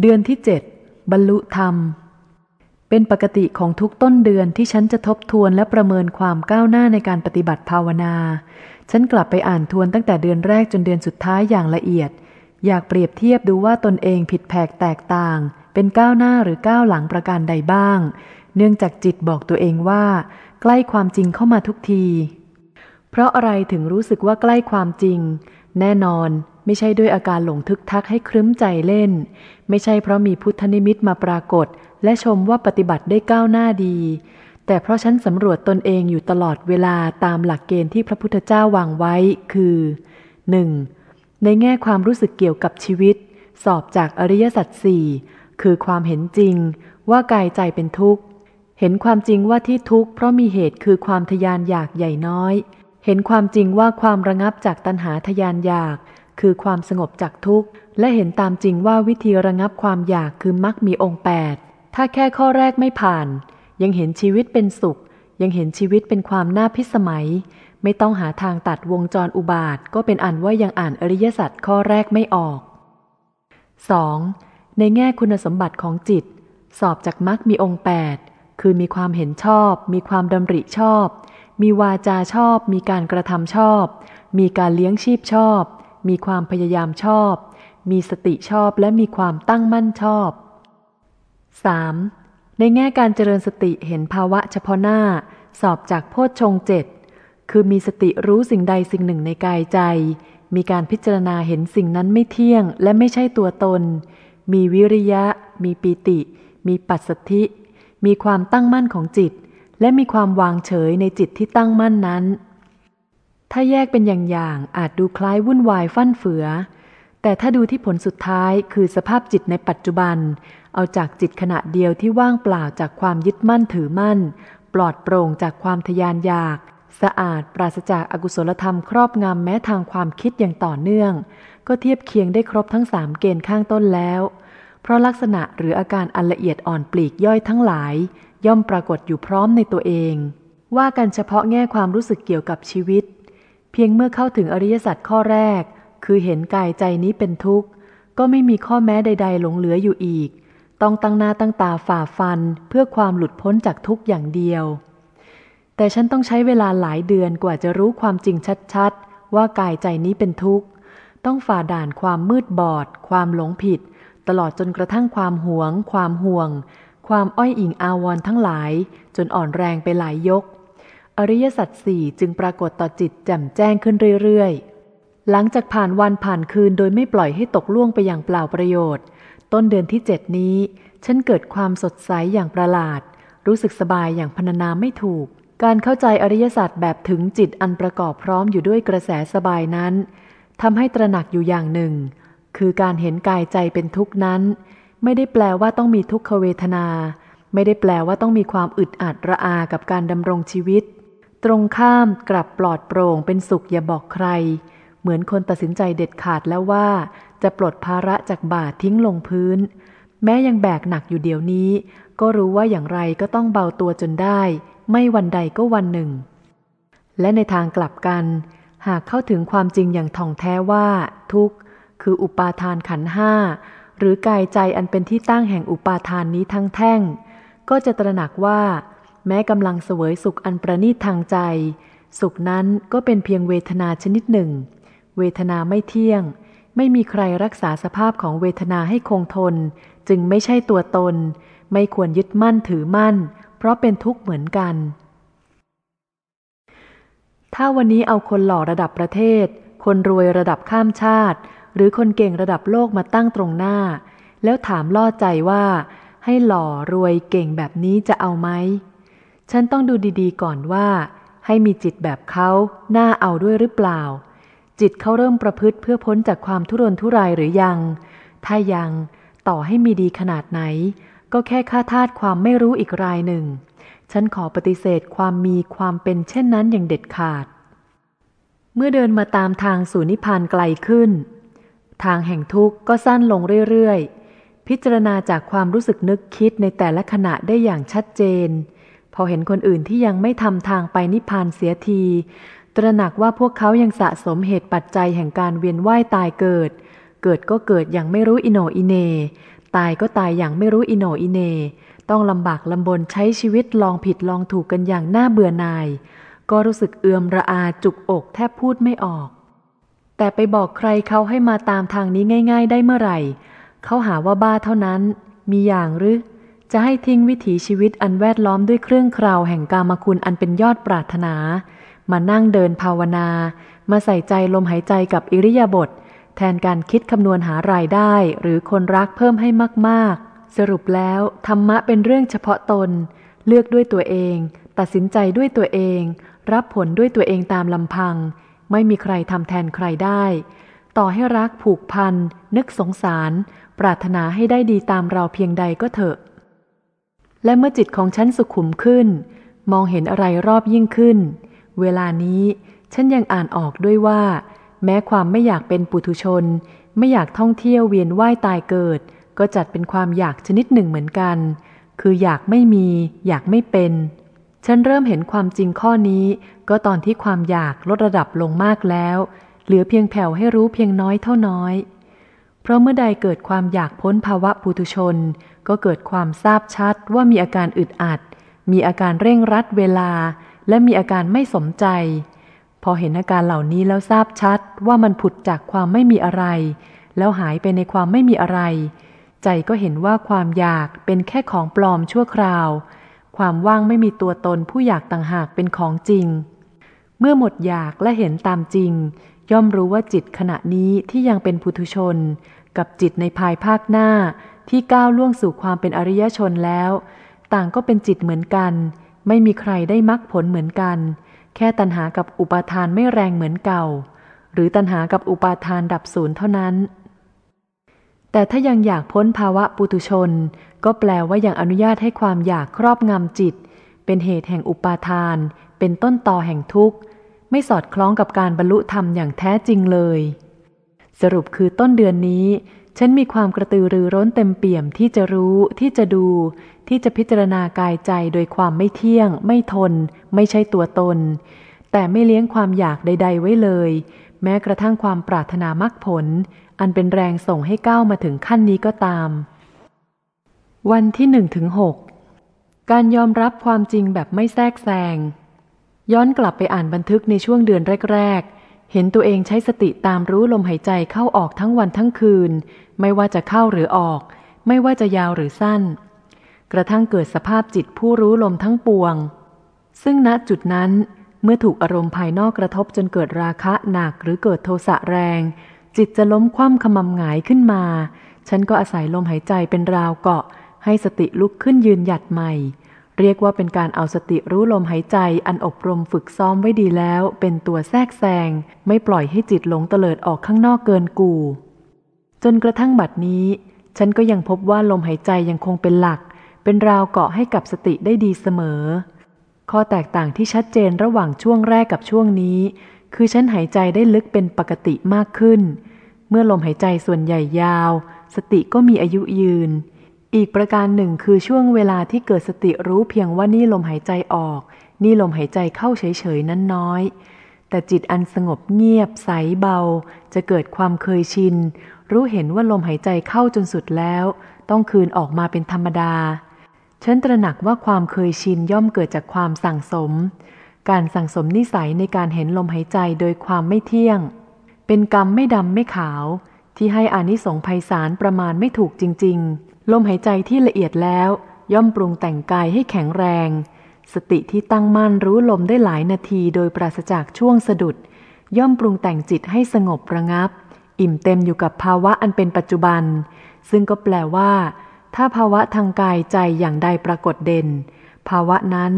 เดือนที่เจ็ดบรรลุธรรม เป็นปกติของทุกต้นเดือนที่ฉันจะทบทวนและประเมินความก้าวหน้าในการปฏิบัติภาวนา ฉันกลับไปอ่านทวนตั้งแต่เดือนแรกจนเดือนสุดท้ายอย่างละเอียด อยากเปรียบเทียบดูว่าตนเองผิดแผกแตกต่าง เป็นก้าวหน้าหรือก้าวหลังประการใดบ้าง เนื่องจากจิตบอกตัวเองว่า ใกล้ความจริงเข้ามาทุกที เพราะอะไรถึงรู้สึกว่าใกล้ความจริง แน่นอน ไม่ใช่ด้วยอาการหลงทึกทักให้ครึ้มใจเล่น ไม่ใช่เพราะมีพุทธนิมิตมาปรากฏ และชมว่าปฏิบัติได้ก้าวหน้าดี แต่เพราะฉันสำรวจตนเองอยู่ตลอดเวลาตามหลักเกณฑ์ที่พระพุทธเจ้าวางไว้ คือ 1. ในแง่ความรู้สึกเกี่ยวกับชีวิต สอบจากอริยสัจสี่คือความเห็นจริง ว่ากายใจเป็นทุกข์ เห็นความจริงว่าที่ทุกข์เพราะมีเหตุคือความทยานอยากใหญ่น้อย เห็นความจริงว่าความระงับจากตัณหาทยานอยาก คือความสงบจากทุกข์ และเห็นตามจริงว่าวิธีระงับความอยากคือมักมีองค์แปดถ้าแค่ข้อแรกไม่ผ่าน ยังเห็นชีวิตเป็นสุข ยังเห็นชีวิตเป็นความน่าพิสมัย ไม่ต้องหาทางตัดวงจรอุบาท ก็เป็นอันว่ายังอ่านอริยสัจข้อแรกไม่ออก 2. ในแง่คุณสมบัติของจิต สอบจากมักมีองค์แปดคือมีความเห็นชอบ มีความดำริชอบ มีวาจาชอบ มีการกระทำชอบ มีการเลี้ยงชีพชอบ มีความพยายามชอบ มีสติชอบและมีความตั้งมั่นชอบ 3. ในแง่การเจริญสติเห็นภาวะเฉพาะหน้า สอบจากโพชฌงเจ็ดคือมีสติรู้สิ่งใดสิ่งหนึ่งในกายใจ มีการพิจารณาเห็นสิ่งนั้นไม่เที่ยงและไม่ใช่ตัวตน มีวิริยะ มีปีติ มีปัสสธิ มีความตั้งมั่นของจิต และมีความวางเฉยในจิตที่ตั้งมั่นนั้น ถ้าแยกเป็นอย่างๆอาจดูคล้ายวุ่นวายฟั่นเฟือ แต่ถ้าดูที่ผลสุดท้ายคือสภาพจิตในปัจจุบัน เอาจากจิตขณะเดียวที่ว่างเปล่าจากความยึดมั่นถือมั่น ปลอดโปร่งจากความทยานอยาก สะอาดปราศจากอากุศลธรรมครอบงำแม้ทางความคิดอย่างต่อเนื่อง ก็เทียบเคียงได้ครบทั้งสามเกณฑ์ข้างต้นแล้ว เพราะลักษณะหรืออาการอันละเอียดอ่อนปลีกย่อยทั้งหลาย ย่อมปรากฏอยู่พร้อมในตัวเอง ว่ากันเฉพาะแง่ความรู้สึกเกี่ยวกับชีวิต เพียงเมื่อเข้าถึงอริยสัจข้อแรก คือเห็นกายใจนี้เป็นทุกข์ ก็ไม่มีข้อแม้ใด ๆ หลงเหลืออยู่อีก ต้องตั้งหน้าตั้งตาฝ่าฟันเพื่อความหลุดพ้นจากทุกข์อย่างเดียว แต่ฉันต้องใช้เวลาหลายเดือนกว่าจะรู้ความจริงชัดๆ ว่ากายใจนี้เป็นทุกข์ ต้องฝ่าด่านความมืดบอด ความหลงผิด ตลอดจนกระทั่งความหวง ความห่วง ความอ้อยอิงอาวรทั้งหลาย จนอ่อนแรงไปหลายยก อริยสัจสี่จึงปรากฏต่อจิตแจ่มแจ้งขึ้นเรื่อยๆ หลังจากผ่านวันผ่านคืนโดยไม่ปล่อยให้ตกล่วงไปอย่างเปล่าประโยชน์ ต้นเดือนที่เจ็ดนี้ ฉันเกิดความสดใสอย่างประหลาด รู้สึกสบายอย่างพรรณนาไม่ถูก การเข้าใจอริยสัจแบบถึงจิตอันประกอบพร้อมอยู่ด้วยกระแสสบายนั้นทำให้ตระหนักอยู่อย่างหนึ่ง คือการเห็นกายใจเป็นทุกข์นั้น ไม่ได้แปลว่าต้องมีทุกขเวทนา ไม่ได้แปลว่าต้องมีความอึดอัดระอากับการดำรงชีวิต ตรงข้ามกลับปลอดโปร่งเป็นสุขอย่าบอกใคร เหมือนคนตัดสินใจเด็ดขาดแล้วว่า จะปลดภาระจากบาททิ้งลงพื้น แม้ยังแบกหนักอยู่เดี๋ยวนี้ ก็รู้ว่าอย่างไรก็ต้องเบาตัวจนได้ ไม่วันใดก็วันหนึ่ง และในทางกลับกัน หากเข้าถึงความจริงอย่างท่องแท้ว่า ทุกข์ คืออุปาทานขันห้าหรือกายใจอันเป็นที่ตั้งแห่งอุปาทานนี้ทั้งแท่ง ก็จะตระหนักว่า แม้กำลังเสวยสุขอันประณีตทางใจ สุขนั้นก็เป็นเพียงเวทนาชนิดหนึ่ง เวทนาไม่เที่ยง ไม่มีใครรักษาสภาพของเวทนาให้คงทน จึงไม่ใช่ตัวตน ไม่ควรยึดมั่นถือมั่น เพราะเป็นทุกข์เหมือนกัน ถ้าวันนี้เอาคนหล่อระดับประเทศ คนรวยระดับข้ามชาติ หรือคนเก่งระดับโลกมาตั้งตรงหน้า แล้วถามล่อใจว่า ให้หล่อรวยเก่งแบบนี้จะเอาไหม ฉันต้องดูดีๆก่อนว่า ให้มีจิตแบบเขาหน้าเอาด้วยหรือเปล่า จิตเขาเริ่มประพฤติเพื่อพ้นจากความทุรนทุรายหรือยัง ถ้ายังต่อให้มีดีขนาดไหน ก็แค่ค่าทาตความไม่รู้อีกรายหนึ่ง ฉันขอปฏิเสธความมีความเป็นเช่นนั้นอย่างเด็ดขาด เมื่อเดินมาตามทางสู่นิพพานไกลขึ้น ทางแห่งทุกข์ก็สั้นลงเรื่อยๆพิจารณาจากความรู้สึกนึกคิดในแต่ละขณะได้อย่างชัดเจน อเห็นคนอื่นที่ยังไม่ทำทางไปนิพพานเสียที ตระหนักว่าพวกเขายังสะสมเหตุปัจจัยแห่งการเวียนว่ายตายเกิด เกิดก็เกิดอย่างไม่รู้อิโนอิเน ตายก็ตายอย่างไม่รู้อิโนอิเน ต้องลำบากลำบนใช้ชีวิตลองผิดลองถูกกันอย่างน่าเบื่อหน่าย ก็รู้สึกเอือมระอาจุกอกแทบพูดไม่ออก แต่ไปบอกใครเขาให้มาตามทางนี้ง่าย ๆ ได้เมื่อไหร่ เขาหาว่าบ้าเท่านั้น มีอย่างหรือ จะให้ทิ้งวิถีชีวิตอันแวดล้อมด้วยเครื่องคราวแห่งกามคุณอันเป็นยอดปรารถนา มานั่งเดินภาวนา มาใส่ใจลมหายใจกับอิริยาบถแทนการคิดคำนวณหารายได้ หรือคนรักเพิ่มให้มาก ๆ สรุปแล้ว ธรรมะเป็นเรื่องเฉพาะตน เลือกด้วยตัวเอง ตัดสินใจด้วยตัวเอง รับผลด้วยตัวเองตามลำพัง ไม่มีใครทำแทนใครได้ ต่อให้รักผูกพัน นึกสงสาร ปรารถนาให้ได้ดีตามเราเพียงใดก็เถอะ และเมื่อจิตของฉันสุขุมขึ้น มองเห็นอะไรรอบยิ่งขึ้น เวลานี้ฉันยังอ่านออกด้วยว่า แม้ความไม่อยากเป็นปุถุชน ไม่อยากท่องเที่ยวเวียนว่ายตายเกิด ก็จัดเป็นความอยากชนิดหนึ่งเหมือนกัน คืออยากไม่มี อยากไม่เป็น ฉันเริ่มเห็นความจริงข้อนี้ ก็ตอนที่ความอยากลดระดับลงมากแล้ว เหลือเพียงแผ่วให้รู้เพียงน้อยเท่าน้อย เพราะเมื่อใดเกิดความอยากพ้นภาวะปุถุชน ก็เกิดความทราบชัดว่ามีอาการอึดอัด มีอาการเร่งรัดเวลา และมีอาการไม่สมใจ พอเห็นอาการเหล่านี้แล้วทราบชัดว่ามันผุดจากความไม่มีอะไร แล้วหายไปในความไม่มีอะไร ใจก็เห็นว่าความอยากเป็นแค่ของปลอมชั่วคราว ความว่างไม่มีตัวตนผู้อยากต่างหากเป็นของจริง เมื่อหมดอยากและเห็นตามจริง ย่อมรู้ว่าจิตขณะนี้ที่ยังเป็นพุทุชน กับจิตในภายภาคหน้า ที่ก้าวล่วงสู่ความเป็นอริยชนแล้ว ต่างก็เป็นจิตเหมือนกัน ไม่มีใครได้มรรคผลเหมือนกัน แค่ตัณหากับอุปาทานไม่แรงเหมือนเก่า หรือตัณหากับอุปาทานดับศูนย์เท่านั้น แต่ถ้ายังอยากพ้นภาวะปุตุชน ก็แปลว่ายังอนุญาตให้ความอยากครอบงำจิต เป็นเหตุแห่งอุปาทาน เป็นต้นต่อแห่งทุกข์ ไม่สอดคล้องกับการบรรลุธรรมอย่างแท้จริงเลย สรุปคือต้นเดือนนี้ ฉันมีความกระตือรือร้นเต็มเปี่ยมที่จะรู้ที่จะดู ที่จะพิจารณากายใจโดยความไม่เที่ยง ไม่ทน ไม่ใช่ตัวตน แต่ไม่เลี้ยงความอยากใด ๆ ไว้เลย แม้กระทั่งความปรารถนามรรคผล อันเป็นแรงส่งให้ก้าวมาถึงขั้นนี้ก็ตาม วันที่หนึ่งถึงหกการยอมรับความจริงแบบไม่แทรกแซง ย้อนกลับไปอ่านบันทึกในช่วงเดือนแรก ๆ เห็นตัวเองใช้สติตามรู้ลมหายใจเข้าออกทั้งวันทั้งคืน ไม่ว่าจะเข้าหรือออก ไม่ว่าจะยาวหรือสั้น กระทั่งเกิดสภาพจิตผู้รู้ลมทั้งปวง ซึ่งณจุดนั้นเมื่อถูกอารมณ์ภายนอกกระทบจนเกิดราคะหนักหรือเกิดโทสะแรง จิตจะล้มคว่ำขมำหงายขึ้นมา ฉันก็อาศัยลมหายใจเป็นราวเกาะ ให้สติลุกขึ้นยืนหยัดใหม่ เรียกว่าเป็นการเอาสติรู้ลมหายใจอันอบรมฝึกซ้อมไว้ดีแล้ว เป็นตัวแทรกแซง ไม่ปล่อยให้จิตหลงเตลิดออกข้างนอกเกินกู จนกระทั่งบัดนี้ ฉันก็ยังพบว่าลมหายใจยังคงเป็นหลัก เป็นราวเกาะให้กับสติได้ดีเสมอ ข้อแตกต่างที่ชัดเจนระหว่างช่วงแรกกับช่วงนี้ คือฉันหายใจได้ลึกเป็นปกติมากขึ้น เมื่อลมหายใจส่วนใหญ่ยาว สติก็มีอายุยืน อีกประการหนึ่งคือช่วงเวลาที่เกิดสติรู้เพียงว่านี่ลมหายใจออก นี่ลมหายใจเข้าเฉยๆนั้นน้อย แต่จิตอันสงบเงียบใสเบา จะเกิดความเคยชิน รู้เห็นว่าลมหายใจเข้าจนสุดแล้ว ต้องคืนออกมาเป็นธรรมดา ฉันตระหนักว่าความเคยชินย่อมเกิดจากความสั่งสม การสั่งสมนิสัยในการเห็นลมหายใจโดยความไม่เที่ยง เป็นกรรมไม่ดำไม่ขาว ที่ให้อานิสงส์ไพศาลประมาณไม่ถูกจริง ๆ ลมหายใจที่ละเอียดแล้ว ย่อมปรุงแต่งกายให้แข็งแรง สติที่ตั้งมั่นรู้ลมได้หลายนาทีโดยปราศจากช่วงสะดุด ย่อมปรุงแต่งจิตให้สงบระงับ อิ่มเต็มอยู่กับภาวะอันเป็นปัจจุบัน ซึ่งก็แปลว่า ถ้าภาวะทางกายใจอย่างใดปรากฏเด่น ภาวะนั้น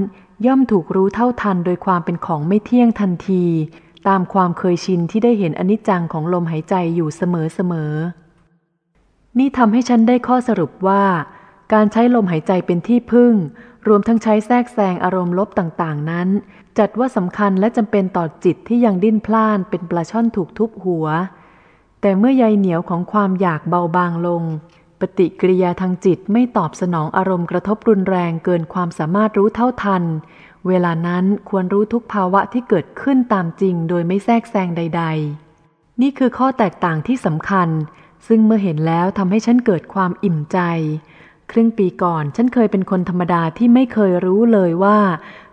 ย่อมถูกรู้เท่าทันโดยความเป็นของไม่เที่ยงทันที ตามความเคยชินที่ได้เห็นอนิจจังของลมหายใจอยู่เสมอๆนี่ทำให้ฉันได้ข้อสรุปว่า การใช้ลมหายใจเป็นที่พึ่ง รวมทั้งใช้แทรกแซงอารมณ์ลบต่างๆ นั้น จัดว่าสำคัญและจำเป็นต่อจิตที่ยังดิ้นพล่านเป็นปลาช่อนถูกทุบหัว แต่เมื่อใยเหนียวของความอยากเบาบางลง ปฏิกิริยาทางจิตไม่ตอบสนองอารมณ์กระทบรุนแรงเกินความสามารถรู้เท่าทัน เวลานั้นควรรู้ทุกภาวะที่เกิดขึ้นตามจริง โดยไม่แทรกแซงใด ๆ นี่คือข้อแตกต่างที่สำคัญ ซึ่งเมื่อเห็นแล้วทำให้ฉันเกิดความอิ่มใจ ครึ่งปีก่อนฉันเคยเป็นคนธรรมดาที่ไม่เคยรู้เลยว่า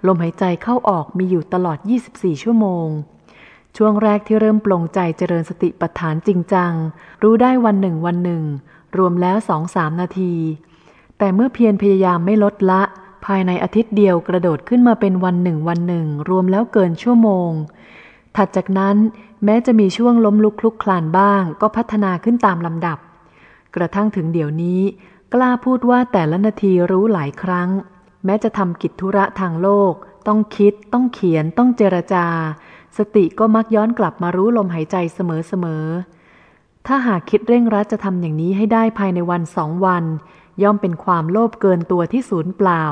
ลมหายใจเข้าออกมีอยู่ตลอด 24 ชั่วโมง ช่วงแรกที่เริ่มปลงใจเจริญสติปัฏฐานจริงจัง รู้ได้วันหนึ่งวันหนึ่ง รวมแล้วสองสามนาที แต่เมื่อเพียรพยายามไม่ลดละ ภายในอาทิตย์เดียวกระโดดขึ้นมาเป็นวันหนึ่งวันหนึ่ง รวมแล้วเกินชั่วโมง ถัดจากนั้นแม้จะมีช่วงล้มลุกคลุกคลานบ้าง ก็พัฒนาขึ้นตามลำดับ กระทั่งถึงเดี๋ยวนี้ กล้าพูดว่าแต่ละนาทีรู้หลายครั้ง แม้จะทำกิจธุระทางโลก ต้องคิด ต้องเขียน ต้องเจรจา สติก็มักย้อนกลับมารู้ลมหายใจเสมอๆถ้าหากคิดเร่งรัดจะทำอย่างนี้ให้ได้ภายในวันสองวัน ย่อมเป็นความโลภเกินตัวที่ศูนย์เปล่า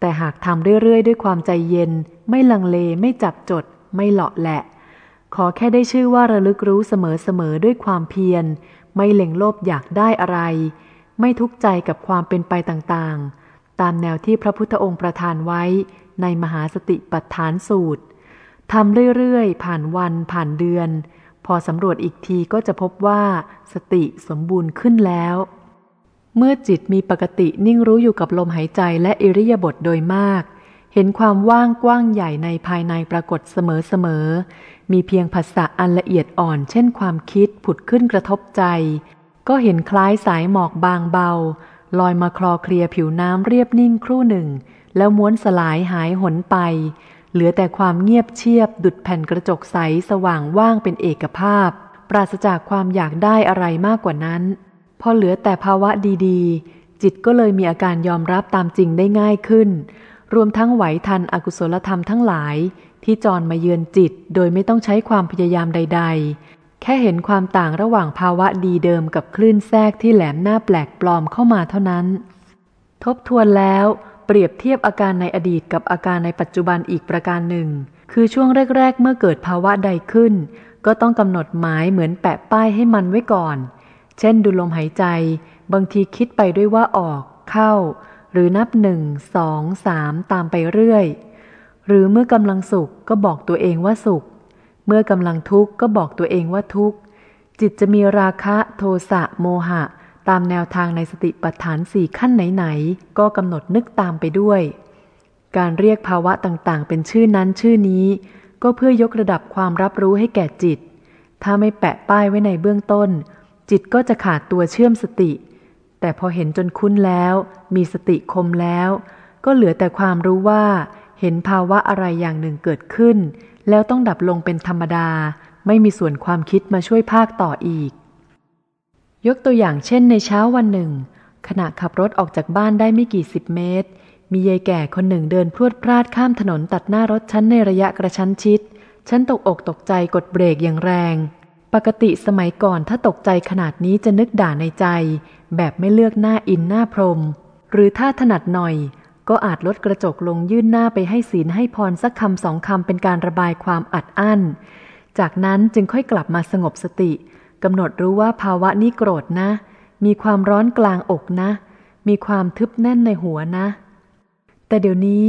แต่หากทำเรื่อยๆ ด้วยความใจเย็น ไม่ลังเลไม่จับจด ไม่เหลาะแหละ ขอแค่ได้ชื่อว่าระลึกรู้เสมอๆด้วยความเพียร ไม่เล็งโลภอยากได้อะไร ไม่ทุกข์ใจกับความเป็นไปต่างๆ ตามแนวที่พระพุทธองค์ประทานไว้ในมหาสติปัฏฐานสูตรทำเรื่อยๆ ผ่านวันผ่านเดือน พอสำรวจอีกทีก็จะพบว่า สติสมบูรณ์ขึ้นแล้ว เมื่อจิตมีปกตินิ่งรู้อยู่กับลมหายใจและอิริยาบถโดยมาก เห็นความว่างกว้างใหญ่ในภายในปรากฏเสมอๆ มีเพียงภาษาอันละเอียดอ่อน เช่นความคิดผุดขึ้นกระทบใจ ก็เห็นคล้ายสายหมอกบางเบา ลอยมาคลอเคลียผิวน้ำเรียบนิ่งครู่หนึ่ง แล้วม้วนสลายหายหนไป เหลือแต่ความเงียบเชียบ ดุดแผ่นกระจกใสสว่างว่างเป็นเอกภาพ ปราศจากความอยากได้อะไรมากกว่านั้น พอเหลือแต่ภาวะดีๆ จิตก็เลยมีอาการยอมรับตามจริงได้ง่ายขึ้น รวมทั้งไหวทันอกุศลธรรมทั้งหลาย ที่จรมาเยือนจิตโดยไม่ต้องใช้ความพยายามใด ๆ แค่เห็นความต่างระหว่างภาวะดีเดิมกับคลื่นแทรกที่แหลมหน้าแปลกปลอมเข้ามาเท่านั้น ทบทวนแล้วเปรียบเทียบอาการในอดีตกับอาการในปัจจุบันอีกประการหนึ่ง คือช่วงแรก ๆ เมื่อเกิดภาวะใดขึ้น ก็ต้องกำหนดหมายเหมือนแปะป้ายให้มันไว้ก่อน เช่นดูลมหายใจ บางทีคิดไปด้วยว่าออก เข้า หรือนับหนึ่งสองสามตามไปเรื่อย หรือเมื่อกำลังสุขก็บอกตัวเองว่าสุข เมื่อกำลังทุกข์ก็บอกตัวเองว่าทุกข์ จิตจะมีราคะโทสะโมหะ ตามแนวทางในสติปัฏฐานสี่ขั้นไหนๆ ก็กำหนดนึกตามไปด้วย การเรียกภาวะต่างๆ เป็นชื่อนั้นชื่อนี้ ก็เพื่อยกระดับความรับรู้ให้แก่จิต ถ้าไม่แปะป้ายไว้ในเบื้องต้น จิตก็จะขาดตัวเชื่อมสติ แต่พอเห็นจนคุ้นแล้ว มีสติคมแล้ว ก็เหลือแต่ความรู้ว่า เห็นภาวะอะไรอย่างหนึ่งเกิดขึ้น แล้วต้องดับลงเป็นธรรมดา ไม่มีส่วนความคิดมาช่วยภาคต่ออีก ยกตัวอย่างเช่นในเช้าวันหนึ่ง ขณะขับรถออกจากบ้านได้ไม่กี่สิบเมตร มียายแก่คนหนึ่งเดินพรวดพลาดข้ามถนนตัดหน้ารถฉันในระยะกระชั้นชิด ฉันตกอกตกใจกดเบรกอย่างแรง ปกติสมัยก่อนถ้าตกใจขนาดนี้จะนึกด่าในใจ แบบไม่เลือกหน้าอินหน้าพรม หรือถ้าถนัดหน่อย ก็อาจลดกระจกลงยื่นหน้าไปให้ศีลให้พรสักคำสองคำเป็นการระบายความอัดอั้น จากนั้นจึงค่อยกลับมาสงบสติกำหนดรู้ว่าภาวะนี้โกรธนะ มีความร้อนกลางอกนะ มีความทึบแน่นในหัวนะ แต่เดี๋ยวนี้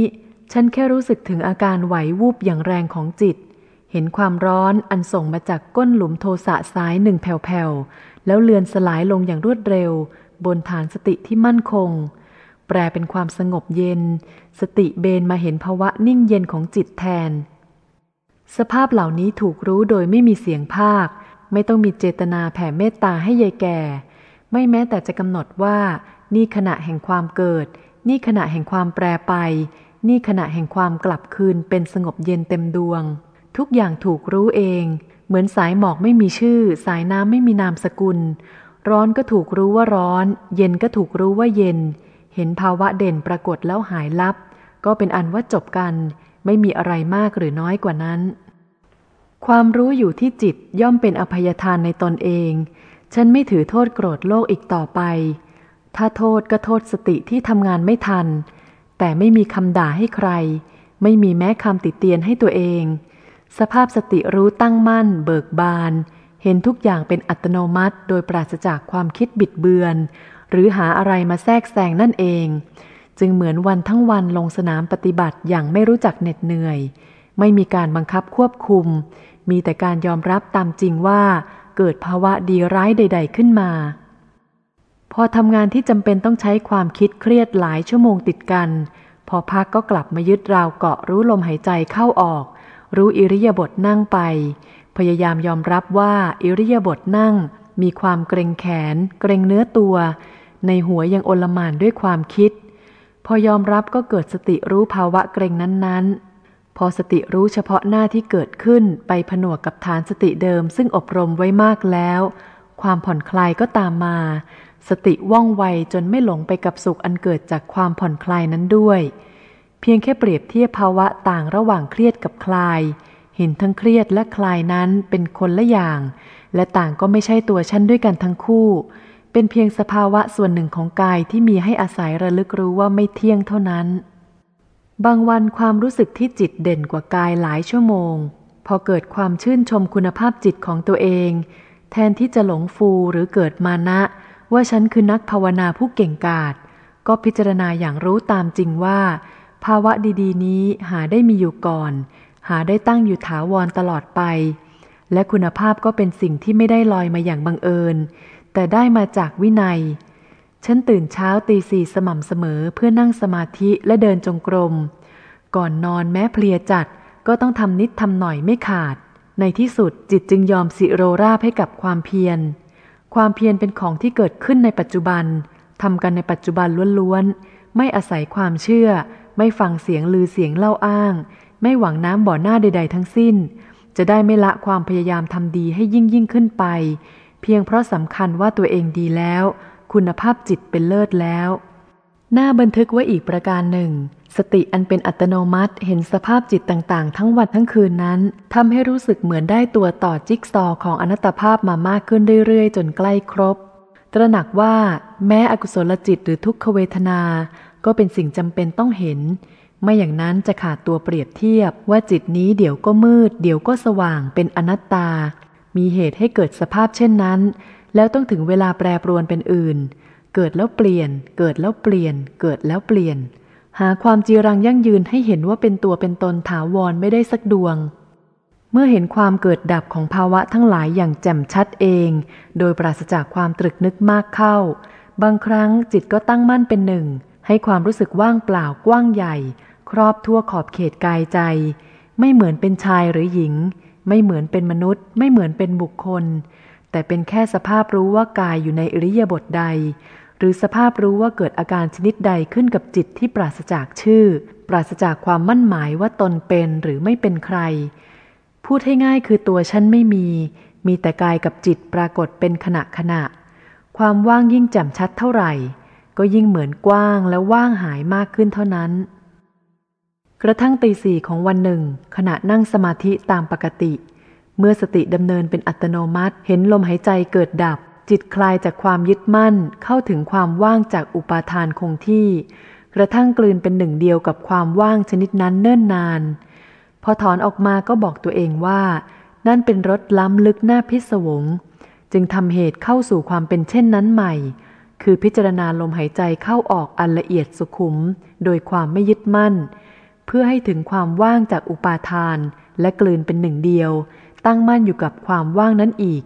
ฉันแค่รู้สึกถึงอาการไหววูบอย่างแรงของจิต เห็นความร้อนอันส่งมาจากก้นหลุมโทสะซ้ายหนึ่งแผ่วๆ แล้วเลือนสลายลงอย่างรวดเร็ว บนฐานสติที่มั่นคง แปลเป็นความสงบเย็น สติเบนมาเห็นภาวะนิ่งเย็นของจิตแทน สภาพเหล่านี้ถูกรู้โดยไม่มีเสียงภาค ไม่ต้องมีเจตนาแผ่เมตตาให้ยายแก่ ไม่แม้แต่จะกำหนดว่า นี่ขณะแห่งความเกิด นี่ขณะแห่งความแปรไป นี่ขณะแห่งความกลับคืนเป็นสงบเย็นเต็มดวง ทุกอย่างถูกรู้เอง เหมือนสายหมอกไม่มีชื่อ สายน้ำไม่มีนามสกุล ร้อนก็ถูกรู้ว่าร้อน เย็นก็ถูกรู้ว่าเย็น เห็นภาวะเด่นปรากฏแล้วหายลับ ก็เป็นอันว่าจบกัน ไม่มีอะไรมากหรือน้อยกว่านั้น ความรู้อยู่ที่จิตย่อมเป็นอภัยทานในตนเอง ฉันไม่ถือโทษโกรธโลกอีกต่อไป ถ้าโทษก็โทษสติที่ทำงานไม่ทัน แต่ไม่มีคำด่าให้ใคร ไม่มีแม้คำติเตียนให้ตัวเอง สภาพสติรู้ตั้งมั่น เบิกบาน เห็นทุกอย่างเป็นอัตโนมัติ โดยปราศจากความคิดบิดเบือน หรือหาอะไรมาแทรกแซงนั่นเอง จึงเหมือนวันทั้งวันลงสนามปฏิบัติอย่างไม่รู้จักเหน็ดเหนื่อย ไม่มีการบังคับควบคุม มีแต่การยอมรับตามจริงว่า เกิดภาวะดีร้ายใด ๆขึ้นมา พอทำงานที่จำเป็นต้องใช้ความคิดเครียดหลายชั่วโมงติดกัน พอพักก็กลับมายึดราวเกาะรู้ลมหายใจเข้าออก รู้อิริยาบถนั่งไป พยายามยอมรับว่าอิริยาบถนั่งมีความเกรงแขน เกรงเนื้อตัว ในหัวยังโอลมานด้วยความคิด พอยอมรับก็เกิดสติรู้ภาวะเกรงนั้นๆ พอสติรู้เฉพาะหน้าที่เกิดขึ้นไปผนวกกับฐานสติเดิมซึ่งอบรมไว้มากแล้ว ความผ่อนคลายก็ตามมา สติว่องไวจนไม่หลงไปกับสุขอันเกิดจากความผ่อนคลายนั้นด้วย เพียงแค่เปรียบเทียบภาวะต่างระหว่างเครียดกับคลายเห็นทั้งเครียดและคลายนั้นเป็นคนละอย่าง และต่างก็ไม่ใช่ตัวฉันด้วยกันทั้งคู่ เป็นเพียงสภาวะส่วนหนึ่งของกายที่มีให้อาศัยระลึกรู้ว่าไม่เที่ยงเท่านั้น บางวันความรู้สึกที่จิตเด่นกว่ากายหลายชั่วโมง พอเกิดความชื่นชมคุณภาพจิตของตัวเอง แทนที่จะหลงฟูหรือเกิดมานะ ว่าฉันคือนักภาวนาผู้เก่งกาจก็พิจารณาอย่างรู้ตามจริงว่า ภาวะดีๆ นี้หาได้มีอยู่ก่อน หาได้ตั้งอยู่ถาวรตลอดไป และคุณภาพก็เป็นสิ่งที่ไม่ได้ลอยมาอย่างบังเอิญ แต่ได้มาจากวินัย ฉันตื่นเช้าตีสี่สม่ำเสมอเพื่อนั่งสมาธิและเดินจงกรม ก่อนนอนแม้เพลียจัดก็ต้องทำนิดทำหน่อยไม่ขาด ในที่สุดจิตจึงยอมสิโรราบให้กับความเพียร ความเพียรเป็นของที่เกิดขึ้นในปัจจุบันทำกันในปัจจุบันล้วนๆ ไม่อาศัยความเชื่อ ไม่ฟังเสียงลือเสียงเล่าอ้าง ไม่หวังน้ำบ่อหน้าใด ๆ ทั้งสิ้น จะได้ไม่ละความพยายามทำดีให้ยิ่งยิ่งขึ้นไป เพียงเพราะสำคัญว่าตัวเองดีแล้ว คุณภาพจิตเป็นเลิศแล้วหน้าบันทึกไว้อีกประการหนึ่ง สติอันเป็นอัตโนมัติเห็นสภาพจิตต่างๆ ทั้งวันทั้งคืนนั้นทำให้รู้สึกเหมือนได้ตัวต่อจิ๊กซอของอนัตตภาพมามากขึ้นเรื่อยๆ จนใกล้ครบ ตระหนักว่าแม้อกุศลจิตหรือทุกขเวทนา ก็เป็นสิ่งจำเป็นต้องเห็น ไม่อย่างนั้นจะขาดตัวเปรียบเทียบว่าจิตนี้เดี๋ยวก็มืด เดี๋ยวก็สว่างเป็นอนัตตา มีเหตุให้เกิดสภาพเช่นนั้น แล้วต้องถึงเวลาแปรปรวนเป็นอื่น เกิดแล้วเปลี่ยน เกิดแล้วเปลี่ยน เกิดแล้วเปลี่ยน หาความจีรังยั่งยืนให้เห็นว่าเป็นตัวเป็นตนถาวรไม่ได้สักดวง เมื่อเห็นความเกิดดับของภาวะทั้งหลายอย่างแจ่มชัดเอง โดยปราศจากความตรึกนึกมากเข้า บางครั้งจิตก็ตั้งมั่นเป็นหนึ่ง ให้ความรู้สึกว่างเปล่ากว้างใหญ่ ครอบทั่วขอบเขตกายใจ ไม่เหมือนเป็นชายหรือหญิง ไม่เหมือนเป็นมนุษย์ ไม่เหมือนเป็นบุคคล แต่เป็นแค่สภาพรู้ว่ากายอยู่ในอริยบทใด หรือสภาพรู้ว่าเกิดอาการชนิดใดขึ้นกับจิตที่ปราศจากชื่อ ปราศจากความมั่นหมายว่าตนเป็นหรือไม่เป็นใคร พูดให้ง่ายคือตัวฉันไม่มี มีแต่กายกับจิตปรากฏเป็นขณะขณะ ความว่างยิ่งแจ่มชัดเท่าไหร่ ก็ยิ่งเหมือนกว้างและว่างหายมากขึ้นเท่านั้น กระทั่งตีสี่ของวันหนึ่ง ขณะนั่งสมาธิตามปกติ เมื่อสติดำเนินเป็นอัตโนมัติ เห็นลมหายใจเกิดดับ จิตคลายจากความยึดมั่นเข้าถึงความว่างจากอุปาทานคงที่ กระทั่งกลืนเป็นหนึ่งเดียวกับความว่างชนิดนั้นเนิ่นนาน พอถอนออกมาก็บอกตัวเองว่า นั่นเป็นรถล้ำลึกหน้าพิศวง จึงทำเหตุเข้าสู่ความเป็นเช่นนั้นใหม่ คือพิจารณาลมหายใจเข้าออกอันละเอียดสุขุม โดยความไม่ยึดมั่น เพื่อให้ถึงความว่างจากอุปาทาน และกลืนเป็นหนึ่งเดียว ตั้งมั่นอยู่กับความว่างนั้นอีก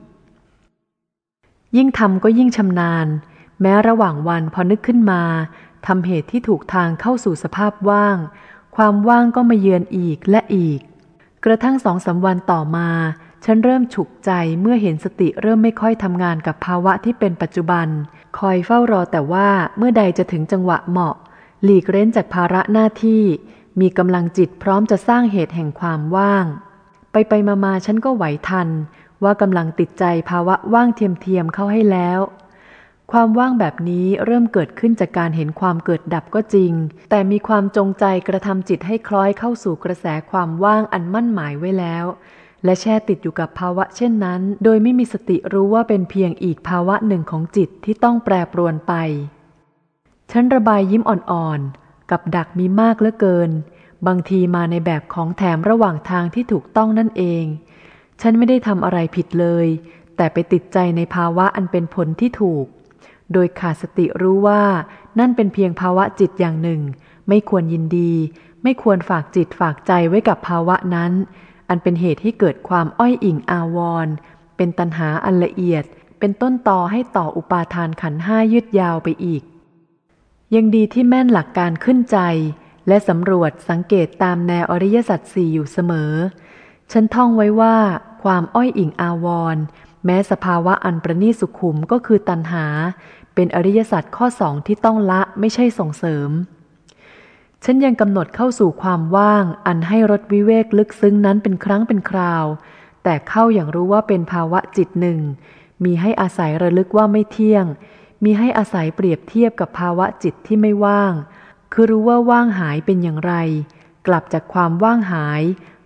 ยิ่งทำก็ยิ่งชำนาญ แม้ระหว่างวันพอนึกขึ้นมาทำเหตุที่ถูกทางเข้าสู่สภาพว่าง ความว่างก็มาเยือนอีกและอีก กระทั่งสองสาวันต่อมา ฉันเริ่มฉุกใจเมื่อเห็นสติเริ่มไม่ค่อยทำงานกับภาวะที่เป็นปัจจุบัน คอยเฝ้ารอแต่ว่าเมื่อใดจะถึงจังหวะเหมาะ หลีกเร้นจากภาระหน้าที่ มีกำลังจิตพร้อมจะสร้างเหตุแห่งความว่าง ไปไปมามาฉันก็ไหวทัน ว่ากำลังติดใจภาวะว่างเทียมเทียมเข้าให้แล้ว ความว่างแบบนี้เริ่มเกิดขึ้นจากการเห็นความเกิดดับก็จริง แต่มีความจงใจกระทำจิตให้คล้อยเข้าสู่กระแสความว่างอันมั่นหมายไว้แล้ว และแช่ติดอยู่กับภาวะเช่นนั้น โดยไม่มีสติรู้ว่าเป็นเพียงอีกภาวะหนึ่งของจิตที่ต้องแปรปรวนไปฉันระบายยิ้มอ่อนๆ กับดักมีมากเหลือเกิน บางทีมาในแบบของแถมระหว่างทางที่ถูกต้องนั่นเอง ฉันไม่ได้ทำอะไรผิดเลย แต่ไปติดใจในภาวะอันเป็นผลที่ถูก โดยขาดสติรู้ว่านั่นเป็นเพียงภาวะจิตอย่างหนึ่ง ไม่ควรยินดี ไม่ควรฝากจิตฝากใจไว้กับภาวะนั้น อันเป็นเหตุให้เกิดความอ้อยอิงอาวรเป็นตัณหาอันละเอียด เป็นต้นต่อให้ต่ออุปาทานขันห้ายืดยาวไปอีก ยังดีที่แม่นหลักการขึ้นใจ และสำรวจสังเกตตามแนวอริยสัจสี่อยู่เสมอ ฉันท่องไว้ว่า ความอ้อยอิงอาวร แม้สภาวะอันประณีสุขุมก็คือตัณหา เป็นอริยสัจข้อสองที่ต้องละไม่ใช่ส่งเสริม ฉันยังกำหนดเข้าสู่ความว่างอันให้รสวิเวกลึกซึ้งนั้นเป็นครั้งเป็นคราว แต่เข้าอย่างรู้ว่าเป็นภาวะจิตหนึ่ง มีให้อาศัยระลึกว่าไม่เที่ยง มีให้อาศัยเปรียบเทียบกับภาวะจิตที่ไม่ว่าง คือรู้ว่าว่างหายเป็นอย่างไร กลับจากความว่างหาย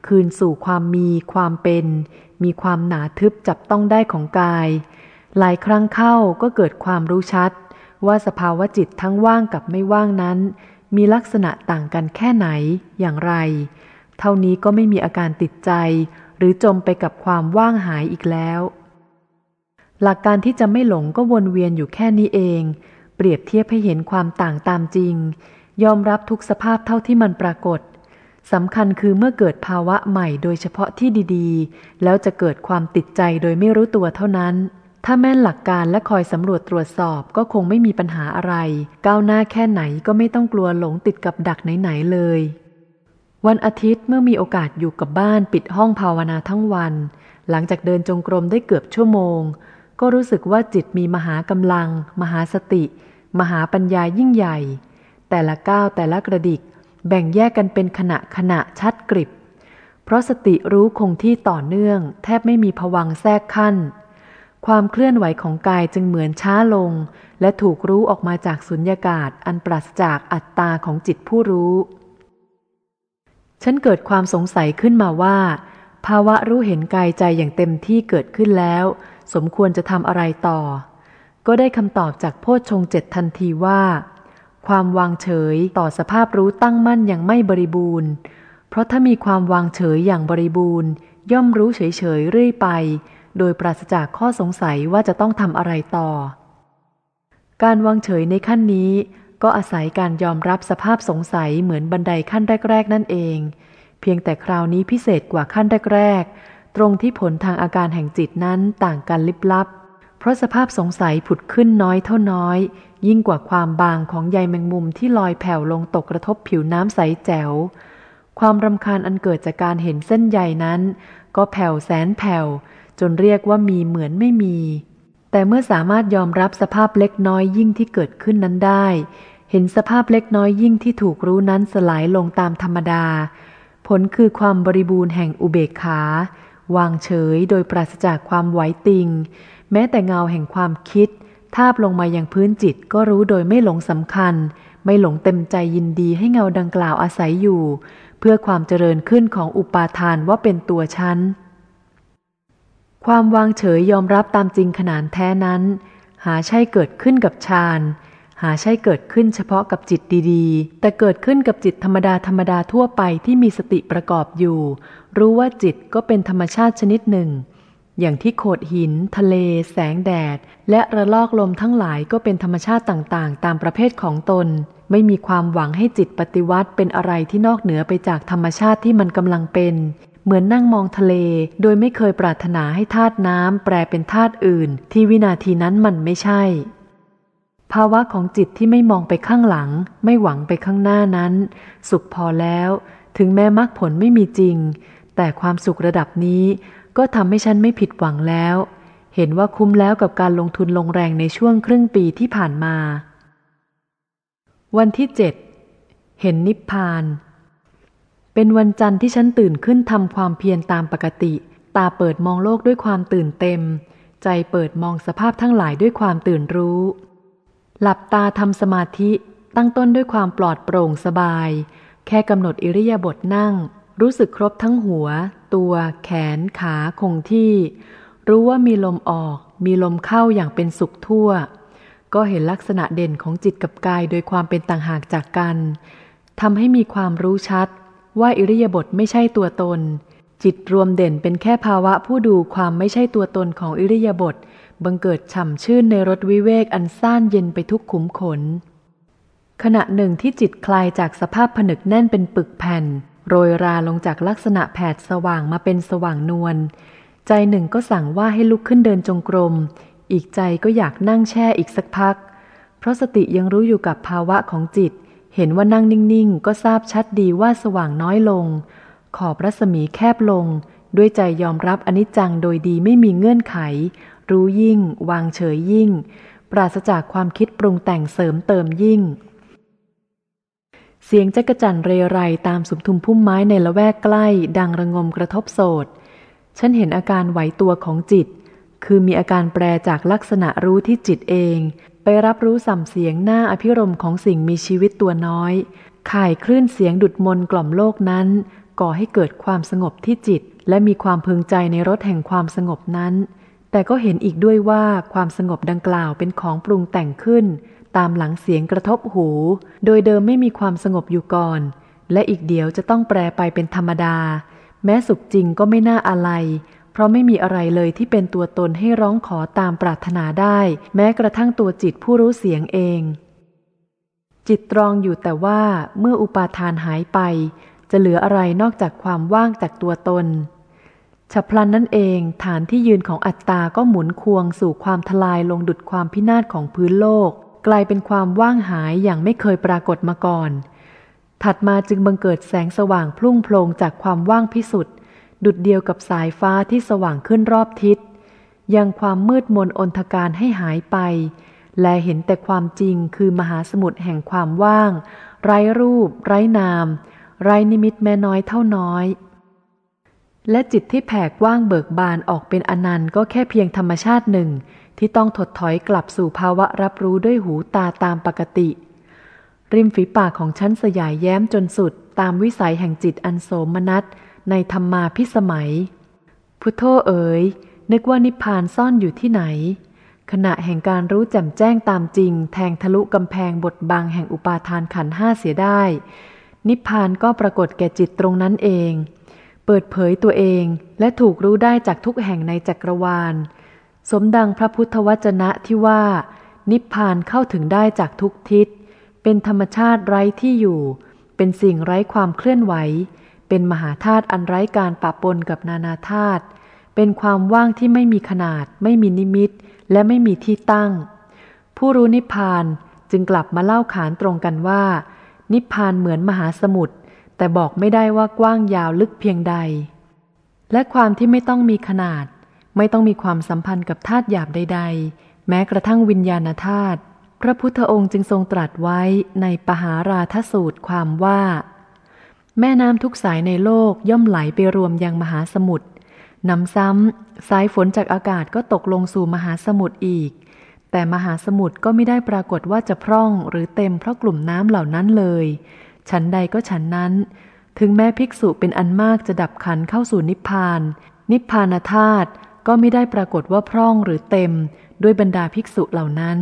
คืนสู่ความมีความเป็น มีความหนาทึบจับต้องได้ของกาย หลายครั้งเข้าก็เกิดความรู้ชัด ว่าสภาวะจิตทั้งว่างกับไม่ว่างนั้น มีลักษณะต่างกันแค่ไหนอย่างไร เท่านี้ก็ไม่มีอาการติดใจ หรือจมไปกับความว่างหายอีกแล้ว หลักการที่จะไม่หลงก็วนเวียนอยู่แค่นี้เอง เปรียบเทียบให้เห็นความต่างตามจริง ยอมรับทุกสภาพเท่าที่มันปรากฏสำคัญคือเมื่อเกิดภาวะใหม่โดยเฉพาะที่ดีๆ แล้วจะเกิดความติดใจโดยไม่รู้ตัวเท่านั้น ถ้าแม่นหลักการและคอยสำรวจตรวจสอบก็คงไม่มีปัญหาอะไร ก้าวหน้าแค่ไหนก็ไม่ต้องกลัวหลงติดกับดักไหนๆเลย วันอาทิตย์เมื่อมีโอกาสอยู่กับบ้านปิดห้องภาวนาทั้งวัน หลังจากเดินจงกรมได้เกือบชั่วโมง ก็รู้สึกว่าจิตมีมหากำลัง มหาสติ มหาปัญญายิ่งใหญ่ แต่ละก้าวแต่ละกระดิก แบ่งแยกกันเป็นขณะขณะชัดกริบ เพราะสติรู้คงที่ต่อเนื่อง แทบไม่มีผวังแทรกขั้น ความเคลื่อนไหวของกายจึงเหมือนช้าลง และถูกรู้ออกมาจากสุญญากาศอันปราศจากอัตตาของจิตผู้รู้ ฉันเกิดความสงสัยขึ้นมาว่า ภาวะรู้เห็นกายใจอย่างเต็มที่เกิดขึ้นแล้ว สมควรจะทำอะไรต่อ ก็ได้คำตอบจากโพชฌงเจ็ดทันทีว่า ความวางเฉยต่อสภาพรู้ตั้งมั่นอย่างไม่บริบูรณ์ เพราะถ้ามีความวางเฉยอย่างบริบูรณ์ ย่อมรู้เฉยๆเรื่อยไป โดยปราศจากข้อสงสัยว่าจะต้องทำอะไรต่อ การวางเฉยในขั้นนี้ ก็อาศัยการยอมรับสภาพสงสัยเหมือนบันไดขั้นแรก ๆ นั่นเอง เพียงแต่คราวนี้พิเศษกว่าขั้นแรกๆ ตรงที่ผลทางอาการแห่งจิตนั้นต่างกันลิบลับ เพราะสภาพสงสัยผุดขึ้นน้อยเท่าน้อย ยิ่งกว่าความบางของใยแมงมุมที่ลอยแผ่วลงตกกระทบผิวน้ำใสแจ๋ว ความรำคาญอันเกิดจากการเห็นเส้นใยนั้น ก็แผ่วแสนแผ่ว จนเรียกว่ามีเหมือนไม่มี แต่เมื่อสามารถยอมรับสภาพเล็กน้อยยิ่งที่เกิดขึ้นนั้นได้ เห็นสภาพเล็กน้อยยิ่งที่ถูกรู้นั้นสลายลงตามธรรมดา ผลคือความบริบูรณ์แห่งอุเบกขา วางเฉยโดยปราศจากความไหวติง แม้แต่เงาแห่งความคิด ทาบลงมายังพื้นจิตก็รู้โดยไม่หลงสำคัญ ไม่หลงเต็มใจยินดีให้เงาดังกล่าวอาศัยอยู่ เพื่อความเจริญขึ้นของอุปาทานว่าเป็นตัวฉันความวางเฉยยอมรับตามจริงขนานแท้นั้น หาใช่เกิดขึ้นกับฌานหาใช่เกิดขึ้นเฉพาะกับจิตดีๆ แต่เกิดขึ้นกับจิตธรรมดาธรรมดาทั่วไปที่มีสติประกอบอยู่ รู้ว่าจิตก็เป็นธรรมชาติชนิดหนึ่ง อย่างที่โขดหิน ทะเล แสงแดด และระลอกลมทั้งหลายก็เป็นธรรมชาติต่างๆ ตามประเภทของตน ไม่มีความหวังให้จิตปฏิวัติเป็นอะไรที่นอกเหนือไปจากธรรมชาติที่มันกำลังเป็น เหมือนนั่งมองทะเล โดยไม่เคยปรารถนาให้ธาตุน้ำแปลเป็นธาตุอื่น ที่วินาทีนั้นมันไม่ใช่ภาวะของจิตที่ไม่มองไปข้างหลัง ไม่หวังไปข้างหน้านั้น สุขพอแล้ว ถึงแม้มรรคผลไม่มีจริง แต่ความสุขระดับนี้ก็ทำให้ฉันไม่ผิดหวังแล้ว เห็นว่าคุ้มแล้วกับการลงทุนลงแรงในช่วงครึ่งปีที่ผ่านมา วันที่เจ็ดเห็นนิพพาน เป็นวันจันทร์ที่ฉันตื่นขึ้นทำความเพียรตามปกติ ตาเปิดมองโลกด้วยความตื่นเต็ม ใจเปิดมองสภาพทั้งหลายด้วยความตื่นรู้ หลับตาทำสมาธิตั้งต้นด้วยความปลอดโปร่งสบาย แค่กำหนดอิริยาบถนั่ง รู้สึกครบทั้งหัว ตัวแขนขาคงที่ รู้ว่ามีลมออก มีลมเข้าอย่างเป็นสุขทั่ว ก็เห็นลักษณะเด่นของจิตกับกายโดยความเป็นต่างหากจากกันทำให้มีความรู้ชัด ว่าอิริยาบถไม่ใช่ตัวตน จิตรวมเด่นเป็นแค่ภาวะผู้ดูความไม่ใช่ตัวตนของอิริยาบถบังเกิดฉ่ำชื่นในรถวิเวกอันซ่านเย็นไปทุกขุมขน ขณะหนึ่งที่จิตคลายจากสภาพผนึกแน่นเป็นปึกแผ่น โรยราลงจากลักษณะแผดสว่างมาเป็นสว่างนวล ใจหนึ่งก็สั่งว่าให้ลุกขึ้นเดินจงกรม อีกใจก็อยากนั่งแช่อีกสักพัก เพราะสติยังรู้อยู่กับภาวะของจิต เห็นว่านั่งนิ่งๆ ก็ทราบชัดดีว่าสว่างน้อยลง ขอบรัศมีแคบลง ด้วยใจยอมรับอนิจจังโดยดีไม่มีเงื่อนไข รู้ยิ่ง วางเฉยยิ่ง ปราศจากความคิดปรุงแต่งเสริมเติมยิ่ง เสียงจักจั่นเรไรตามสุมทุมพุ่มไม้ในละแวกใกล้ ดังระงมกระทบโสดฉันเห็นอาการไหวตัวของจิต คือมีอาการแปรจากลักษณะรู้ที่จิตเอง ไปรับรู้สัมเสียงหน้าอภิรมของสิ่งมีชีวิตตัวน้อยข่ายคลื่นเสียงดุดมนกล่อมโลกนั้น ก่อให้เกิดความสงบที่จิต และมีความพึงใจในรสแห่งความสงบนั้น แต่ก็เห็นอีกด้วยว่าความสงบดังกล่าวเป็นของปรุงแต่งขึ้น ตามหลังเสียงกระทบหู โดยเดิมไม่มีความสงบอยู่ก่อน และอีกเดี๋ยวจะต้องแปรไปเป็นธรรมดา แม้สุขจริงก็ไม่น่าอะไร เพราะไม่มีอะไรเลยที่เป็นตัวตนให้ร้องขอตามปรารถนาได้ แม้กระทั่งตัวจิตผู้รู้เสียงเอง จิตตรองอยู่แต่ว่าเมื่ออุปาทานหายไป จะเหลืออะไรนอกจากความว่างจากตัวตน ฉับพลันนั่นเองฐานที่ยืนของอัตตาก็หมุนควงสู่ความทลายลงดุดความพินาศของพื้นโลก กลายเป็นความว่างหายอย่างไม่เคยปรากฏมาก่อน ถัดมาจึงบังเกิดแสงสว่างพลุ่งโพลงจากความว่างพิสุทธิ์ดุดเดียวกับสายฟ้าที่สว่างขึ้นรอบทิศ ยังความมืดมนอนทการให้หายไป และเห็นแต่ความจริงคือมหาสมุทรแห่งความว่าง ไร้รูป ไร้นาม ไร้นิมิตแม่น้อยเท่าน้อย และจิตที่แผ่กว้างเบิกบานออกเป็นอนันต์ก็แค่เพียงธรรมชาติหนึ่ง ที่ต้องถดถอยกลับสู่ภาวะรับรู้ด้วยหูตาตามปกติ ริมฝีปากของฉันสยายแย้มจนสุด ตามวิสัยแห่งจิตอันโสมนัสในธรรมาพิสมัย พุทโธเอ๋ย นึกว่านิพพานซ่อนอยู่ที่ไหน ขณะแห่งการรู้แจ่มแจ้งตามจริง แทงทะลุกำแพงบทบังแห่งอุปาทานขันห้าเสียได้ นิพพานก็ปรากฏแก่จิตตรงนั้นเอง เปิดเผยตัวเองและถูกรู้ได้จากทุกแห่งในจักรวาล สมดังพระพุทธวจนะที่ว่า นิพพานเข้าถึงได้จากทุกทิศ เป็นธรรมชาติไร้ที่อยู่ เป็นสิ่งไร้ความเคลื่อนไหว เป็นมหาธาตุอันไร้การปะปนกับนานาธาตุเป็นความว่างที่ไม่มีขนาด ไม่มีนิมิต และไม่มีที่ตั้ง ผู้รู้นิพพานจึงกลับมาเล่าขานตรงกันว่า นิพพานเหมือนมหาสมุทร แต่บอกไม่ได้ว่ากว้างยาวลึกเพียงใด และความที่ไม่ต้องมีขนาด ไม่ต้องมีความสัมพันธ์กับธาตุหยาบใด ๆ แม้กระทั่งวิญญาณธาตุพระพุทธองค์จึงทรงตรัสไว้ในปหาราทสูตรความว่า แม่น้ำทุกสายในโลกย่อมไหลไปรวมยังมหาสมุทรนำซ้ำสายฝนจากอากาศก็ตกลงสู่มหาสมุทรอีก แต่มหาสมุทรก็ไม่ได้ปรากฏว่าจะพร่องหรือเต็มเพราะกลุ่มน้ำเหล่านั้นเลย ฉันใดก็ฉันนั้น ถึงแม้ภิกษุเป็นอันมากจะดับขันเข้าสู่นิพพาน นิพพานธาตุก็ไม่ได้ปรากฏว่าพร่องหรือเต็มด้วยบรรดาภิกษุเหล่านั้น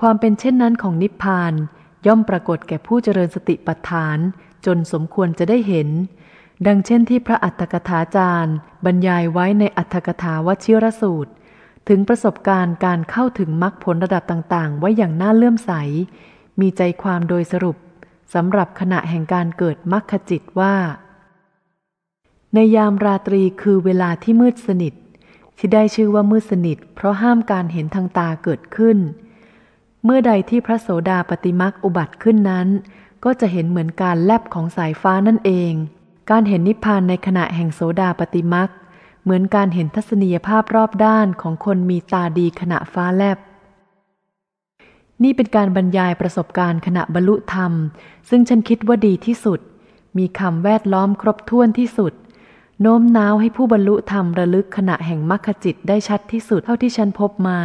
ความเป็นเช่นนั้นของนิพพาน ย่อมปรากฏแก่ผู้เจริญสติปัฏฐาน จนสมควรจะได้เห็น ดังเช่นที่พระอัตถกถาจารย์ บรรยายไว้ในอัตถกถาวชิรสูตร ถึงประสบการณ์การเข้าถึงมรรคผลระดับต่างๆ ไว้อย่างน่าเลื่อมใส มีใจความโดยสรุป สำหรับขณะแห่งการเกิดมรรคจิตว่า ในยามราตรีคือเวลาที่มืดสนิท ที่ได้ชื่อว่ามืดสนิท เพราะห้ามการเห็นทางตาเกิดขึ้น เมื่อใดที่พระโสดาปฏิมักอุบัติขึ้นนั้น ก็จะเห็นเหมือนการแลบของสายฟ้านั่นเอง การเห็นนิพพานในขณะแห่งโสดาปฏิมักเหมือนการเห็นทัศนียภาพรอบด้านของคนมีตาดีขณะฟ้าแลบ นี่เป็นการบรรยายประสบการณ์ขณะบรรลุธรรม ซึ่งฉันคิดว่าดีที่สุด มีคำแวดล้อมครบถ้วนที่สุด โน้มน้าวให้ผู้บรรลุธรรมระลึกขณะแห่งมรรคจิตได้ชัดที่สุดเท่าที่ฉันพบมา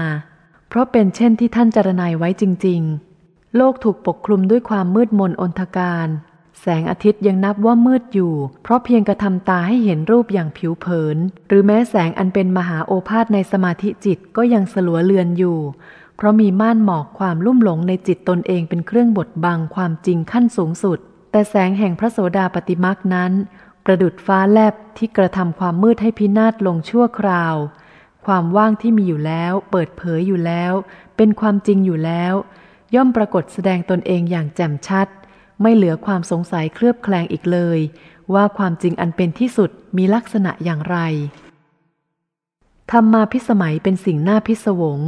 เพราะเป็นเช่นที่ท่านจารณัยไว้จริง ๆ โลกถูกปกคลุมด้วยความมืดมนอนทการ แสงอาทิตย์ยังนับว่ามืดอยู่ เพราะเพียงกระทำตาให้เห็นรูปอย่างผิวเผิน หรือแม้แสงอันเป็นมหาโอภาษในสมาธิจิตก็ยังสลัวเลือนอยู่ เพราะมีม่านหมอกความลุ่มหลงในจิตตนเองเป็นเครื่องบดบังความจริงขั้นสูงสุด แต่แสงแห่งพระโสดาปฏิมักนั้น ประดุดฟ้าแลบที่กระทำความมืดให้พินาศลงชั่วคราว ความว่างที่มีอยู่แล้ว เปิดเผยอยู่แล้ว เป็นความจริงอยู่แล้ว ย่อมปรากฏแสดงตนเองอย่างแจ่มชัด ไม่เหลือความสงสัยเคลือบแคลงอีกเลย ว่าความจริงอันเป็นที่สุดมีลักษณะอย่างไรธรรมาพิสมัยเป็นสิ่งน่าพิศวง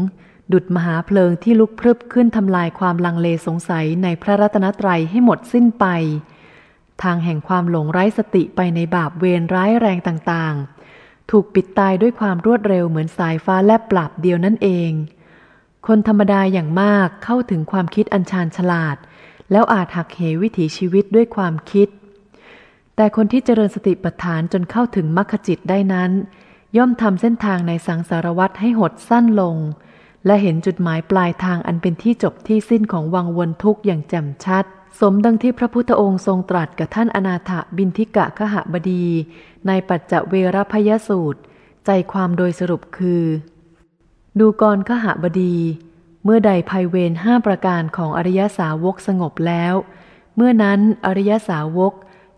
ดุดมหาเพลิงที่ลุกพรึบขึ้นทำลายความลังเลสงสัยในพระรัตนตรัยให้หมดสิ้นไป ทางแห่งความหลงไร้สติไปในบาปเวรร้ายแรงต่างๆ ถูกปิดตายด้วยความรวดเร็วเหมือนสายฟ้าแลบปราบเดียวนั่นเอง คนธรรมดาอย่างมากเข้าถึงความคิดอันชาญฉลาด แล้วอาจหักเหวิถีชีวิตด้วยความคิด แต่คนที่เจริญสติปัฏฐานจนเข้าถึงมรรคจิตได้นั้น ย่อมทำเส้นทางในสังสารวัตรให้หดสั้นลง และเห็นจุดหมายปลายทางอันเป็นที่จบที่สิ้นของวังวนทุกข์อย่างแจ่มชัด สมดังที่พระพุทธองค์ทรงตรัสกับท่านอนาถบินทิกะขหบดี ในปัจจเวรพยสูตร ใจความโดยสรุปคือ ดูกรขหบดี เมื่อใดภัยเวรห้าประการของอริยสาวกสงบแล้ว เมื่อนั้นอริยสาวก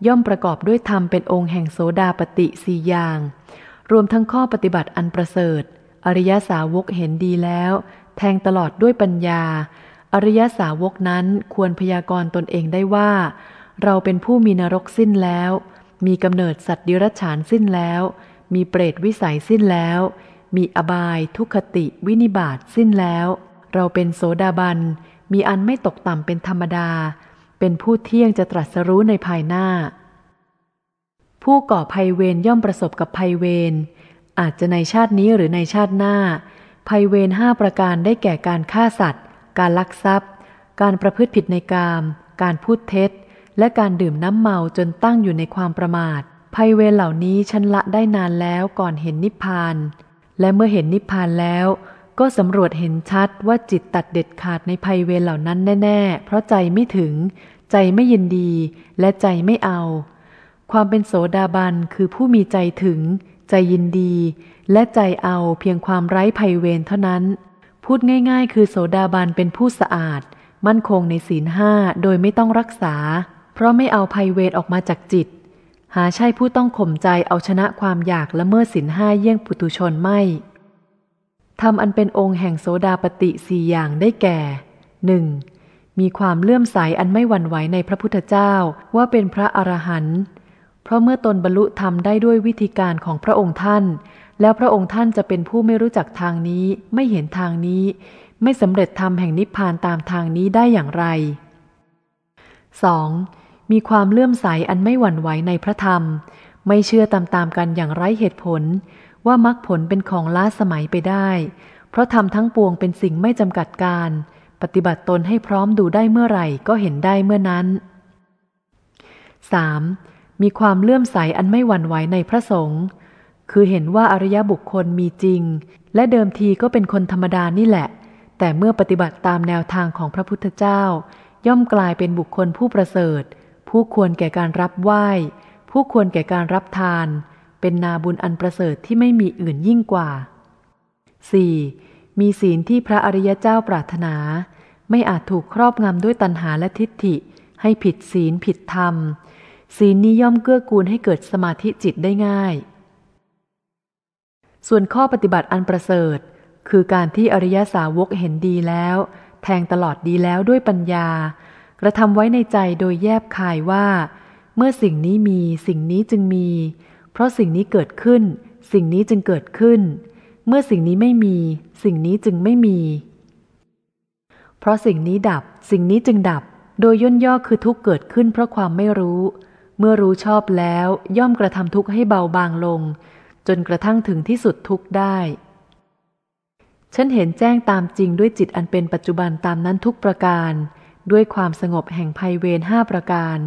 ย่อมประกอบด้วยธรรมเป็นองค์แห่งโสดาปติสี่อย่าง รวมทั้งข้อปฏิบัติอันประเสริฐ อริยสาวกเห็นดีแล้ว แทงตลอดด้วยปัญญา อริยสาวกนั้นควรพยากรณ์ตนเองได้ว่า เราเป็นผู้มีนรกสิ้นแล้ว มีกำเนิดสัตว์ดิรัจฉานสิ้นแล้ว มีเปรตวิสัยสิ้นแล้ว มีอบายทุคติวินิบาตสิ้นแล้ว เราเป็นโสดาบัน มีอันไม่ตกต่ำเป็นธรรมดา เป็นผู้เที่ยงจะตรัสรู้ในภายหน้า ผู้ก่อภัยเวรย่อมประสบกับภัยเวร อาจจะในชาตินี้หรือในชาติหน้า ภัยเวรห้าประการได้แก่การฆ่าสัตว์ การลักทรัพย์ การประพฤติผิดในกาม การพูดเท็จ และการดื่มน้ำเมาจนตั้งอยู่ในความประมาท ภัยเวรเหล่านี้ฉันละได้นานแล้วก่อนเห็นนิพพาน และเมื่อเห็นนิพพานแล้ว ก็สำรวจเห็นชัดว่าจิตตัดเด็ดขาดในภัยเวรเหล่านั้นแน่ ๆ เพราะใจไม่ถึง ใจไม่ยินดี และใจไม่เอา ความเป็นโสดาบันคือผู้มีใจถึง ใจยินดี และใจเอาเพียงความไร้ภัยเวรเท่านั้น พูดง่าย ๆ คือโสดาบันเป็นผู้สะอาด มั่นคงในศีลห้าโดยไม่ต้องรักษา เพราะไม่เอาภัยเวรออกมาจากจิต หาใช่ผู้ต้องข่มใจเอาชนะความอยากละเมิดศีลห้าเยี่ยงปุตุชนไม่ทำอันเป็นองค์แห่งโสดาปติสี่อย่างได้แก่หนึ่งมีความเลื่อมใสอันไม่หวั่นไหวในพระพุทธเจ้าว่าเป็นพระอรหันต์ เพราะเมื่อตนบรรลุธรรมได้ด้วยวิธีการของพระองค์ท่าน แล้วพระองค์ท่านจะเป็นผู้ไม่รู้จักทางนี้ ไม่เห็นทางนี้ ไม่สำเร็จธรรมแห่งนิพพานตามทางนี้ได้อย่างไร 2. มีความเลื่อมใสอันไม่หวั่นไหวในพระธรรม ไม่เชื่อตามๆกันอย่างไร้เหตุผล ว่ามรรคผลเป็นของล้าสมัยไปได้ เพราะทำทั้งปวงเป็นสิ่งไม่จำกัดการ ปฏิบัติตนให้พร้อมดูได้เมื่อไหร่ก็เห็นได้เมื่อนั้น 3. มีความเลื่อมใสอันไม่หวั่นไหวในพระสงฆ์คือเห็นว่าอริยบุคคลมีจริง และเดิมทีก็เป็นคนธรรมดานี่แหละ แต่เมื่อปฏิบัติตามแนวทางของพระพุทธเจ้า ย่อมกลายเป็นบุคคลผู้ประเสริฐ ผู้ควรแก่การรับไหว้ ผู้ควรแก่การรับทาน เป็นนาบุญอันประเสริฐที่ไม่มีอื่นยิ่งกว่า 4. มีศีลที่พระอริยเจ้าปรารถนา ไม่อาจถูกครอบงำด้วยตัณหาและทิฏฐิ ให้ผิดศีลผิดธรรม ศีลนี้ย่อมเกื้อกูลให้เกิดสมาธิจิตได้ง่าย ส่วนข้อปฏิบัติอันประเสริฐ คือการที่อริยสาวกเห็นดีแล้ว แทงตลอดดีแล้วด้วยปัญญา กระทำไว้ในใจโดยแยบคายว่า เมื่อสิ่งนี้มีสิ่งนี้จึงมี เพราะสิ่งนี้เกิดขึ้น สิ่งนี้จึงเกิดขึ้น เมื่อสิ่งนี้ไม่มี สิ่งนี้จึงไม่มี เพราะสิ่งนี้ดับ สิ่งนี้จึงดับ โดยย่นย่อคือทุกเกิดขึ้นเพราะความไม่รู้ เมื่อรู้ชอบแล้วย่อมกระทำทุกข์ให้เบาบางลง จนกระทั่งถึงที่สุดทุกข์ได้ ฉันเห็นแจ้งตามจริงด้วยจิตอันเป็นปัจจุบันตามนั้นทุกประการ ด้วยความสงบแห่งภัยเวรห้าประการ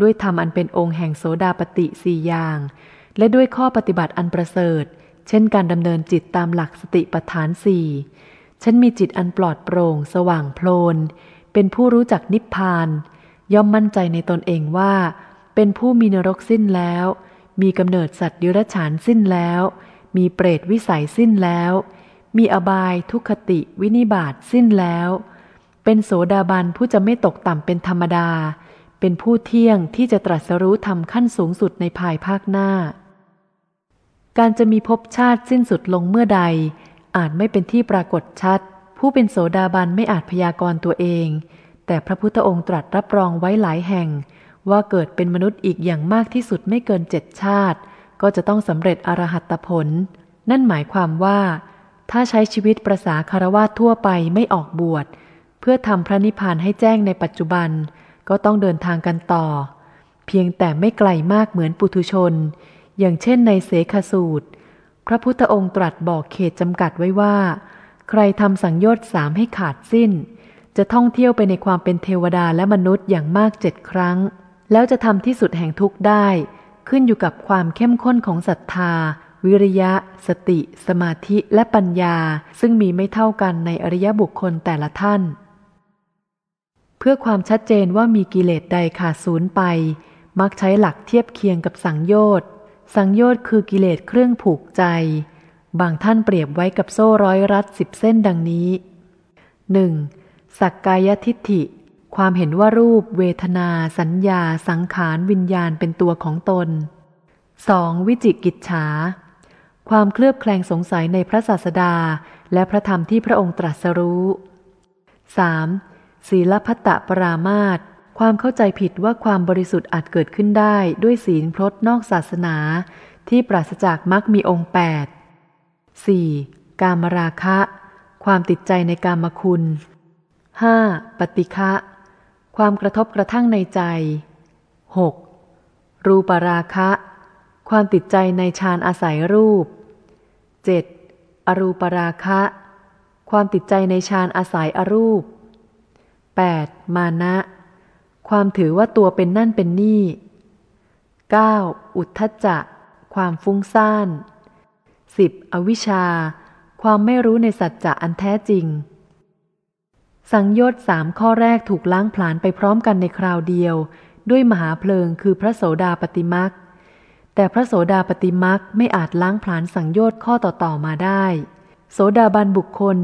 ด้วยธรรมอันเป็นองค์แห่งโสดาปติสี่อย่าง และด้วยข้อปฏิบัติอันประเสริฐ เช่นการดำเนินจิตตามหลักสติปัฏฐานสี่ฉันมีจิตอันปลอดโปร่ง สว่างโพลนเป็นผู้รู้จักนิพพาน ย่อมมั่นใจในตนเองว่า เป็นผู้มีนรกสิ้นแล้ว มีกำเนิดสัตว์ดิรัจฉานสิ้นแล้ว มีเปรตวิสัยสิ้นแล้ว มีอบายทุคติวินิบาตสิ้นแล้ว เป็นโสดาบันผู้จะไม่ตกต่ำเป็นธรรมดา เป็นผู้เที่ยงที่จะตรัสรู้ทำขั้นสูงสุดในภายภาคหน้า การจะมีภพชาติสิ้นสุดลงเมื่อใด อาจไม่เป็นที่ปรากฏชัด ผู้เป็นโสดาบันไม่อาจพยากรณ์ตัวเอง แต่พระพุทธองค์ตรัสรับรองไว้หลายแห่ง ว่าเกิดเป็นมนุษย์อีกอย่างมากที่สุดไม่เกินเจ็ดชาติ ก็จะต้องสำเร็จอรหัตผล นั่นหมายความว่า ถ้าใช้ชีวิตประสาคารวาทั่วไปไม่ออกบวช เพื่อทำพระนิพพานให้แจ้งในปัจจุบัน ก็ต้องเดินทางกันต่อ เพียงแต่ไม่ไกลมากเหมือนปุถุชน อย่างเช่นในเสขสูตร พระพุทธองค์ตรัสบอกเขตจำกัดไว้ว่า ใครทำสังโยชน์สามให้ขาดสิ้น จะท่องเที่ยวไปในความเป็นเทวดาและมนุษย์อย่างมากเจ็ดครั้ง แล้วจะทำที่สุดแห่งทุกข์ได้ ขึ้นอยู่กับความเข้มข้นของศรัทธา วิริยะ สติ สมาธิและปัญญา ซึ่งมีไม่เท่ากันในอริยบุคคลแต่ละท่าน เพื่อความชัดเจนว่ามีกิเลสใดขาดศูนย์ไป มักใช้หลักเทียบเคียงกับสังโยชน์สังโยชน์คือกิเลสเครื่องผูกใจ บางท่านเปรียบไว้กับโซ่ร้อยรัดสิบเส้นดังนี้ 1. สักกายทิฏฐิ ความเห็นว่ารูป เวทนา สัญญา สังขาร วิญญาณเป็นตัวของตน 2. วิจิกิจฉา ความเคลือบแคลงสงสัยในพระศาสดา และพระธรรมที่พระองค์ตรัสรู้ 3. ศีลพัตตปรามาตความเข้าใจผิดว่าความบริสุทธิ์อาจเกิดขึ้นได้ด้วยศีลพรตนอกศาสนา ที่ปราศจากมรรคมีองค์ 8 4. กามราคะ ความติดใจในกามคุณ 5. ปฏิฆะ ความกระทบกระทั่งในใจ 6. รูปราคะ ความติดใจในฌานอาศัยรูป 7. อรูปราคะ ความติดใจในฌานอาศัยอรูป 8. มานะ ความถือว่าตัวเป็นนั่นเป็นนี่ 9. อุทธจะความฟุ้งซ่าน 10. อวิชชา ความไม่รู้ในสัจจะอันแท้จริง สังโยชน์สามข้อแรกถูกล้างผลาญไปพร้อมกันในคราวเดียว ด้วยมหาเพลิงคือพระโสดาปติมักแต่พระโสดาปฏิมักไม่อาจล้างผลาญสังโยชน์ข้อต่อๆมาได้ โสดาบันบุคคล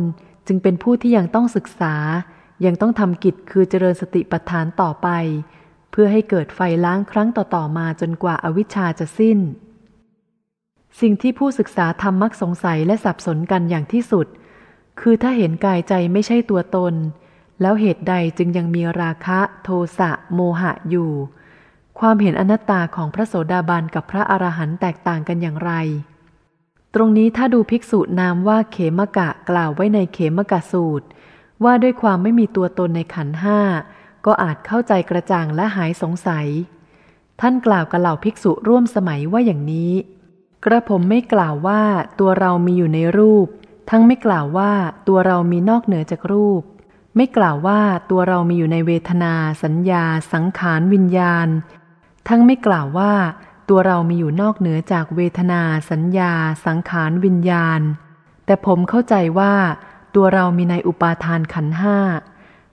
จึงเป็นผู้ที่ยังต้องศึกษา ยังต้องทำกิจคือเจริญสติปัฏฐานต่อไป เพื่อให้เกิดไฟล้างครั้งต่อๆมาจนกว่าอาวิชชาจะสิ้น สิ่งที่ผู้ศึกษาทำมักสงสัยและสับสนกันอย่างที่สุด คือถ้าเห็นกายใจไม่ใช่ตัวตน แล้วเหตุใดจึงยังมีราคะโทสะโมหะอยู่ ความเห็นอนัตตาของพระโสดาบันกับพระอรหันต์แตกต่างกันอย่างไร ตรงนี้ถ้าดูภิกษุนามว่าเขมกะกล่าวไว้ในเขมกะสูตร ว่าด้วยความไม่มีตัวตนในขันห้าก็อาจเข้าใจกระจ่างและหายสงสัย ท่านกล่าวกับเหล่าภิกษุร่วมสมัยว่าอย่างนี้ กระผมไม่กล่าวว่าตัวเรามีอยู่ในรูป ทั้งไม่กล่าวว่าตัวเรามีนอกเหนือจากรูป ไม่กล่าวว่าตัวเรามีอยู่ในเวทนา สัญญา สังขารวิญญาณ ทั้งไม่กล่าวว่าตัวเรามีอยู่นอกเหนือจากเวทนา สัญญา สังขารวิญญาณ แต่ผมเข้าใจว่าตัวเรามีในอุปาทานขันห้า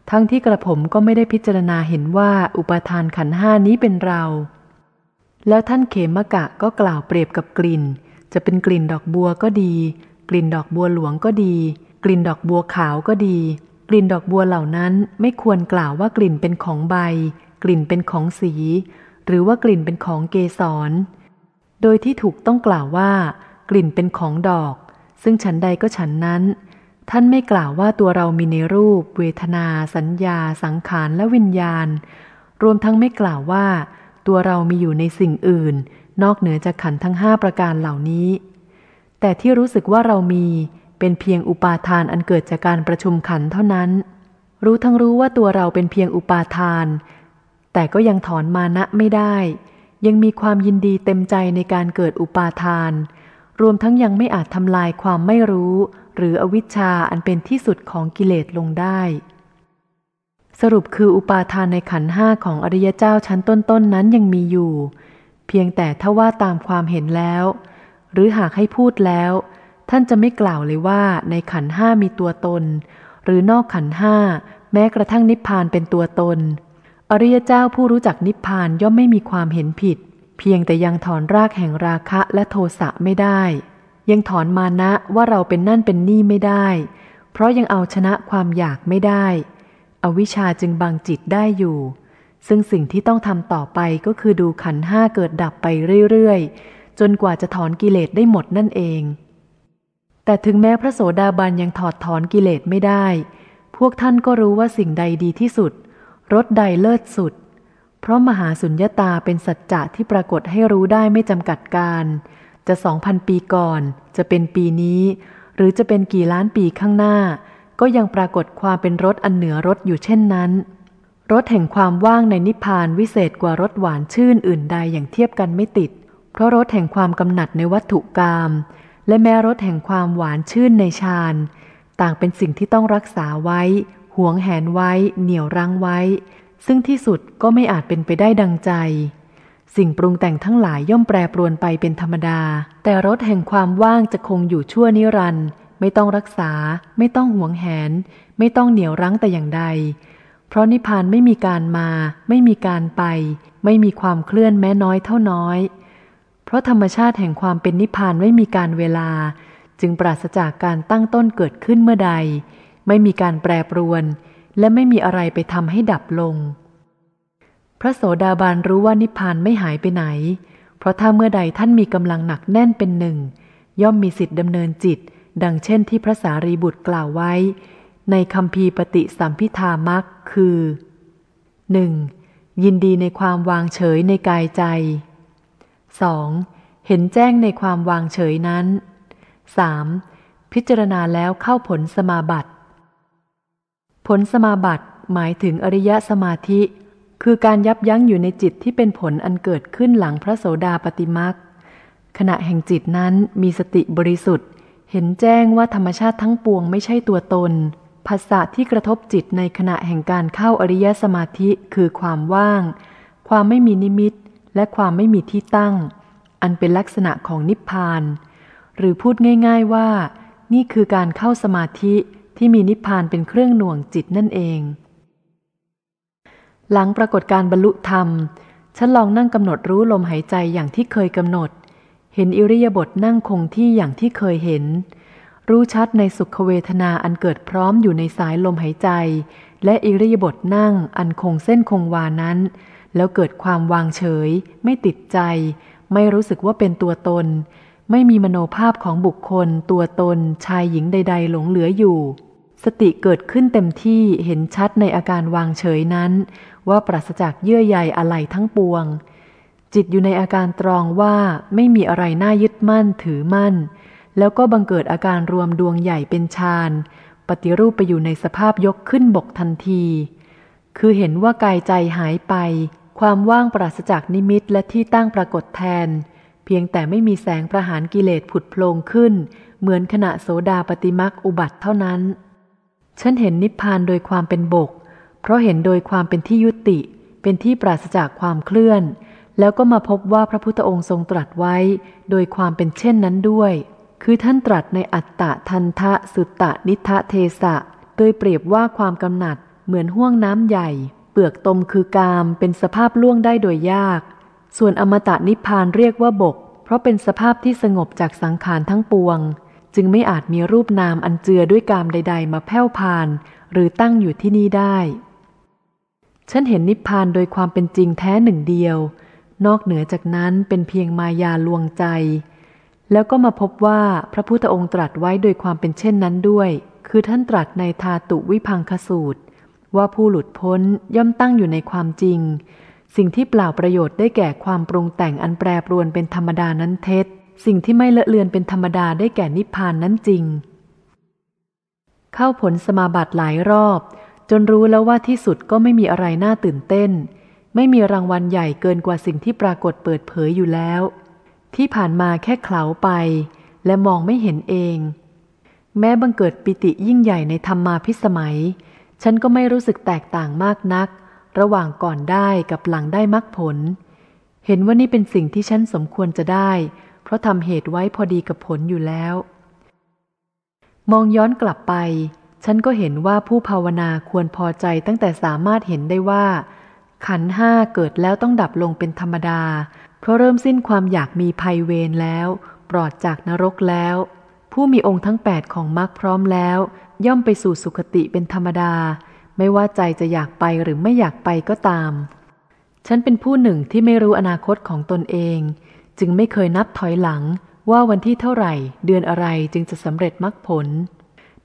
ทั้งที่กระผมก็ไม่ได้พิจารณาเห็นว่าอุปาทานขันห้านี้เป็นเรา แล้วท่านเขมกะก็กล่าวเปรียบกับกลิ่น จะเป็นกลิ่นดอกบัวก็ดี กลิ่นดอกบัวหลวงก็ดี กลิ่นดอกบัวขาวก็ดี กลิ่นดอกบัวเหล่านั้นไม่ควรกล่าวว่ากลิ่นเป็นของใบ กลิ่นเป็นของสี หรือว่ากลิ่นเป็นของเกสร โดยที่ถูกต้องกล่าวว่า กลิ่นเป็นของดอก ซึ่งฉันใดก็ฉันนั้น ท่านไม่กล่าวว่าตัวเรามีในรูป เวทนา สัญญา สังขารและวิญญาณ รวมทั้งไม่กล่าวว่า ตัวเรามีอยู่ในสิ่งอื่น นอกเหนือจากขันทั้งห้าประการเหล่านี้ แต่ที่รู้สึกว่าเรามีเป็นเพียงอุปาทานอันเกิดจากการประชุมขันเท่านั้น รู้ทั้งรู้ว่าตัวเราเป็นเพียงอุปาทาน แต่ก็ยังถอนมานะไม่ได้ ยังมีความยินดีเต็มใจในการเกิดอุปาทาน รวมทั้งยังไม่อาจทำลายความไม่รู้ หรืออวิชชาอันเป็นที่สุดของกิเลสลงได้ สรุปคืออุปาทานในขันห้าของอริยเจ้าชั้นต้นๆนนั้นยังมีอยู่ เพียงแต่ถ้าว่าตามความเห็นแล้ว หรือหากให้พูดแล้ว ท่านจะไม่กล่าวเลยว่าในขันห้ามีตัวตน หรือนอกขันห้าแม้กระทั่งนิพพานเป็นตัวตน อริยเจ้าผู้รู้จักนิพพานย่อมไม่มีความเห็นผิด เพียงแต่ยังถอนรากแห่งราคะและโทสะไม่ได้ ยังถอนมานะว่าเราเป็นนั่นเป็นนี่ไม่ได้ เพราะยังเอาชนะความอยากไม่ได้ อวิชชาจึงบังจิตได้อยู่ ซึ่งสิ่งที่ต้องทำต่อไปก็คือดูขันห้าเกิดดับไปเรื่อยๆ จนกว่าจะถอนกิเลสได้หมดนั่นเอง แต่ถึงแม้พระโสดาบันยังถอดถอนกิเลสไม่ได้ พวกท่านก็รู้ว่าสิ่งใดดีที่สุดรสใดเลิศสุด เพราะมหาสุญญาตาเป็นสัจจะที่ปรากฏให้รู้ได้ไม่จำกัดการ จะสองพันปีก่อน จะเป็นปีนี้ หรือจะเป็นกี่ล้านปีข้างหน้า ก็ยังปรากฏความเป็นรสอันเหนือรสอยู่เช่นนั้นรสแห่งความว่างในนิพพานวิเศษกว่ารสหวานชื่นอื่นใดอย่างเทียบกันไม่ติด เพราะรสแห่งความกำหนัดในวัตถุกรรมและแม้รสแห่งความหวานชื่นในฌานต่างเป็นสิ่งที่ต้องรักษาไว้ หวงแหนไว้ เหนี่ยวรั้งไว้ ซึ่งที่สุดก็ไม่อาจเป็นไปได้ดังใจ สิ่งปรุงแต่งทั้งหลายย่อมแปรปรวนไปเป็นธรรมดา แต่รสแห่งความว่างจะคงอยู่ชั่วนิรันด์ไม่ต้องรักษา ไม่ต้องหวงแหน ไม่ต้องเหนี่ยวรั้งแต่อย่างใด เพราะนิพพานไม่มีการมา ไม่มีการไป ไม่มีความเคลื่อนแม้น้อยเท่าน้อย เพราะธรรมชาติแห่งความเป็นนิพพานไม่มีการเวลา จึงปราศจากการตั้งต้นเกิดขึ้นเมื่อใด ไม่มีการแปรปรวน และไม่มีอะไรไปทำให้ดับลง พระโสดาบันรู้ว่านิพพานไม่หายไปไหน เพราะถ้าเมื่อใดท่านมีกำลังหนักแน่นเป็นหนึ่ง ย่อมมีสิทธิ์ดำเนินจิต ดังเช่นที่พระสารีบุตรกล่าวไว้ ในคำพีปฏิสัมพิธามักคือ 1. ยินดีในความวางเฉยในกายใจ 2. เห็นแจ้งในความวางเฉยนั้น 3. พิจารณาแล้วเข้าผลสมาบัติ ผลสมาบัติหมายถึงอริยสมาธิ คือการยับยั้งอยู่ในจิตที่เป็นผลอันเกิดขึ้นหลังพระโสดาปติมักขณะแห่งจิตนั้นมีสติบริสุทธิ์ เห็นแจ้งว่าธรรมชาติทั้งปวงไม่ใช่ตัวตนภาษาที่กระทบจิตในขณะแห่งการเข้าอริยสมาธิคือความว่าง ความไม่มีนิมิต และความไม่มีที่ตั้ง อันเป็นลักษณะของนิพพาน หรือพูดง่าย ๆว่า นี่คือการเข้าสมาธิที่มีนิพพานเป็นเครื่องหน่วงจิตนั่นเอง หลังปรากฏการบรรลุธรรม ฉันลองนั่งกำหนดรู้ลมหายใจอย่างที่เคยกำหนด เห็นอิริยาบถนั่งคงที่อย่างที่เคยเห็น รู้ชัดในสุขเวทนาอันเกิดพร้อมอยู่ในสายลมหายใจ และอิริยาบถนั่งอันคงเส้นคงวานั้น แล้วเกิดความวางเฉย ไม่ติดใจ ไม่รู้สึกว่าเป็นตัวตน ไม่มีมโนภาพของบุคคล ตัวตน ชายหญิงใด ๆ หลงเหลืออยู่ สติเกิดขึ้นเต็มที่เห็นชัดในอาการวางเฉยนั้น ว่าปราศจากเยื่อใยอะไรทั้งปวง จิตอยู่ในอาการตรองว่าไม่มีอะไรน่ายึดมั่นถือมั่น แล้วก็บังเกิดอาการรวมดวงใหญ่เป็นฌานปฏิรูปไปอยู่ในสภาพยกขึ้นบกทันที คือเห็นว่ากายใจหายไป ความว่างปราศจากนิมิตและที่ตั้งปรากฏแทน เพียงแต่ไม่มีแสงประหารกิเลสผุดโผลงขึ้น เหมือนขณะโสดาปฏิมักอุบัติเท่านั้น ฉันเห็นนิพพานโดยความเป็นบก เพราะเห็นโดยความเป็นที่ยุติ เป็นที่ปราศจากความเคลื่อน แล้วก็มาพบว่าพระพุทธองค์ทรงตรัสไว้ โดยความเป็นเช่นนั้นด้วย คือท่านตรัสในอัตตะทันทะสุตตะนิทะเทสะ โดยเปรียบว่าความกำหนัดเหมือนห่วงน้ำใหญ่ ปลือกตมคือกามเป็นสภาพล่วงได้โดยยาก ส่วนอมตะนิพพานเรียกว่าบก เพราะเป็นสภาพที่สงบจากสังขารทั้งปวง จึงไม่อาจมีรูปนามอันเจือด้วยกามใด ๆ มาแผ่วพาน หรือตั้งอยู่ที่นี่ได้ ฉันเห็นนิพพานโดยความเป็นจริงแท้หนึ่งเดียว นอกเหนือจากนั้นเป็นเพียงมายาลวงใจ แล้วก็มาพบว่าพระพุทธองค์ตรัสไว้โดยความเป็นเช่นนั้นด้วย คือท่านตรัสในทาตุวิพังคสูตร ว่าผู้หลุดพ้นย่อมตั้งอยู่ในความจริง สิ่งที่เปล่าประโยชน์ได้แก่ความปรุงแต่งอันแปรปรวนเป็นธรรมดานั้นเท็จ สิ่งที่ไม่เลอะเลือนเป็นธรรมดาได้แก่นิพพานนั้นจริง เข้าผลสมาบัติหลายรอบ จนรู้แล้วว่าที่สุดก็ไม่มีอะไรน่าตื่นเต้น ไม่มีรางวัลใหญ่เกินกว่าสิ่งที่ปรากฏเปิดเผยอยู่แล้ว ที่ผ่านมาแค่เขลาไป และมองไม่เห็นเอง แม้บังเกิดปิติยิ่งใหญ่ในธรรมาพิสมัย ฉันก็ไม่รู้สึกแตกต่างมากนัก ระหว่างก่อนได้กับหลังได้มรรคผล เห็นว่านี่เป็นสิ่งที่ฉันสมควรจะได้ เพราะทำเหตุไว้พอดีกับผลอยู่แล้ว มองย้อนกลับไป ฉันก็เห็นว่าผู้ภาวนาควรพอใจตั้งแต่สามารถเห็นได้ว่า ขันห้าเกิดแล้วต้องดับลงเป็นธรรมดา เพราะเริ่มสิ้นความอยากมีภัยเวรแล้ว ปลอดจากนรกแล้ว ผู้มีองค์ทั้งแปดของมรรคพร้อมแล้ว ย่อมไปสู่สุคติเป็นธรรมดา ไม่ว่าใจจะอยากไปหรือไม่อยากไปก็ตาม ฉันเป็นผู้หนึ่งที่ไม่รู้อนาคตของตนเอง จึงไม่เคยนับถอยหลังว่าวันที่เท่าไหร่ เดือนอะไรจึงจะสำเร็จมรรคผล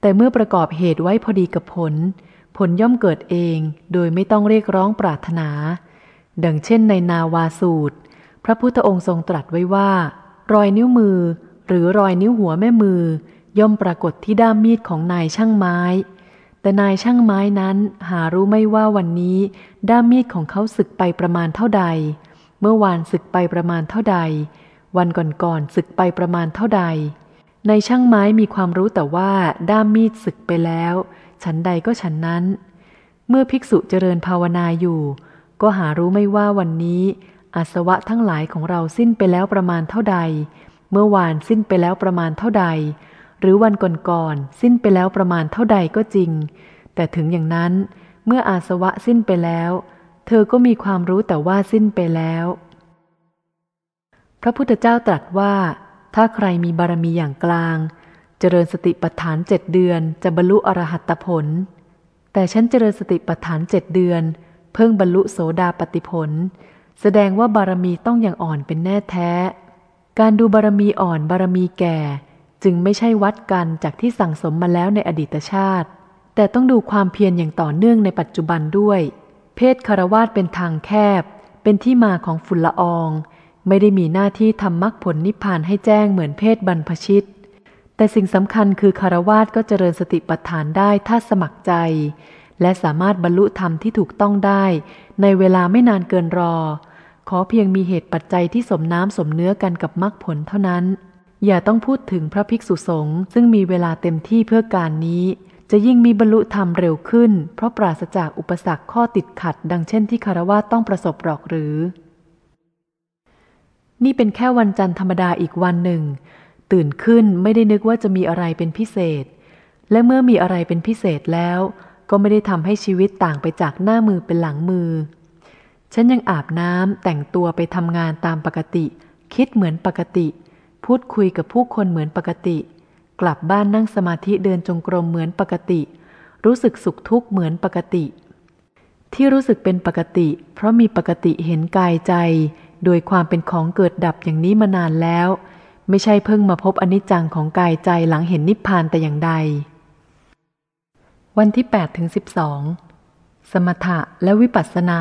แต่เมื่อประกอบเหตุไว้พอดีกับผล ผลย่อมเกิดเองโดยไม่ต้องเรียกร้องปรารถนา ดังเช่นในนาวาสูตร พระพุทธองค์ทรงตรัสไว้ว่า รอยนิ้วมือ หรือรอยนิ้วหัวแม่มือ ย่อมปรากฏที่ด้ามมีดของนายช่างไม้ แต่นายช่างไม้นั้นหารู้ไม่ว่าวันนี้ ด้ามมีดของเขาศึกไปประมาณเท่าใด เมื่อวานศึกไปประมาณเท่าใด วันก่อนๆศึกไปประมาณเท่าใด ในช่างไม้มีความรู้แต่ว่าด้ามมีดศึกไปแล้ว ฉันใดก็ฉันนั้น เมื่อภิกษุเจริญภาวนาอยู่ ก็หารู้ไม่ว่าวันนี้อาสวะทั้งหลายของเราสิ้นไปแล้วประมาณเท่าใด เมื่อวานสิ้นไปแล้วประมาณเท่าใด หรือวันก่อนๆสิ้นไปแล้วประมาณเท่าใดก็จริง แต่ถึงอย่างนั้นเมื่ออาสวะสิ้นไปแล้ว เธอก็มีความรู้แต่ว่าสิ้นไปแล้ว พระพุทธเจ้าตรัสว่า ถ้าใครมีบารมีอย่างกลาง เจริญสติปัฏฐานเจ็ดเดือนจะบรรลุอรหัตผล แต่ฉันเจริญสติปัฏฐานเจ็ดเดือน เพิ่งบรรลุโสดาปติผล แสดงว่าบารมีต้องอย่างอ่อนเป็นแน่แท้ การดูบารมีอ่อนบารมีแก่ จึงไม่ใช่วัดกันจากที่สั่งสมมาแล้วในอดีตชาติ แต่ต้องดูความเพียรอย่างต่อเนื่องในปัจจุบันด้วย เพศคารวาสเป็นทางแคบ เป็นที่มาของฝุ่นละออง ไม่ได้มีหน้าที่ทำมรรคผลนิพพานให้แจ้งเหมือนเพศบรรพชิต แต่สิ่งสำคัญคือคารวาสก็เจริญสติปัฏฐานได้ถ้าสมัครใจ และสามารถบรรลุธรรมที่ถูกต้องได้ ในเวลาไม่นานเกินรอ ขอเพียงมีเหตุปัจจัยที่สมน้ำสมเนื้อกันกับมรรคผลเท่านั้น อย่าต้องพูดถึงพระภิกษุสงฆ์ซึ่งมีเวลาเต็มที่เพื่อการนี้ จะยิ่งมีบรรลุธรรมเร็วขึ้น เพราะปราศจากอุปสรรคข้อติดขัด ดังเช่นที่คารวะต้องประสบหรอกหรือ นี่เป็นแค่วันจันทร์ธรรมดาอีกวันหนึ่ง ตื่นขึ้นไม่ได้นึกว่าจะมีอะไรเป็นพิเศษ และเมื่อมีอะไรเป็นพิเศษแล้ว ก็ไม่ได้ทำให้ชีวิตต่างไปจากหน้ามือเป็นหลังมือ ฉันยังอาบน้ำแต่งตัวไปทำงานตามปกติ คิดเหมือนปกติ พูดคุยกับผู้คนเหมือนปกติ กลับบ้านนั่งสมาธิเดินจงกรมเหมือนปกติ รู้สึกสุขทุกข์เหมือนปกติ ที่รู้สึกเป็นปกติ เพราะมีปกติเห็นกายใจ โดยความเป็นของเกิดดับอย่างนี้มานานแล้ว ไม่ใช่เพิ่งมาพบอนิจจังของกายใจหลังเห็นนิพพานแต่อย่างใด วันที่8ถึง12 สมถะและวิปัสสนา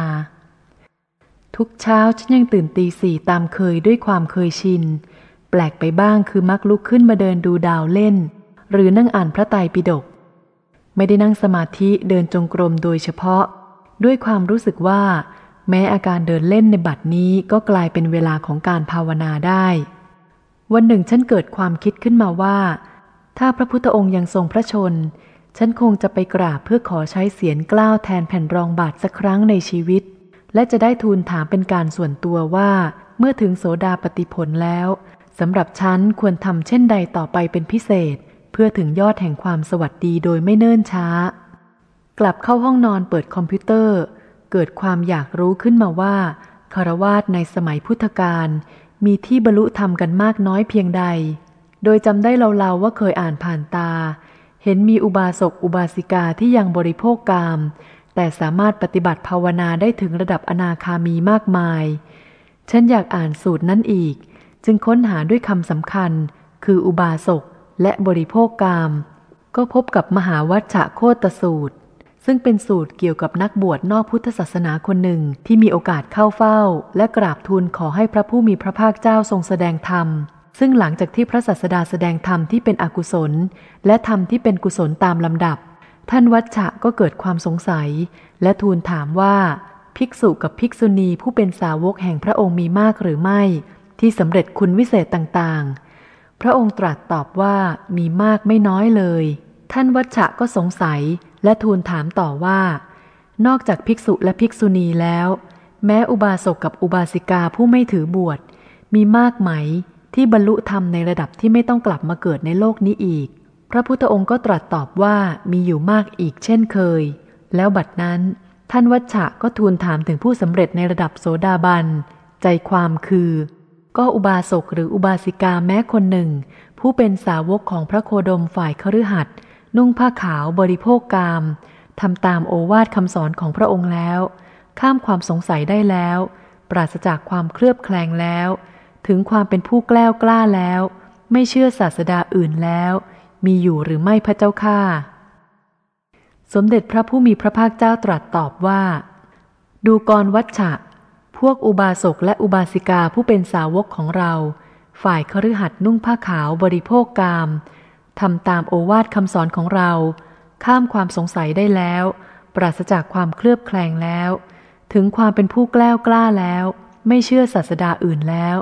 ทุกเช้าฉันยังตื่นตีสี่ตามเคยด้วยความเคยชิน แปลกไปบ้างคือมักลุกขึ้นมาเดินดูดาวเล่น หรือนั่งอ่านพระไตรปิฎกไม่ได้นั่งสมาธิเดินจงกรมโดยเฉพาะ ด้วยความรู้สึกว่า แม้อาการเดินเล่นในบัดนี้ก็กลายเป็นเวลาของการภาวนาได้ วันหนึ่งฉันเกิดความคิดขึ้นมาว่า ถ้าพระพุทธองค์ยังทรงพระชน ฉันคงจะไปกราบเพื่อขอใช้เสียงกล้าวแทนแผ่นรองบาทสักครั้งในชีวิต และจะได้ทูลถามเป็นการส่วนตัวว่า เมื่อถึงโสดาปฏิผลแล้ว สำหรับฉันควรทำเช่นใดต่อไปเป็นพิเศษ เพื่อถึงยอดแห่งความสวัสดีโดยไม่เนิ่นช้า กลับเข้าห้องนอนเปิดคอมพิวเตอร์ เกิดความอยากรู้ขึ้นมาว่าคารวาสในสมัยพุทธกาลมีที่บรรลุธรรมกันมากน้อยเพียงใด โดยจำได้เล่าๆว่าเคยอ่านผ่านตา เห็นมีอุบาสกอุบาสิกาที่ยังบริโภคกาม แต่สามารถปฏิบัติภาวนาได้ถึงระดับอนาคามีมากมาย ฉันอยากอ่านสูตรนั้นอีก จึงค้นหาด้วยคำสำคัญ คืออุบาสกและบริโภคกาม ก็พบกับมหาวัชะโคตสูตร ซึ่งเป็นสูตรเกี่ยวกับนักบวชนอกพุทธศาสนาคนหนึ่งที่มีโอกาสเข้าเฝ้า และกราบทูลขอให้พระผู้มีพระภาคเจ้าทรงแสดงธรรม ซึ่งหลังจากที่พระศาสดาแสดงธรรมที่เป็นอกุศล และธรรมที่เป็นกุศลตามลำดับ ท่านวัชชะก็เกิดความสงสัย และทูลถามว่า ภิกษุกับภิกษุณีผู้เป็นสาวกแห่งพระองค์มีมากหรือไม่ ที่สำเร็จคุณวิเศษต่างๆ พระองค์ตรัสตอบว่ามีมากไม่น้อยเลย ท่านวัชชะก็สงสัยและทูลถามต่อว่า นอกจากภิกษุและภิกษุณีแล้ว แม้อุบาสกกับอุบาสิกาผู้ไม่ถือบวช มีมากไหมที่บรรลุธรรมในระดับที่ไม่ต้องกลับมาเกิดในโลกนี้อีก พระพุทธองค์ก็ตรัสตอบว่ามีอยู่มากอีกเช่นเคย แล้วบัดนั้น ท่านวัชชะก็ทูลถามถึงผู้สำเร็จในระดับโสดาบัน ใจความคือ ก็อุบาสกหรืออุบาสิกาแม้คนหนึ่ง ผู้เป็นสาวกของพระโคดมฝ่ายคฤหัสถ์นุ่งผ้าขาวบริโภคกามทำตามโอวาทคำสอนของพระองค์แล้ว ข้ามความสงสัยได้แล้ว ปราศจากความเคลือบแคลงแล้ว ถึงความเป็นผู้แกล้วกล้าแล้ว ไม่เชื่อศาสดาอื่นแล้ว มีอยู่หรือไม่พระเจ้าข้าสมเด็จพระผู้มีพระภาคเจ้าตรัสตอบว่า ดูกรวัชชะ พวกอุบาสกและอุบาสิกาผู้เป็นสาวกของเรา ฝ่ายคฤหัสนุ่งผ้าขาวบริโภคกามทำตามโอวาทคำสอนของเรา ข้ามความสงสัยได้แล้ว ปราศจากความเคลือบแคลงแล้ว ถึงความเป็นผู้แกล้วกล้าแล้ว ไม่เชื่อศาสดาอื่นแล้ว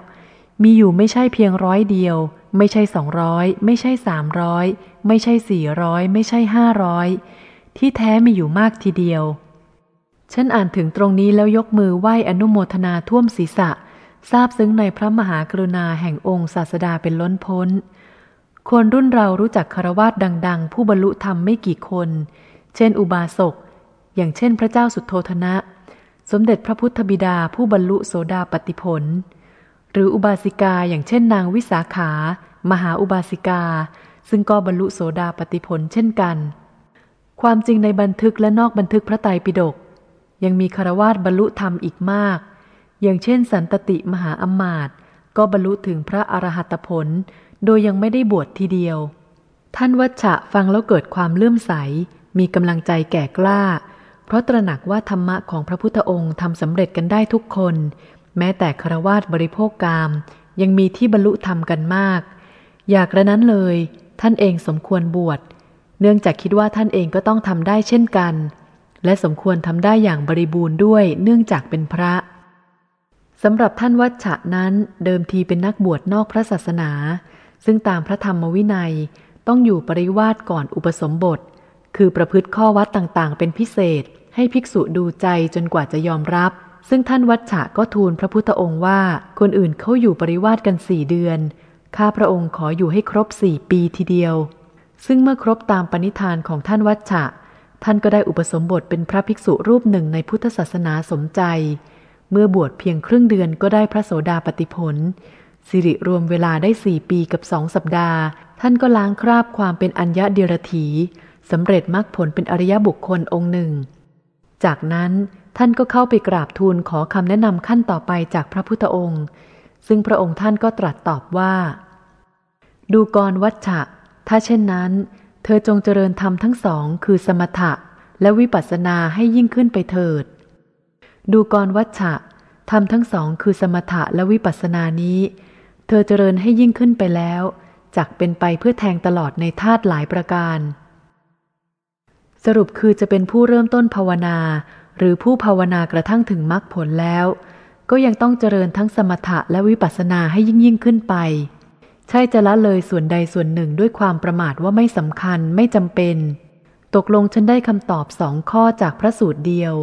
มีอยู่ไม่ใช่เพียงร้อยเดียว ไม่ใช่สองร้อยไม่ใช่สามร้อยไม่ใช่สี่ร้อยไม่ใช่ห้าร้อยที่แท้มีอยู่มากทีเดียว ฉันอ่านถึงตรงนี้แล้วยกมือไหว้อนุโมทนาท่วมศีรษะ ทราบซึ้งในพระมหากรุณาแห่งองค์ศาสดาเป็นล้นพ้น คนรุ่นเรารู้จักคารวาสดัง ๆ ผู้บรรลุธรรมไม่กี่คน เช่น อุบาสก อย่างเช่นพระเจ้าสุโธธนะ สมเด็จพระพุทธบิดาผู้บรรลุโสดาปติผล หรืออุบาสิกาอย่างเช่นนางวิสาขา มหาอุบาสิกา ซึ่งก็บรรลุโสดาปติผลเช่นกัน ความจริงในบันทึกและนอกบันทึกพระไตรปิฎก ยังมีคารวาสบรรลุธรรมอีกมาก อย่างเช่น สันตติมหาอมาตย์ก็บรรลุถึงพระอรหัตผล โดยยังไม่ได้บวชทีเดียว ท่านวัชชะฟังแล้วเกิดความเลื่อมใส มีกำลังใจแก่กล้า เพราะตระหนักว่าธรรมะของพระพุทธองค์ทำสำเร็จกันได้ทุกคน แม้แต่ครวาสบริโภคกาม ยังมีที่บรรลุธรรมกันมาก อยากระนั้นเลย ท่านเองสมควรบวช เนื่องจากคิดว่าท่านเองก็ต้องทำได้เช่นกัน และสมควรทำได้อย่างบริบูรณ์ด้วยเนื่องจากเป็นพระสำหรับท่านวัชชะนั้นเดิมทีเป็นนักบวชนอกพระศาสนา ซึ่งตามพระธรรมวินัยต้องอยู่ปริวาสก่อนอุปสมบท คือประพฤติข้อวัดต่างๆ เป็นพิเศษ ให้ภิกษุดูใจจนกว่าจะยอมรับ ซึ่งท่านวัดฉะก็ทูลพระพุทธองค์ว่า คนอื่นเขาอยู่ปริวาสกันสี่เดือน ข้าพระองค์ขออยู่ให้ครบสี่ปีทีเดียว ซึ่งเมื่อครบตามปณิธานของท่านวัดฉะ ท่านก็ได้อุปสมบทเป็นพระภิกษุรูปหนึ่งในพุทธศาสนาสมใจ เมื่อบวชเพียงครึ่งเดือนก็ได้พระโสดาปติผล สิริรวมเวลาได้สี่ปีกับสองสัปดาห์ ท่านก็ล้างคราบความเป็นอัญญะเดียรถีสำเร็จมรรคผลเป็นอริยบุคคลองค์หนึ่ง จากนั้นท่านก็เข้าไปกราบทูลขอคำแนะนำขั้นต่อไปจากพระพุทธองค์ ซึ่งพระองค์ท่านก็ตรัสตอบว่า ดูกรวัชชะ ถ้าเช่นนั้น เธอจงเจริญธรรมทั้งสองคือสมถะและวิปัสสนาให้ยิ่งขึ้นไปเถิด ดูกรวัชชะทำทั้งสองคือสมถะและวิปัสสนานี้ เธอเจริญให้ยิ่งขึ้นไปแล้วจักเป็นไปเพื่อแทงตลอดในธาตุหลายประการ สรุปคือจะเป็นผู้เริ่มต้นภาวนา หรือผู้ภาวนากระทั่งถึงมรรคผลแล้ว ก็ยังต้องเจริญทั้งสมถะและวิปัสสนาให้ยิ่งยิ่งขึ้นไป ใช่จะละเลยส่วนใดส่วนหนึ่งด้วยความประมาทว่าไม่สำคัญไม่จำเป็น ตกลงฉันได้คำตอบสองข้อจากพระสูตรเดียว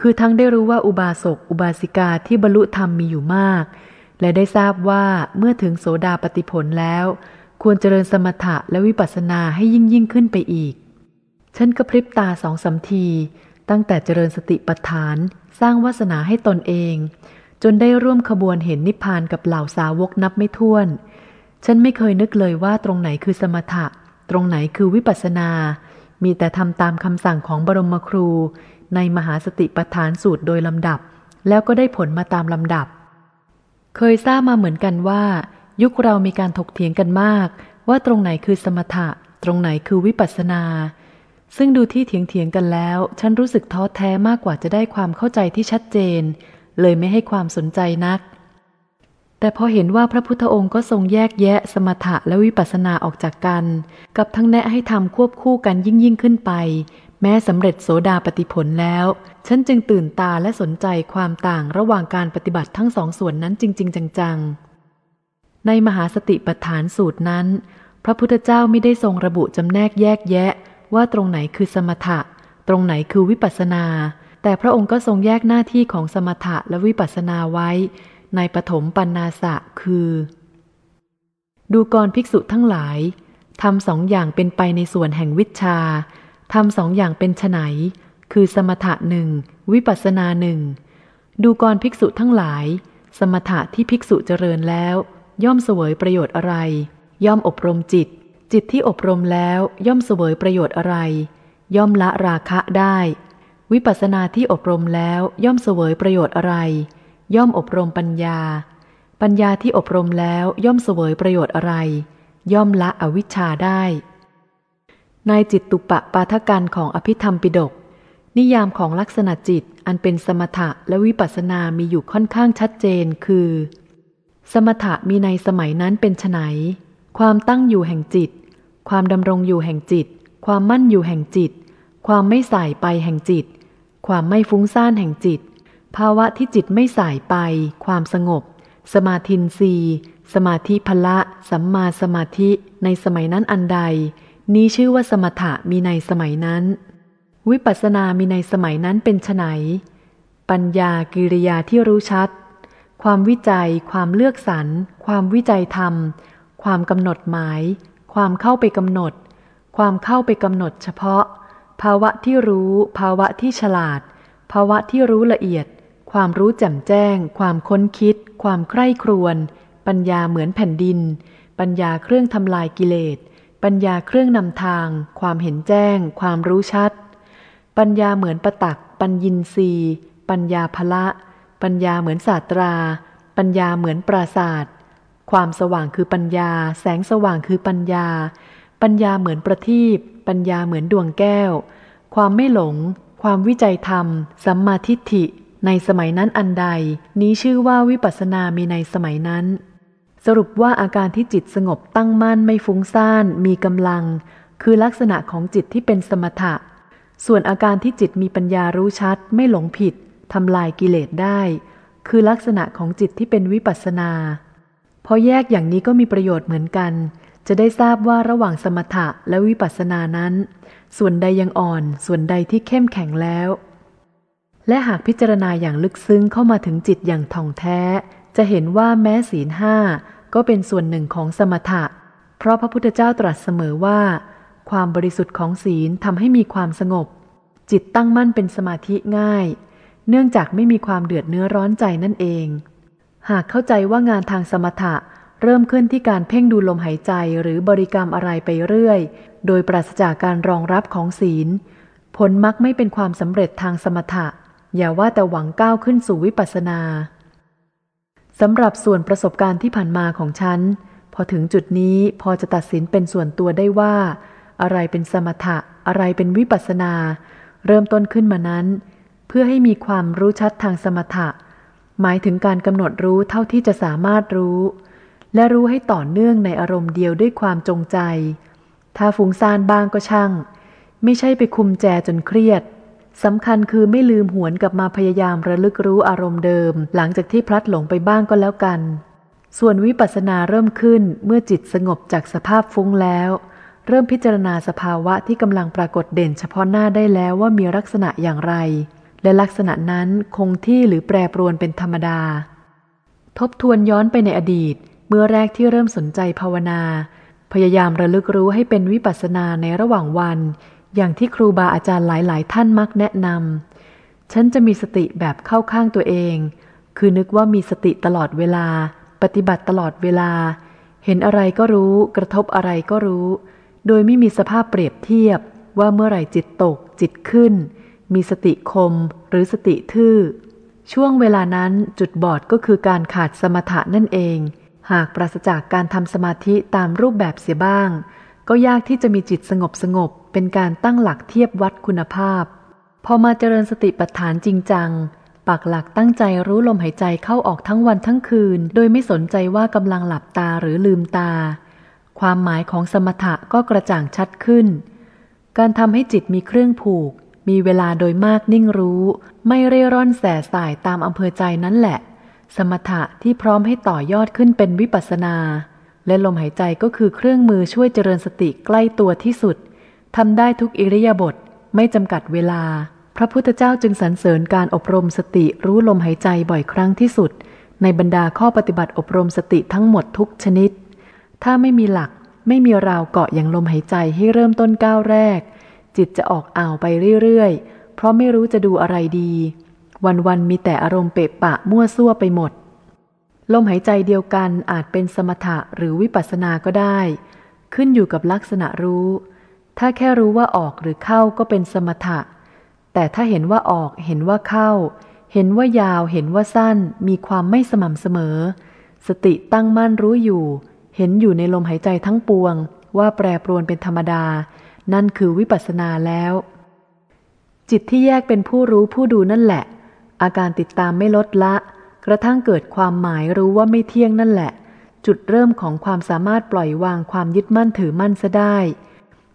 คือทั้งได้รู้ว่าอุบาสกอุบาสิกาที่บรรลุธรรมมีอยู่มาก และได้ทราบว่าเมื่อถึงโสดาปติผลแล้ว ควรเจริญสมถะและวิปัสสนาให้ยิ่งยิ่งขึ้นไปอีก ฉันกระพริบตาสองสามที ตั้งแต่เจริญสติปัฏฐานสร้างวาสนาให้ตนเอง จนได้ร่วมขบวนเห็นนิพพานกับเหล่าสาวกนับไม่ถ้วน ฉันไม่เคยนึกเลยว่าตรงไหนคือสมถะ ตรงไหนคือวิปัสสนา มีแต่ทำตามคำสั่งของบรมครู ในมหาสติปัฏฐานสูตรโดยลำดับ แล้วก็ได้ผลมาตามลำดับ เคยทราบมาเหมือนกันว่า ยุคเรามีการถกเถียงกันมาก ว่าตรงไหนคือสมถะ ตรงไหนคือวิปัสสนา ซึ่งดูที่เถียงเถียงกันแล้ว ฉันรู้สึกท้อแท้มากกว่าจะได้ความเข้าใจที่ชัดเจน เลยไม่ให้ความสนใจนัก แต่พอเห็นว่าพระพุทธองค์ก็ทรงแยกแยะสมถะและวิปัสสนาออกจากกัน กับทั้งแนะให้ทำควบคู่กันยิ่งยิ่งขึ้นไป แม้สำเร็จโสดาปฏิผลแล้ว ฉันจึงตื่นตาและสนใจความต่างระหว่างการปฏิบัติทั้งสองส่วนนั้นจริง ๆ จังๆ ในมหาสติปัฏฐานสูตรนั้น พระพุทธเจ้าไม่ได้ทรงระบุจำแนกแยกแยะ ว่าตรงไหนคือสมถะ ตรงไหนคือวิปัสนา แต่พระองค์ก็ทรงแยกหน้าที่ของสมถะและวิปัสนาไว้ ในปฐมปัญนาสะคือ ดูกรภิกษุทั้งหลายทำสองอย่างเป็นไปในส่วนแห่งวิชาทำสองอย่างเป็นไนคือสมถะหนึ่งวิปัสนาหนึ่งดูกรภิกษุทั้งหลาย สมถะที่ภิกษุเจริญแล้ว ย่อมเสวยประโยชน์อะไร ย่อมอบรมจิต จิตที่อบรมแล้วย่อมเสวยประโยชน์อะไร ย่อมละราคะได้ วิปัสนาที่อบรมแล้วย่อมเสวยประโยชน์อะไร ย่อมอบรมปัญญา ปัญญาที่อบรมแล้วย่อมเสวยประโยชน์อะไร ย่อมละอวิชชาได้ ในจิตตุปะปาทกันของอภิธรรมปิดก นิยามของลักษณะจิตอันเป็นสมถะและวิปัสสนามีอยู่ค่อนข้างชัดเจนคือ สมถะมีในสมัยนั้นเป็นไนความตั้งอยู่แห่งจิต ความดำรงอยู่แห่งจิต ความมั่นอยู่แห่งจิต ความไม่สายไปแห่งจิต ความไม่ฟุ้งซ่านแห่งจิต ภาวะที่จิตไม่สายไป ความสงบ สมาธินรีสมาธิพละ สัมมาสมาธิในสมัยนั้นอันใด นี้ชื่อว่าสมถะมีในสมัยนั้น วิปัสสนามีในสมัยนั้นเป็นไนปัญญากิริยาที่รู้ชัด ความวิจัย ความเลือกสรร ความวิจัยธรรม ความกำหนดหมาย ความเข้าไปกำหนด ความเข้าไปกำหนดเฉพาะ ภาวะที่รู้ ภาวะที่ฉลาด ภาวะที่รู้ละเอียด ความรู้แจ่มแจ้ง ความค้นคิด ความใคร่ครวญปัญญาเหมือนแผ่นดิน ปัญญาเครื่องทำลายกิเลส ปัญญาเครื่องนำทาง ความเห็นแจ้ง ความรู้ชัด ปัญญาเหมือนประตัก ปัญญินรีปัญญาภละ ปัญญาเหมือนศาสตรา ปัญญาเหมือนปราศาสตร์ความสว่างคือปัญญา แสงสว่างคือปัญญา ปัญญาเหมือนประทีปปัญญาเหมือนดวงแก้ว ความไม่หลง ความวิจัยธรรม สัมมาทิฏฐิ ในสมัยนั้นอันใด นี้ชื่อว่าวิปัสสนามีในสมัยนั้น สรุปว่าอาการที่จิตสงบตั้งมั่นไม่ฟุ้งซ่าน มีกำลัง คือลักษณะของจิตที่เป็นสมถะ ส่วนอาการที่จิตมีปัญญารู้ชัด ไม่หลงผิดทำลายกิเลสได้ คือลักษณะของจิตที่เป็นวิปัสสนา พอแยกอย่างนี้ก็มีประโยชน์เหมือนกัน จะได้ทราบว่าระหว่างสมถะและวิปัสนานั้น ส่วนใดยังอ่อน ส่วนใดที่เข้มแข็งแล้ว และหากพิจารณาอย่างลึกซึ้งเข้ามาถึงจิตอย่างท่องแท้ จะเห็นว่าแม้ศีลห้าก็เป็นส่วนหนึ่งของสมถะ เพราะพระพุทธเจ้าตรัสเสมอว่า ความบริสุทธิ์ของศีลทำให้มีความสงบ จิตตั้งมั่นเป็นสมาธิง่าย เนื่องจากไม่มีความเดือดเนื้อร้อนใจนั่นเอง หากเข้าใจว่างานทางสมถะเริ่มขึ้นที่การเพ่งดูลมหายใจหรือบริกรรมอะไรไปเรื่อย โดยปราศจากการรองรับของศีล ผลมักไม่เป็นความสำเร็จทางสมถะ อย่าว่าแต่หวังก้าวขึ้นสู่วิปัสสนาสำหรับส่วนประสบการณ์ที่ผ่านมาของฉัน พอถึงจุดนี้พอจะตัดสินเป็นส่วนตัวได้ว่า อะไรเป็นสมถะ อะไรเป็นวิปัสสนา เริ่มต้นขึ้นมานั้น เพื่อให้มีความรู้ชัดทางสมถะ หมายถึงการกำหนดรู้เท่าที่จะสามารถรู้ และรู้ให้ต่อเนื่องในอารมณ์เดียวด้วยความจงใจ ถ้าฟุ้งซ่านบ้างก็ช่าง ไม่ใช่ไปคุมแจจนเครียด สำคัญคือไม่ลืมหวนกลับมาพยายามระลึกรู้อารมณ์เดิม หลังจากที่พลัดหลงไปบ้างก็แล้วกัน ส่วนวิปัสสนาเริ่มขึ้นเมื่อจิตสงบจากสภาพฟุ้งแล้ว เริ่มพิจารณาสภาวะที่กำลังปรากฏเด่นเฉพาะหน้าได้แล้วว่ามีลักษณะอย่างไร และลักษณะนั้นคงที่หรือแปรปรวนเป็นธรรมดา ทบทวนย้อนไปในอดีต เมื่อแรกที่เริ่มสนใจภาวนา พยายามระลึกรู้ให้เป็นวิปัสสนาในระหว่างวัน อย่างที่ครูบาอาจารย์หลาย ๆ ท่านมักแนะนำฉันจะมีสติแบบเข้าข้างตัวเอง คือนึกว่ามีสติตลอดเวลา ปฏิบัติตลอดเวลา เห็นอะไรก็รู้ กระทบอะไรก็รู้ โดยไม่มีสภาพเปรียบเทียบ ว่าเมื่อไหร่จิตตก จิตขึ้น มีสติคม หรือสติทื่อ ช่วงเวลานั้นจุดบอดก็คือการขาดสมถะนั่นเอง หากปราศจากการทำสมาธิตามรูปแบบเสียบ้าง ก็ยากที่จะมีจิตสงบสงบเป็นการตั้งหลักเทียบวัดคุณภาพ พอมาเจริญสติปัฏฐานจริงจังปักหลักตั้งใจรู้ลมหายใจเข้าออกทั้งวันทั้งคืน โดยไม่สนใจว่ากำลังหลับตาหรือลืมตา ความหมายของสมถะก็กระจ่างชัดขึ้น การทำให้จิตมีเครื่องผูก มีเวลาโดยมากนิ่งรู้ ไม่เร่ร่อนแสสายตามอำเภอใจนั่นแหละ สมถะที่พร้อมให้ต่อยอดขึ้นเป็นวิปัสนา และลมหายใจก็คือเครื่องมือช่วยเจริญสติใกล้ตัวที่สุดทำได้ทุกอิริยาบถไม่จำกัดเวลา พระพุทธเจ้าจึงสรรเสริญการอบรมสติรู้ลมหายใจบ่อยครั้งที่สุด ในบรรดาข้อปฏิบัติอบรมสติทั้งหมดทุกชนิด ถ้าไม่มีหลักไม่มีราวเกาะอย่างลมหายใจให้เริ่มต้นก้าวแรก จิตจะออกอ่าวไปเรื่อยๆ เพราะไม่รู้จะดูอะไรดี วันๆมีแต่อารมณ์เปะปะมั่วซั่วไปหมด ลมหายใจเดียวกันอาจเป็นสมถะหรือวิปัสสนาก็ได้ ขึ้นอยู่กับลักษณะรู้ ถ้าแค่รู้ว่าออกหรือเข้าก็เป็นสมถะ แต่ถ้าเห็นว่าออกเห็นว่าเข้า เห็นว่ายาวเห็นว่าสั้น มีความไม่สม่ำเสมอ สติตั้งมั่นรู้อยู่ เห็นอยู่ในลมหายใจทั้งปวง ว่าแปรปรวนเป็นธรรมดา นั่นคือวิปัสสนาแล้ว จิตที่แยกเป็นผู้รู้ผู้ดูนั่นแหละ อาการติดตามไม่ลดละ กระทั่งเกิดความหมายรู้ว่าไม่เที่ยงนั่นแหละ จุดเริ่มของความสามารถปล่อยวางความยึดมั่นถือมั่นซะได้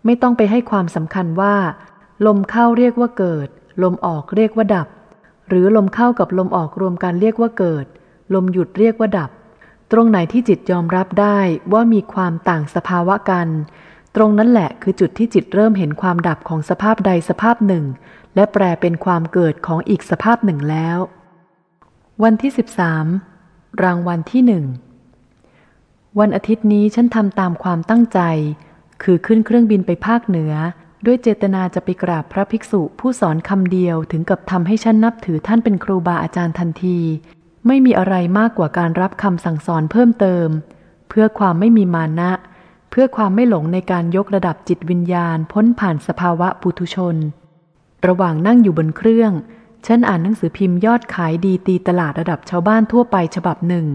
ไม่ต้องไปให้ความสำคัญว่า ลมเข้าเรียกว่าเกิด ลมออกเรียกว่าดับ หรือลมเข้ากับลมออกรวมกันเรียกว่าเกิด ลมหยุดเรียกว่าดับ ตรงไหนที่จิตยอมรับได้ว่ามีความต่างสภาวะกัน ตรงนั้นแหละคือจุดที่จิตเริ่มเห็นความดับของสภาพใดสภาพหนึ่ง และแปลเป็นความเกิดของอีกสภาพหนึ่งแล้ว วันที่สิบสามรางวัลที่หนึ่ง วันอาทิตย์นี้ฉันทำตามความตั้งใจ คือขึ้นเครื่องบินไปภาคเหนือ ด้วยเจตนาจะไปกราบพระภิกษุผู้สอนคำเดียวถึงกับทำให้ฉันนับถือท่านเป็นครูบาอาจารย์ทันที ไม่มีอะไรมากกว่าการรับคำสั่งสอนเพิ่มเติม เพื่อความไม่มีมานะ เพื่อความไม่หลงในการยกระดับจิตวิญญาณพ้นผ่านสภาวะปุถุชน ระหว่างนั่งอยู่บนเครื่อง ฉันอ่านหนังสือพิมพ์ยอดขายดีตีตลาดระดับชาวบ้านทั่วไปฉบับหนึ่ง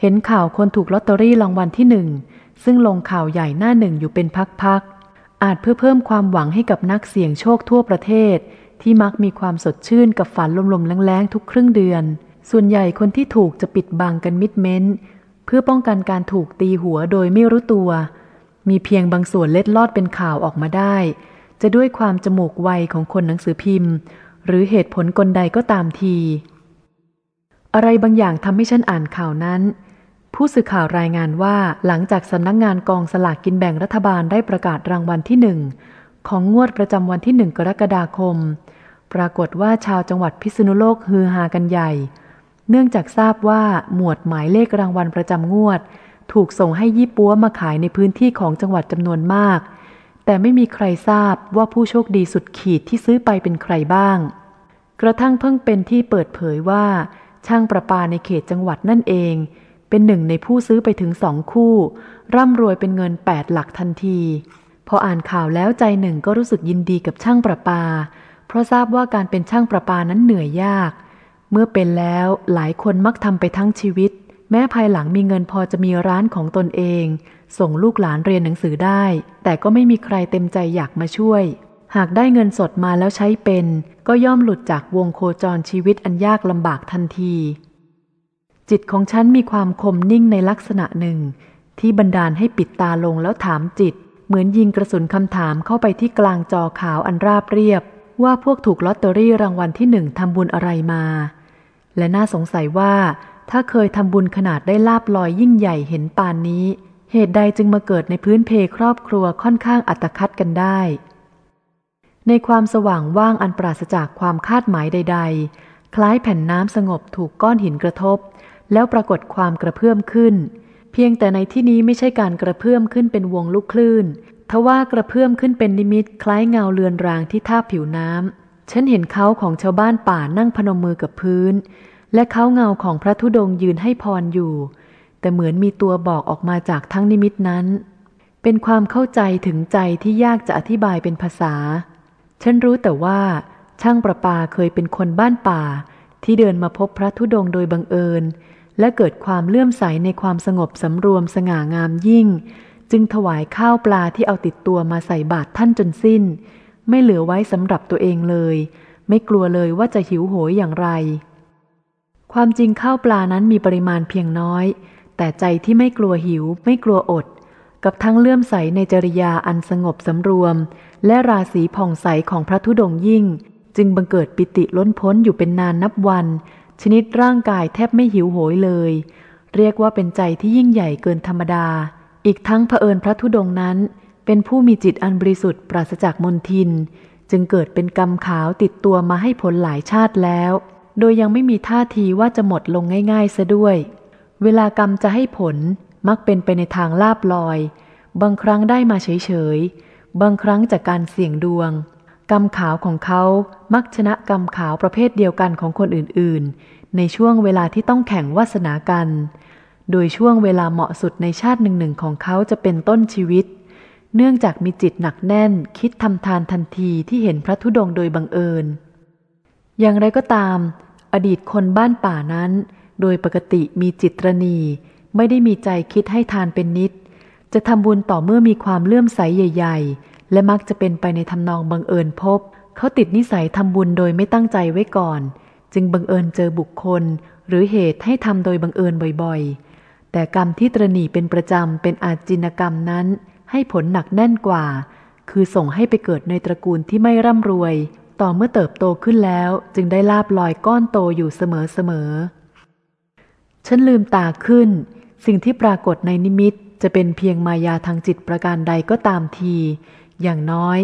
เห็นข่าวคนถูกลอตเตอรี่รางวัลที่หนึ่ง ซึ่งลงข่าวใหญ่หน้าหนึ่งอยู่เป็นพักๆ อาจเพื่อเพิ่มความหวังให้กับนักเสี่ยงโชคทั่วประเทศ ที่มักมีความสดชื่นกับฝันลมๆแรงๆทุกครึ่งเดือน ส่วนใหญ่คนที่ถูกจะปิดบังกันมิดเม้น เพื่อป้องกันการถูกตีหัวโดยไม่รู้ตัว มีเพียงบางส่วนเล็ดลอดเป็นข่าวออกมาได้ จะด้วยความจมูกไวของคนหนังสือพิมพ์ หรือเหตุผลกลใดก็ตามที อะไรบางอย่างทำให้ฉันอ่านข่าวนั้น ผู้สื่อข่าวรายงานว่าหลังจากสำนักงงานกองสลากกินแบ่งรัฐบาลได้ประกาศรางวัลที่หนึ่งของงวดประจำวันที่หนึ่งกรกฎาคม ปรากฏว่าชาวจังหวัดพิษณุโลกฮือฮากันใหญ่ เนื่องจากทราบว่าหมวดหมายเลขรางวัลประจำงวด ถูกส่งให้ยี่ปัวมาขายในพื้นที่ของจังหวัดจำนวนมาก แต่ไม่มีใครทราบว่าผู้โชคดีสุดขีดที่ซื้อไปเป็นใครบ้าง กระทั่งเพิ่งเป็นที่เปิดเผยว่า ช่างประปาในเขตจังหวัดนั่นเอง เป็นหนึ่งในผู้ซื้อไปถึงสองคู่ ร่ำรวยเป็นเงินแปดหลักทันที พออ่านข่าวแล้วใจหนึ่งก็รู้สึกยินดีกับช่างประปา เพราะทราบว่าการเป็นช่างประปานั้นเหนื่อยยาก เมื่อเป็นแล้วหลายคนมักทำไปทั้งชีวิต แม้ภายหลังมีเงินพอจะมีร้านของตนเอง ส่งลูกหลานเรียนหนังสือได้ แต่ก็ไม่มีใครเต็มใจอยากมาช่วย หากได้เงินสดมาแล้วใช้เป็น ก็ย่อมหลุดจากวงโคจรชีวิตอันยากลำบากทันที จิตของฉันมีความคมนิ่งในลักษณะหนึ่ง ที่บันดาลให้ปิดตาลงแล้วถามจิต เหมือนยิงกระสุนคำถามเข้าไปที่กลางจอขาวอันราบเรียบ ว่าพวกถูกลอตเตอรี่รางวัลที่หนึ่งทำบุญอะไรมา และน่าสงสัยว่า ถ้าเคยทำบุญขนาดได้ลาบลอยยิ่งใหญ่เห็นปานนี้ เหตุใดจึงมาเกิดในพื้นเพครอบครัวค่อนข้างอัตคัดกันได้ ในความสว่างว่างอันปราศจากความคาดหมายใด ๆ คล้ายแผ่นน้ำสงบถูกก้อนหินกระทบ แล้วปรากฏความกระเพื่อมขึ้น เพียงแต่ในที่นี้ไม่ใช่การกระเพื่อมขึ้นเป็นวงลูกคลื่น ทว่ากระเพื่อมขึ้นเป็นนิมิต คล้ายเงาเลือนรางที่ท่าผิวน้ำฉันเห็นเขาของชาวบ้านป่านั่งพนมมือกับพื้น และเขาเงาของพระธุดงยืนให้พรอยู่ แต่เหมือนมีตัวบอกออกมาจากทั้งนิมิตนั้น เป็นความเข้าใจถึงใจที่ยากจะอธิบายเป็นภาษา ฉันรู้แต่ว่าช่างประปาเคยเป็นคนบ้านป่า ที่เดินมาพบพระธุดงโดยบังเอิญ และเกิดความเลื่อมใสในความสงบสำรวมสง่างามยิ่ง จึงถวายข้าวปลาที่เอาติดตัวมาใส่บาตรท่านจนสิ้น ไม่เหลือไว้สำหรับตัวเองเลย ไม่กลัวเลยว่าจะหิวโหยอย่างไร ความจริงข้าวปลานั้นมีปริมาณเพียงน้อย แต่ใจที่ไม่กลัวหิว ไม่กลัวอด กับทั้งเลื่อมใสในจริยาอันสงบสำรวม และราศีผ่องใสของพระธุดงยิ่ง จึงบังเกิดปิติล้นพ้นอยู่เป็นนานนับวัน ชนิดร่างกายแทบไม่หิวโหยเลย เรียกว่าเป็นใจที่ยิ่งใหญ่เกินธรรมดา อีกทั้งเผอิญพระธุดงนั้น เป็นผู้มีจิตอันบริสุทธิ์ปราศจากมนทิน จึงเกิดเป็นกรรมขาวติดตัวมาให้ผลหลายชาติแล้ว โดยยังไม่มีท่าทีว่าจะหมดลงง่ายๆซะด้วย เวลากรรมจะให้ผลมักเป็นไปในทางลาบลอย บางครั้งได้มาเฉยๆ บางครั้งจากการเสี่ยงดวง กรรมขาวของเขามักชนะกรรมขาวประเภทเดียวกันของคนอื่นๆ ในช่วงเวลาที่ต้องแข่งวาสนากัน โดยช่วงเวลาเหมาะสุดในชาติหนึ่งๆ ของเขาจะเป็นต้นชีวิต เนื่องจากมีจิตหนักแน่น คิดทำทานทันทีที่เห็นพระธุดงโดยบังเอิญ อย่างไรก็ตาม อดีตคนบ้านป่านั้น โดยปกติมีจิตรณี ไม่ได้มีใจคิดให้ทานเป็นนิด จะทำบุญต่อเมื่อมีความเลื่อมใสใหญ่ ๆ และมักจะเป็นไปในทำนองบังเอิญพบ เขาติดนิสัยทำบุญโดยไม่ตั้งใจไว้ก่อน จึงบังเอิญเจอบุคคล หรือเหตุให้ทำโดยบังเอิญบ่อยๆ แต่กรรมที่ตรณีเป็นประจำเป็นอาจินกรรมนั้น ให้ผลหนักแน่นกว่า คือส่งให้ไปเกิดในตระกูลที่ไม่ร่ำรวย ต่อเมื่อเติบโตขึ้นแล้วจึงได้ลาบลอยก้อนโตอยู่เสมอๆฉันลืมตาขึ้น สิ่งที่ปรากฏในนิมิต จะเป็นเพียงมายาทางจิตประการใดก็ตามที อย่างน้อย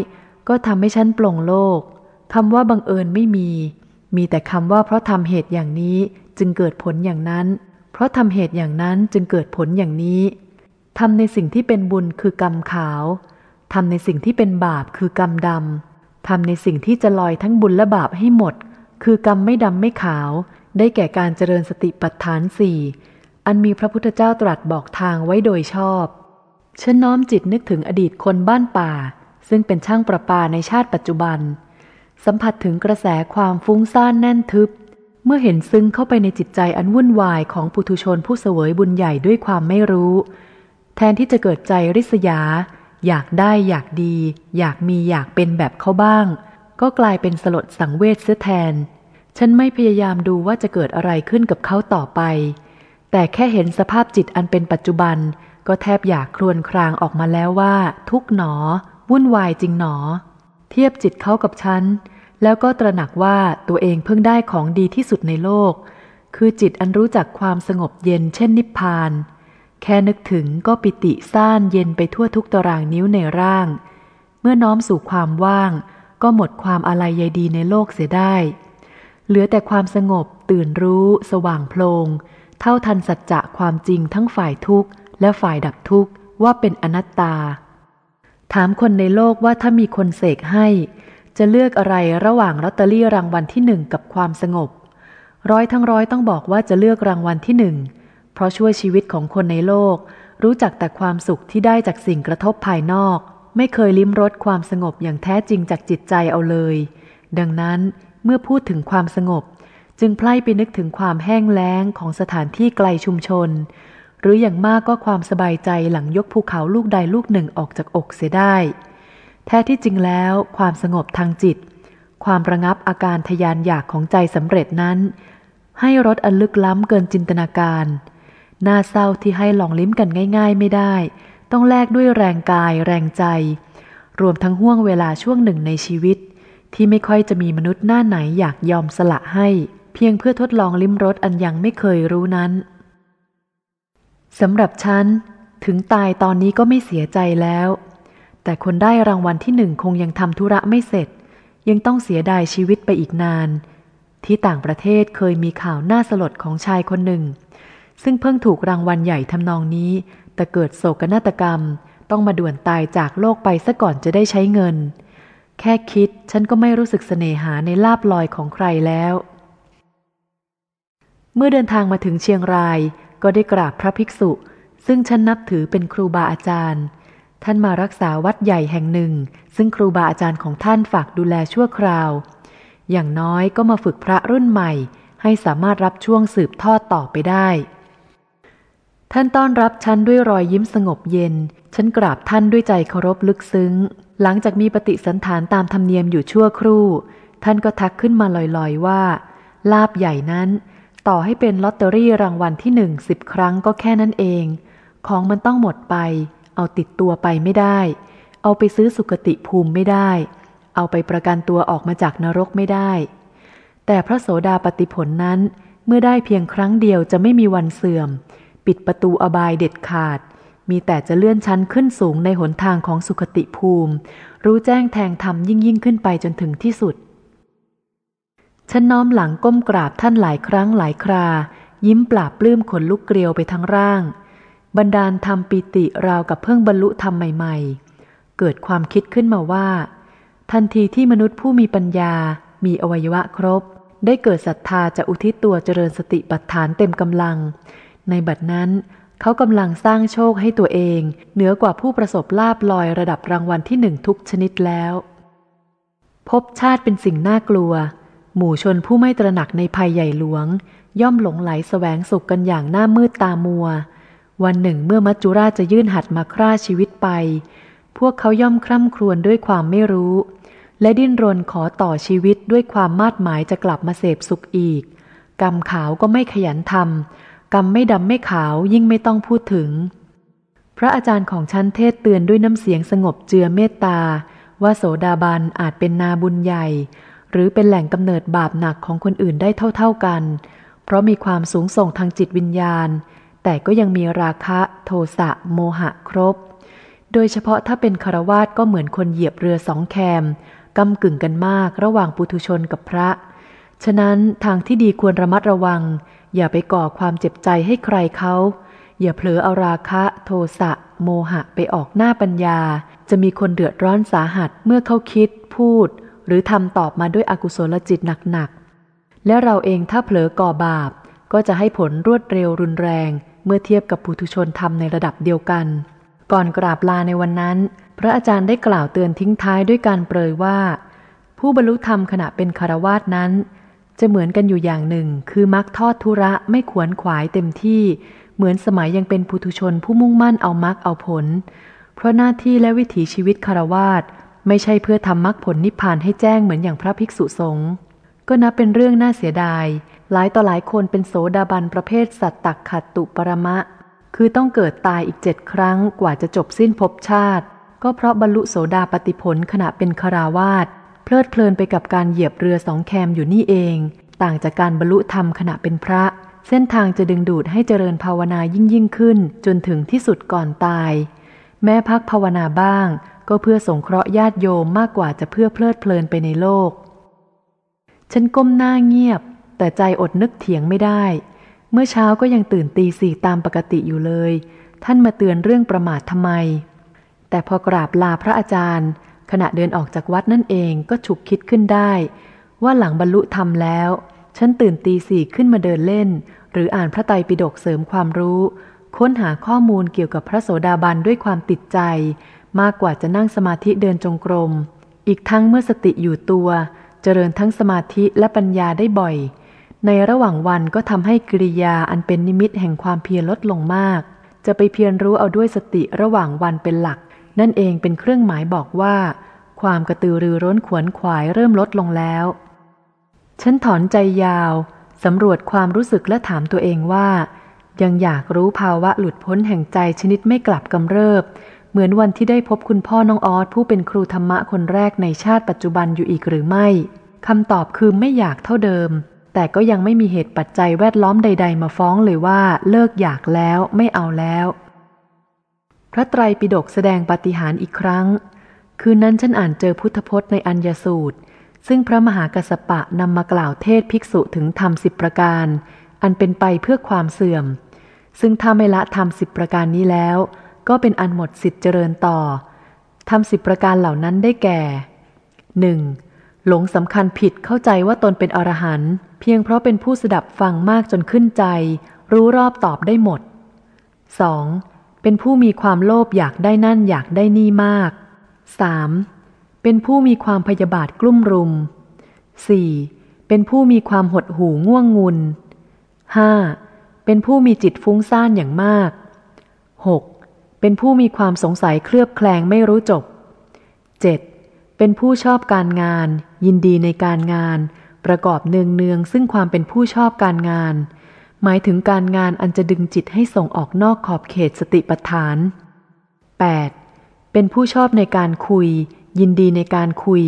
ก็ทำให้ฉันปลงโลกคำว่าบังเอิญไม่มี มีแต่คำว่าเพราะทำเหตุอย่างนี้จึงเกิดผลอย่างนั้น เพราะทำเหตุอย่างนั้นจึงเกิดผลอย่างนี้ทำในสิ่งที่เป็นบุญคือกรรมขาวทำในสิ่งที่เป็นบาปคือกรรมดำทำในสิ่งที่จะลอยทั้งบุญและบาปให้หมด คือกรรมไม่ดำไม่ขาว ได้แก่การเจริญสติปัฏฐานสี่ อันมีพระพุทธเจ้าตรัสบอกทางไว้โดยชอบ ฉันน้อมจิตนึกถึงอดีตคนบ้านป่า ซึ่งเป็นช่างประปาในชาติปัจจุบัน สัมผัสถึงกระแสความฟุ้งซ่านแน่นทึบ เมื่อเห็นซึ้งเข้าไปในจิตใจอันวุ่นวายของปุถุชนผู้เสวยบุญใหญ่ด้วยความไม่รู้ แทนที่จะเกิดใจริษยา อยากได้อยากดี อยากมีอยากเป็นแบบเขาบ้าง ก็กลายเป็นสลดสังเวชเสียแทน ฉันไม่พยายามดูว่าจะเกิดอะไรขึ้นกับเขาต่อไป แต่แค่เห็นสภาพจิตอันเป็นปัจจุบัน ก็แทบอยากครวญครางออกมาแล้วว่า ทุกหนอ วุ่นวายจริงหนอ เทียบจิตเขากับฉัน แล้วก็ตระหนักว่าตัวเองเพิ่งได้ของดีที่สุดในโลก คือจิตอันรู้จักความสงบเย็นเช่นนิพพาน แค่นึกถึงก็ปิติซ่านเย็นไปทั่วทุกตารางนิ้วในร่าง เมื่อน้อมสู่ความว่าง ก็หมดความอะไรใยดีในโลกเสียได้ เหลือแต่ความสงบตื่นรู้ สว่างโพลง เท่าทันสัจจะความจริงทั้งฝ่ายทุกข์และฝ่ายดับทุกข์ว่าเป็นอนัตตา ถามคนในโลกว่าถ้ามีคนเสกให้ จะเลือกอะไรระหว่างลอตเตอรี่รางวัลที่หนึ่งกับความสงบ ร้อยทั้งร้อยต้องบอกว่าจะเลือกรางวัลที่หนึ่งเพราะช่วยชีวิตของคนในโลก รู้จักแต่ความสุขที่ได้จากสิ่งกระทบภายนอก ไม่เคยลิ้มรสความสงบอย่างแท้จริงจากจิตใจเอาเลย ดังนั้นเมื่อพูดถึงความสงบ จึงไพล่ไปนึกถึงความแห้งแล้งของสถานที่ไกลชุมชน หรืออย่างมากก็ความสบายใจหลังยกภูเขาลูกใดลูกหนึ่งออกจากอกเสียได้ แท้ที่จริงแล้ว ความสงบทางจิต ความระงับอาการทยานอยากของใจสำเร็จนั้น ให้รสอันลึกล้ำเกินจินตนาการ น่าเศร้าที่ให้ลองลิ้มกันง่าย ๆ ไม่ได้ ต้องแลกด้วยแรงกาย แรงใจ รวมทั้งห่วงเวลาช่วงหนึ่งในชีวิต ที่ไม่ค่อยจะมีมนุษย์หน้าไหนอยากยอมสละให้ เพียงเพื่อทดลองลิ้มรสอันยังไม่เคยรู้นั้นสำหรับฉัน ถึงตายตอนนี้ก็ไม่เสียใจแล้ว แต่คนได้รางวัลที่หนึ่งคงยังทำธุระไม่เสร็จ ยังต้องเสียดายชีวิตไปอีกนาน ที่ต่างประเทศเคยมีข่าวน่าสลดของชายคนหนึ่ง ซึ่งเพิ่งถูกรางวัลใหญ่ทำนองนี้ แต่เกิดโศกนาฏกรรม ต้องมาด่วนตายจากโลกไปซะก่อนจะได้ใช้เงิน แค่คิดฉันก็ไม่รู้สึกเสน่หาในลาบลอยของใครแล้ว เมื่อเดินทางมาถึงเชียงรายก็ได้กราบพระภิกษุ ซึ่งฉันนับถือเป็นครูบาอาจารย์ ท่านมารักษาวัดใหญ่แห่งหนึ่ง ซึ่งครูบาอาจารย์ของท่านฝากดูแลชั่วคราว อย่างน้อยก็มาฝึกพระรุ่นใหม่ ให้สามารถรับช่วงสืบทอดต่อไปได้ ท่านต้อนรับฉันด้วยรอยยิ้มสงบเย็น ฉันกราบท่านด้วยใจเคารพลึกซึ้ง หลังจากมีปฏิสันฐานตามธรรมเนียมอยู่ชั่วครู่ ท่านก็ทักขึ้นมาลอยๆว่า ลาบใหญ่นั้น ต่อให้เป็นลอตเตอรี่รางวัลที่หนึ่งสิบครั้งก็แค่นั้นเอง ของมันต้องหมดไป เอาติดตัวไปไม่ได้ เอาไปซื้อสุคติภูมิไม่ได้ เอาไปประกันตัวออกมาจากนรกไม่ได้ แต่พระโสดาปฏิผลนั้น เมื่อได้เพียงครั้งเดียวจะไม่มีวันเสื่อม ปิดประตูอบายเด็ดขาด มีแต่จะเลื่อนชั้นขึ้นสูงในหนทางของสุคติภูมิ รู้แจ้งแทงธรรมยิ่งยิ่งขึ้นไปจนถึงที่สุด ฉันน้อมหลังก้มกราบท่านหลายครั้งหลายครา ยิ้มปราบปลื้มขนลุกเกลียวไปทั้งร่าง บรรดาลทำปิติราวกับเพิ่งบรรลุธรรมใหม่ๆ เกิดความคิดขึ้นมาว่า ทันทีที่มนุษย์ผู้มีปัญญา มีอวัยวะครบ ได้เกิดศรัทธาจะอุทิศตัวเจริญสติปัฏฐานเต็มกำลัง ในบัดนั้นเขากำลังสร้างโชคให้ตัวเอง เหนือกว่าผู้ประสบลาบลอยระดับรางวัลที่หนึ่งทุกชนิดแล้ว พบชาติเป็นสิ่งน่ากลัว หมู่ชนผู้ไม่ตระหนักในภัยใหญ่หลวง ย่อมหลงไหลสแสวงสุขกันอย่างหน้ามืดตามัว วันหนึ่งเมื่อมัจจุราชจะยื่นหัดมาฆ่าชีวิตไป พวกเขาย่อมคร่ำครวญด้วยความไม่รู้ และดิ้นรนขอต่อชีวิตด้วยความมาดหมายจะกลับมาเสพสุขอีก กรรมขาวก็ไม่ขยันทำกรรมไม่ดำไม่ขาวยิ่งไม่ต้องพูดถึง พระอาจารย์ของชั้นเทศเตือนด้วยน้ำเสียงสงบเจือเมตตาว่าโสดาบันอาจเป็นนาบุญใหญ่ หรือเป็นแหล่งกำเนิดบาปหนักของคนอื่นได้เท่าๆกัน เพราะมีความสูงส่งทางจิตวิญญาณ แต่ก็ยังมีราคะ โทสะโมหะครบ โดยเฉพาะถ้าเป็นคารวาสก็เหมือนคนเหยียบเรือสองแคมกำกึ่งกันมากระหว่างปุถุชนกับพระ ฉะนั้นทางที่ดีควรระมัดระวัง อย่าไปก่อความเจ็บใจให้ใครเขา อย่าเผลอเอาราคะ โทสะโมหะไปออกหน้าปัญญา จะมีคนเดือดร้อนสาหัสเมื่อเขาคิด พูด หรือทำตอบมาด้วยอกุศลจิตหนักๆ และเราเองถ้าเผลอก่อบาป ก็จะให้ผลรวดเร็วรุนแรง เมื่อเทียบกับปุถุชนทำในระดับเดียวกัน ก่อนกราบลาในวันนั้น พระอาจารย์ได้กล่าวเตือนทิ้งท้ายด้วยการเปรยว่า ผู้บรรลุธรรมขณะเป็นคารวาสนั้น จะเหมือนกันอยู่อย่างหนึ่ง คือมักทอดทุระไม่ขวนขวายเต็มที่ เหมือนสมัยยังเป็นปุถุชนผู้มุ่งมั่นเอามักเอาผล เพราะหน้าที่และวิถีชีวิตคารวาส ไม่ใช่เพื่อทำมรรคผลนิพพานให้แจ้งเหมือนอย่างพระภิกษุสงฆ์ก็นับเป็นเรื่องน่าเสียดาย หลายต่อหลายคนเป็นโสดาบันประเภทสัตตักขัดตุปรมะ คือต้องเกิดตายอีกเจ็ดครั้งกว่าจะจบสิ้นภพชาติ ก็เพราะบรรลุโสดาปติผลขณะเป็นคราวาสเพลิดเพลินไปกับการเหยียบเรือสองแคมอยู่นี่เอง ต่างจากการบรรลุธรรมขณะเป็นพระ เส้นทางจะดึงดูดให้เจริญภาวนายิ่งยิ่งขึ้น จนถึงที่สุดก่อนตาย แม้พักภาวนาบ้าง ก็เพื่อสงเคราะห์ญาติโยมมากกว่าจะเพื่อเพลิดเพลินไปในโลก ฉันก้มหน้าเงียบ แต่ใจอดนึกเถียงไม่ได้ เมื่อเช้าก็ยังตื่นตีสี่ตามปกติอยู่เลย ท่านมาเตือนเรื่องประมาททำไม แต่พอกราบลาพระอาจารย์ ขณะเดินออกจากวัดนั่นเองก็ฉุกคิดขึ้นได้ ว่าหลังบรรลุธรรมแล้ว ฉันตื่นตีสี่ขึ้นมาเดินเล่น หรืออ่านพระไตรปิฎกเสริมความรู้ ค้นหาข้อมูลเกี่ยวกับพระโสดาบันด้วยความติดใจ มากกว่าจะนั่งสมาธิเดินจงกรม อีกทั้งเมื่อสติอยู่ตัว เจริญทั้งสมาธิและปัญญาได้บ่อย ในระหว่างวันก็ทำให้กิริยาอันเป็นนิมิตแห่งความเพียรลดลงมาก จะไปเพียรรู้เอาด้วยสติระหว่างวันเป็นหลัก นั่นเองเป็นเครื่องหมายบอกว่า ความกระตือรือร้นขวนขวายเริ่มลดลงแล้ว ฉันถอนใจยาวสำรวจความรู้สึกและถามตัวเองว่า ยังอยากรู้ภาวะหลุดพ้นแห่งใจชนิดไม่กลับกำเริบ เหมือนวันที่ได้พบคุณพ่อน้องออสผู้เป็นครูธรรมะคนแรกในชาติปัจจุบันอยู่อีกหรือไม่คำตอบคือไม่อยากเท่าเดิม แต่ก็ยังไม่มีเหตุปัจจัยแวดล้อมใด ๆ มาฟ้องเลยว่าเลิกอยากแล้วไม่เอาแล้ว พระไตรปิฎกแสดงปาฏิหาริย์อีกครั้ง คืนนั้นฉันอ่านเจอพุทธพจน์ในอัญญสูตร ซึ่งพระมหากัสปะนำมากล่าวเทศภิกษุถึงธรรมสิบประการ อันเป็นไปเพื่อความเสื่อม ซึ่งถ้าไม่ละธรรมสิบประการนี้แล้ว ก็เป็นอันหมดสิทธิ์เจริญต่อธรรมสิบประการเหล่านั้นได้แก่หนึ่งหลงสำคัญผิดเข้าใจว่าตนเป็นอรหันต์เพียงเพราะเป็นผู้สดับฟังมากจนขึ้นใจ รู้รอบตอบได้หมด 2. เป็นผู้มีความโลภอยากได้นั่นอยากได้นี่มาก 3. เป็นผู้มีความพยาบาทกลุ่มรุม 4. เป็นผู้มีความหดหู่ง่วงงุน 5. เป็นผู้มีจิตฟุ้งซ่านอย่างมาก 6. เป็นผู้มีความสงสัยเคลือบแคลงไม่รู้จบ 7. เป็นผู้ชอบการงาน ยินดีในการงาน ประกอบเนืองเนืองซึ่งความเป็นผู้ชอบการงาน หมายถึงการงานอันจะดึงจิตให้ส่งออกนอกขอบเขตสติปัฏฐาน 8. เป็นผู้ชอบในการคุย ยินดีในการคุย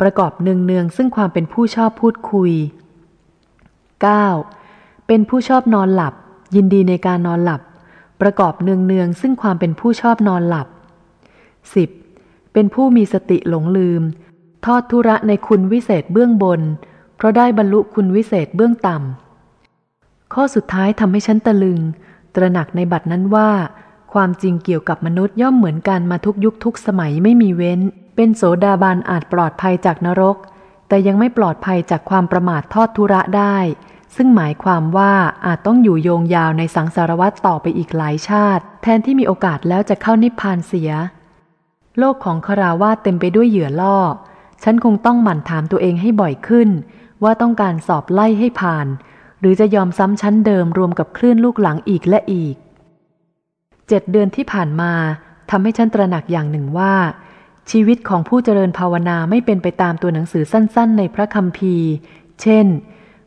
ประกอบเนืองเนืองซึ่งความเป็นผู้ชอบพูดคุย 9. เป็นผู้ชอบนอนหลับ ยินดีในการนอนหลับ ประกอบเนืองเนืองซึ่งความเป็นผู้ชอบนอนหลับ 10. เป็นผู้มีสติหลงลืม ทอดทุระในคุณวิเศษเบื้องบน เพราะได้บรรลุคุณวิเศษเบื้องต่ำ ข้อสุดท้ายทำให้ฉันตะลึง ตระหนักในบัตรนั้นว่า ความจริงเกี่ยวกับมนุษย์ย่อมเหมือนกันมาทุกยุคทุกสมัยไม่มีเว้น เป็นโสดาบันอาจปลอดภัยจากนรก แต่ยังไม่ปลอดภัยจากความประมาททอดทุระได้ ซึ่งหมายความว่าอาจต้องอยู่โยงยาวในสังสารวัตต่อไปอีกหลายชาติ แทนที่มีโอกาสแล้วจะเข้านิพพานเสีย โลกของคราวาเต็มไปด้วยเหยื่อล่อ ฉันคงต้องหมั่นถามตัวเองให้บ่อยขึ้น ว่าต้องการสอบไล่ให้ผ่าน หรือจะยอมซ้ำชั้นเดิมรวมกับคลื่นลูกหลังอีกและอีกเจ็ดเดือนที่ผ่านมาทำให้ฉันตระหนักอย่างหนึ่งว่า ชีวิตของผู้เจริญภาวนาไม่เป็นไปตามตัวหนังสือสั้น ๆ ในพระคัมภีร์ เช่น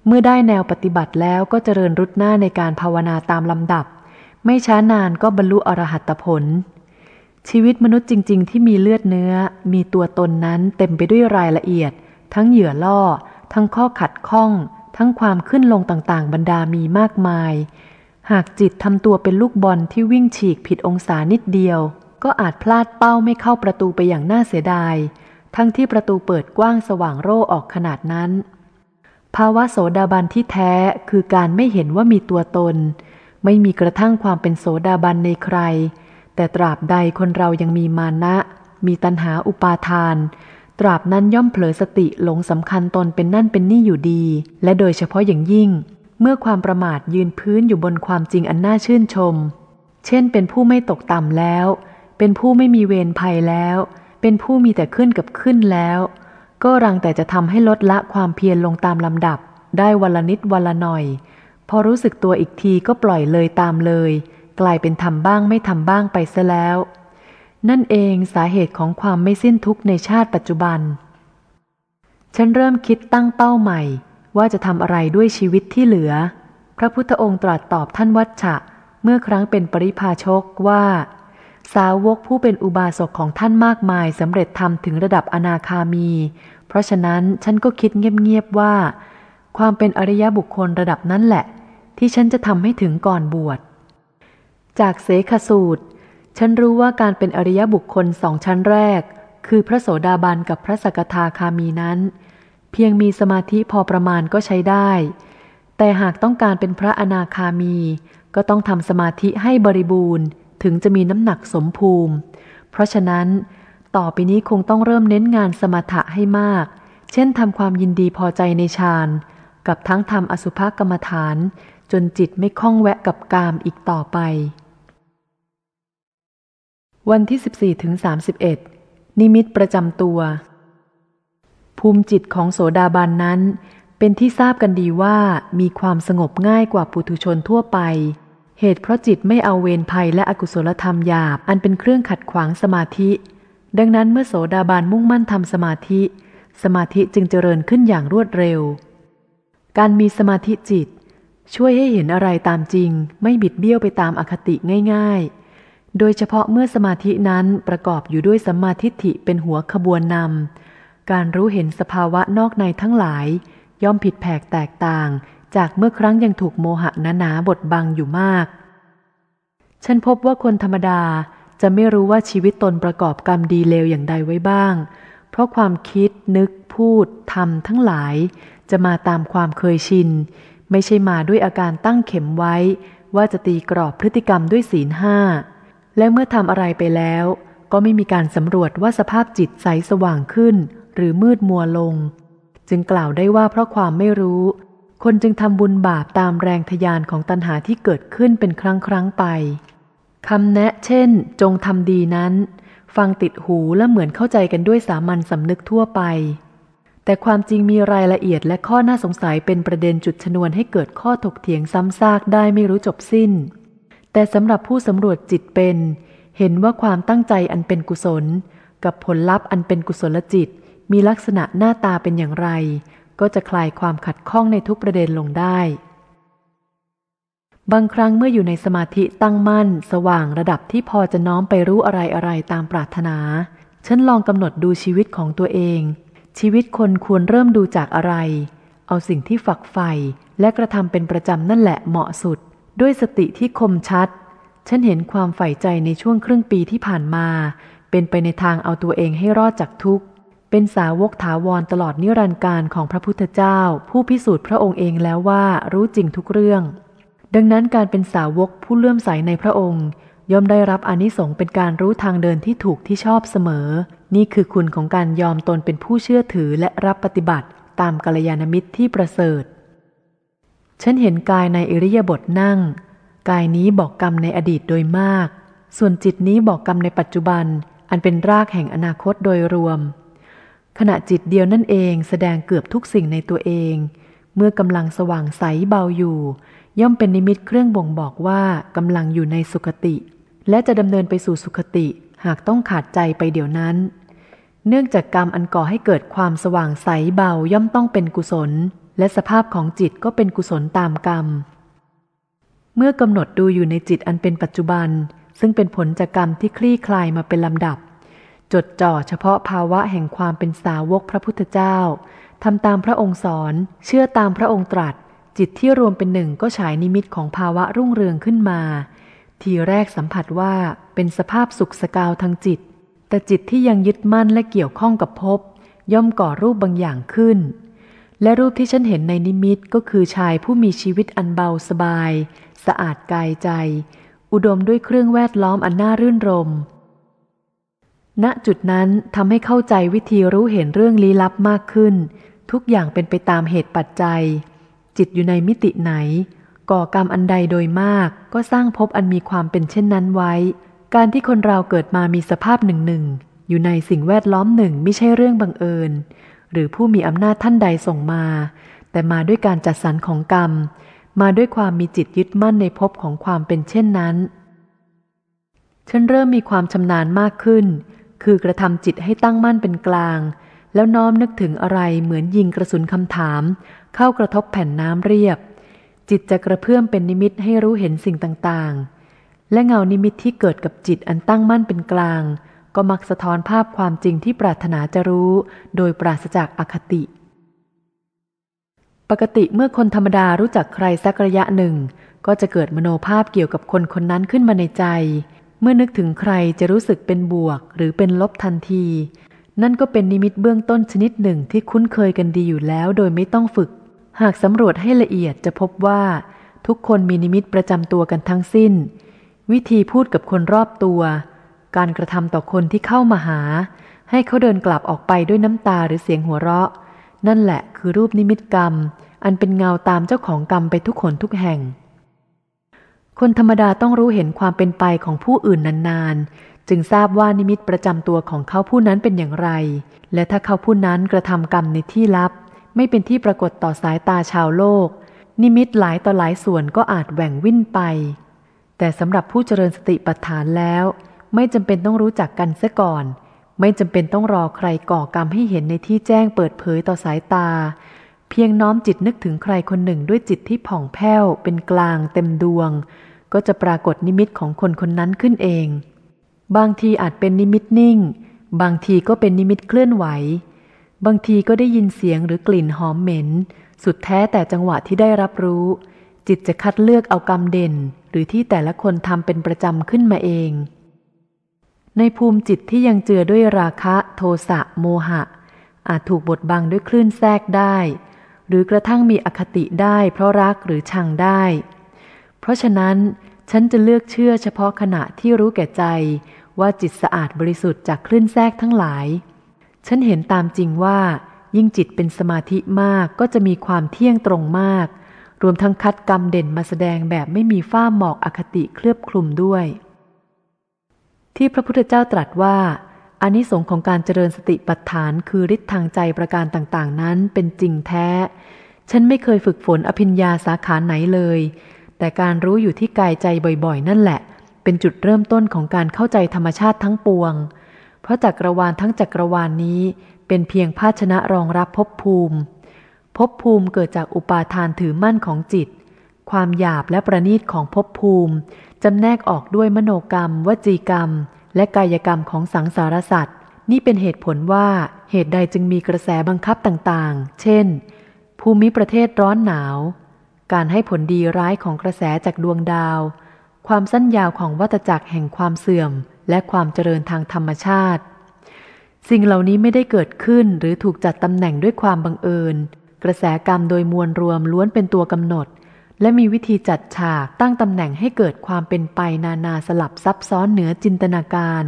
เมื่อได้แนวปฏิบัติแล้วก็เจริญรุดหน้าในการภาวนาตามลำดับ ไม่ช้านานก็บรรลุอรหัตผล ชีวิตมนุษย์จริง ๆ ที่มีเลือดเนื้อ มีตัวตนนั้นเต็มไปด้วยรายละเอียด ทั้งเหยื่อล่อ ทั้งข้อขัดข้อง ทั้งความขึ้นลงต่างๆ บรรดามีมากมาย หากจิตทำตัวเป็นลูกบอลที่วิ่งฉีกผิดองศานิดเดียว ก็อาจพลาดเป้าไม่เข้าประตูไปอย่างน่าเสียดาย ทั้งที่ประตูเปิดกว้างสว่างโร่ออกขนาดนั้น ภาวะโสดาบันที่แท้คือการไม่เห็นว่ามีตัวตน ไม่มีกระทั่งความเป็นโสดาบันในใคร แต่ตราบใดคนเรายังมีมานะ มีตัณหาอุปาทาน ตราบนั้นย่อมเผลอสติหลงสำคัญตนเป็นนั่นเป็นนี่อยู่ดี และโดยเฉพาะอย่างยิ่ง เมื่อความประมาทยืนพื้นอยู่บนความจริงอันน่าชื่นชม เช่น เป็นผู้ไม่ตกต่ำแล้ว เป็นผู้ไม่มีเวรภัยแล้ว เป็นผู้มีแต่ขึ้นกับขึ้นแล้ว ก็รังแต่จะทำให้ลดละความเพียรลงตามลำดับ ได้วันละนิดวันละหน่อย พอรู้สึกตัวอีกทีก็ปล่อยเลยตามเลย กลายเป็นทำบ้างไม่ทำบ้างไปซะแล้ว นั่นเองสาเหตุของความไม่สิ้นทุกข์ในชาติปัจจุบัน ฉันเริ่มคิดตั้งเป้าใหม่ ว่าจะทำอะไรด้วยชีวิตที่เหลือ พระพุทธองค์ตรัสตอบท่านวัชชะ เมื่อครั้งเป็นปริพาชกว่าสาวกผู้เป็นอุบาสกของท่านมากมายสำเร็จทำถึงระดับอนาคามี เพราะฉะนั้นฉันก็คิดเงียบๆว่า ความเป็นอริยบุคคลระดับนั้นแหละ ที่ฉันจะทำให้ถึงก่อนบวช จากเสขสูตร ฉันรู้ว่าการเป็นอริยบุคคลสองชั้นแรก คือพระโสดาบันกับพระสกทาคามีนั้น เพียงมีสมาธิพอประมาณก็ใช้ได้ แต่หากต้องการเป็นพระอนาคามี ก็ต้องทำสมาธิให้บริบูรณ์ ถึงจะมีน้ำหนักสมภูมิ เพราะฉะนั้น ต่อไปนี้คงต้องเริ่มเน้นงานสมถะให้มาก เช่นทำความยินดีพอใจในฌาน กับทั้งทำอสุภกรรมฐาน จนจิตไม่คล้องแวะกับกามอีกต่อไป วันที่ 14ถึง31 นิมิตประจำตัว ภูมิจิตของโสดาบันนั้น เป็นที่ทราบกันดีว่ามีความสงบง่ายกว่าปุถุชนทั่วไปเหตุเพราะจิตไม่เอาเวรภัยและอกุศลธรรมหยาบ อันเป็นเครื่องขัดขวางสมาธิ ดังนั้นเมื่อโสดาบานมุ่งมั่นทำสมาธิ สมาธิจึงเจริญขึ้นอย่างรวดเร็ว การมีสมาธิจิต ช่วยให้เห็นอะไรตามจริง ไม่บิดเบี้ยวไปตามอคติง่าย ๆ โดยเฉพาะเมื่อสมาธินั้นประกอบอยู่ด้วยสัมมาทิฏฐิเป็นหัวขบวนนำการรู้เห็นสภาวะนอกในทั้งหลาย ย่อมผิดแผกแตกต่าง จากเมื่อครั้งยังถูกโมหะนานาบดบังอยู่มาก ฉันพบว่าคนธรรมดา จะไม่รู้ว่าชีวิตตนประกอบกรรมดีเลวอย่างใดไว้บ้าง เพราะความคิดนึกพูดทำทั้งหลาย จะมาตามความเคยชิน ไม่ใช่มาด้วยอาการตั้งเข็มไว้ ว่าจะตีกรอบพฤติกรรมด้วยศีลห้าและเมื่อทำอะไรไปแล้ว ก็ไม่มีการสำรวจว่าสภาพจิตใสสว่างขึ้น หรือมืดมัวลง จึงกล่าวได้ว่าเพราะความไม่รู้ คนจึงทำบุญบาปตามแรงทยานของตัณหาที่เกิดขึ้นเป็นครั้งครั้งไป คำแนะเช่น จงทำดีนั้น ฟังติดหูและเหมือนเข้าใจกันด้วยสามัญสำนึกทั่วไป แต่ความจริงมีรายละเอียดและข้อน่าสงสัยเป็นประเด็นจุดชนวนให้เกิดข้อถกเถียงซ้ำซากได้ไม่รู้จบสิ้น แต่สำหรับผู้สำรวจจิตเป็น เห็นว่าความตั้งใจอันเป็นกุศล กับผลลัพธ์อันเป็นกุศลจิต มีลักษณะหน้าตาเป็นอย่างไร ก็จะคลายความขัดข้องในทุกประเด็นลงได้ บางครั้งเมื่ออยู่ในสมาธิตั้งมั่น สว่างระดับที่พอจะน้อมไปรู้อะไรอะไรตามปรารถนา ฉันลองกำหนดดูชีวิตของตัวเอง ชีวิตคนควรเริ่มดูจากอะไร เอาสิ่งที่ฝักใฝ่และกระทำเป็นประจำนั่นแหละเหมาะสุด ด้วยสติที่คมชัด ฉันเห็นความใฝ่ใจในช่วงครึ่งปีที่ผ่านมา เป็นไปในทางเอาตัวเองให้รอดจากทุกข์ เป็นสาวกถาวรตลอดนิรันดร์การของพระพุทธเจ้า ผู้พิสูจน์พระองค์เองแล้วว่ารู้จริงทุกเรื่อง ดังนั้นการเป็นสาวกผู้เลื่อมใสในพระองค์ ย่อมได้รับอนิสงส์เป็นการรู้ทางเดินที่ถูกที่ชอบเสมอ นี่คือคุณของการยอมตนเป็นผู้เชื่อถือและรับปฏิบัติตามกัลยาณมิตรที่ประเสริฐ ฉันเห็นกายในอิริยาบถนั่ง กายนี้บอกกรรมในอดีตโดยมาก ส่วนจิตนี้บอกกรรมในปัจจุบัน อันเป็นรากแห่งอนาคตโดยรวม ขณะจิตเดียวนั่นเองแสดงเกือบทุกสิ่งในตัวเอง เมื่อกำลังสว่างใสเบาอยู่ ย่อมเป็นนิมิตเครื่องบ่งบอกว่ากำลังอยู่ในสุขติ และจะดำเนินไปสู่สุขติหากต้องขาดใจไปเดี๋ยวนั้น เนื่องจากกรรมอันก่อให้เกิดความสว่างใสเบาย่อมต้องเป็นกุศล และสภาพของจิตก็เป็นกุศลตามกรรม เมื่อกำหนดดูอยู่ในจิตอันเป็นปัจจุบัน ซึ่งเป็นผลจากกรรมที่คลี่คลายมาเป็นลำดับ จดจ่อเฉพาะภาวะแห่งความเป็นสาวกพระพุทธเจ้าทำตามพระองค์สอน เชื่อตามพระองค์ตรัส จิตที่รวมเป็นหนึ่งก็ฉายนิมิตของภาวะรุ่งเรืองขึ้นมา ทีแรกสัมผัสว่าเป็นสภาพสุขสกาวทางจิต แต่จิตที่ยังยึดมั่นและเกี่ยวข้องกับภพย่อมก่อรูปบางอย่างขึ้น และรูปที่ฉันเห็นในนิมิตก็คือชายผู้มีชีวิตอันเบาสบาย สะอาดกายใจ อุดมด้วยเครื่องแวดล้อมอันน่ารื่นรม ณจุดนั้นทำให้เข้าใจวิธีรู้เห็นเรื่องลี้ลับมากขึ้น ทุกอย่างเป็นไปตามเหตุปัจจัย จิตอยู่ในมิติไหน ก่อกรรมอันใดโดยมากก็สร้างภพอันมีความเป็นเช่นนั้นไว้ การที่คนเราเกิดมามีสภาพหนึ่งหนึ่งอยู่ในสิ่งแวดล้อมหนึ่งไม่ใช่เรื่องบังเอิญ หรือผู้มีอำนาจท่านใดส่งมา แต่มาด้วยการจัดสรรของกรรม มาด้วยความมีจิตยึดมั่นในภพของความเป็นเช่นนั้น ฉันเริ่มมีความชำนาญมากขึ้น คือกระทำจิตให้ตั้งมั่นเป็นกลาง แล้วน้อมนึกถึงอะไรเหมือนยิงกระสุนคำถาม เข้ากระทบแผ่นน้ำเรียบ จิตจะกระเพื่อมเป็นนิมิตให้รู้เห็นสิ่งต่างๆ และเงานิมิตที่เกิดกับจิตอันตั้งมั่นเป็นกลาง ก็มักสะท้อนภาพความจริงที่ปรารถนาจะรู้ โดยปราศจากอคติ ปกติเมื่อคนธรรมดารู้จักใครสักระยะหนึ่ง ก็จะเกิดมโนภาพเกี่ยวกับคนคนนั้นขึ้นมาในใจ เมื่อนึกถึงใครจะรู้สึกเป็นบวก หรือเป็นลบทันทีนั่นก็เป็นนิมิตเบื้องต้นชนิดหนึ่งที่คุ้นเคยกันดีอยู่แล้วโดยไม่ต้องฝึก หากสำรวจให้ละเอียดจะพบว่า ทุกคนมีนิมิตประจำตัวกันทั้งสิ้น วิธีพูดกับคนรอบตัว การกระทำต่อคนที่เข้ามาหา ให้เขาเดินกลับออกไปด้วยน้ำตาหรือเสียงหัวเราะ นั่นแหละคือรูปนิมิตกรรม อันเป็นเงาตามเจ้าของกรรมไปทุกคนทุกแห่ง คนธรรมดาต้องรู้เห็นความเป็นไปของผู้อื่นนานๆ จึงทราบว่านิมิตประจำตัวของเขาผู้นั้นเป็นอย่างไร และถ้าเขาผู้นั้นกระทำกรรมในที่ลับ ไม่เป็นที่ปรากฏต่อสายตาชาวโลก นิมิตหลายต่อหลายส่วนก็อาจแหว่งวิ่นไป แต่สำหรับผู้เจริญสติปัฏฐานแล้ว ไม่จำเป็นต้องรู้จักกันเสียก่อน ไม่จำเป็นต้องรอใครก่อกรรมให้เห็นในที่แจ้งเปิดเผยต่อสายตา เพียงน้อมจิตนึกถึงใครคนหนึ่งด้วยจิตที่ผ่องแผ้ว เป็นกลาง เต็มดวง ก็จะปรากฏนิมิตของคนคนนั้นขึ้นเอง บางทีอาจเป็นนิมิตนิ่ง บางทีก็เป็นนิมิตเคลื่อนไหว บางทีก็ได้ยินเสียงหรือกลิ่นหอมเหม็น สุดแท้แต่จังหวะที่ได้รับรู้ จิตจะคัดเลือกเอากรรมเด่น หรือที่แต่ละคนทำเป็นประจำขึ้นมาเอง ในภูมิจิตที่ยังเจือด้วยราคะโทสะโมหะ อาจถูกบดบังด้วยคลื่นแทรกได้ หรือกระทั่งมีอคติได้เพราะรักหรือชังได้ เพราะฉะนั้นฉันจะเลือกเชื่อเฉพาะขณะที่รู้แก่ใจว่าจิตสะอาดบริสุทธิ์จากคลื่นแทรกทั้งหลาย ฉันเห็นตามจริงว่า ยิ่งจิตเป็นสมาธิมากก็จะมีความเที่ยงตรงมาก รวมทั้งคัดกรรมเด่นมาแสดงแบบไม่มีฝ้าหมอกอคติเคลือบคลุมด้วย ที่พระพุทธเจ้าตรัสว่าอานิสงส์ของการเจริญสติปัฏฐานคือฤทธิ์ทางใจประการต่างๆ นั้นเป็นจริงแท้ ฉันไม่เคยฝึกฝนอภิญญาสาขาไหนเลย แต่การรู้อยู่ที่กายใจบ่อยๆ นั่นแหละ เป็นจุดเริ่มต้นของการเข้าใจธรรมชาติทั้งปวง เพราะจักรวาลทั้งจักรวาลนนี้เป็นเพียงภาชนะรองรับภพภูมิภพภูมิเกิดจากอุปาทานถือมั่นของจิต ความหยาบและประณีตของภพภูมิจำแนกออกด้วยมโนกรรม วจีกรรม และกายกรรมของสังสารสัตว์นี่เป็นเหตุผลว่าเหตุใดจึงมีกระแสบังคับต่างๆ เช่น ภูมิประเทศร้อนหนาว การให้ผลดีร้ายของกระแสจากดวงดาว ความสั้นยาวของวัตจักรแห่งความเสื่อม และความเจริญทางธรรมชาติ สิ่งเหล่านี้ไม่ได้เกิดขึ้นหรือถูกจัดตำแหน่งด้วยความบังเอิญ กระแสกรรมโดยมวลรวมล้วนเป็นตัวกำหนด และมีวิธีจัดฉากตั้งตำแหน่งให้เกิดความเป็นไปนานาสลับซับซ้อนเหนือจินตนาการ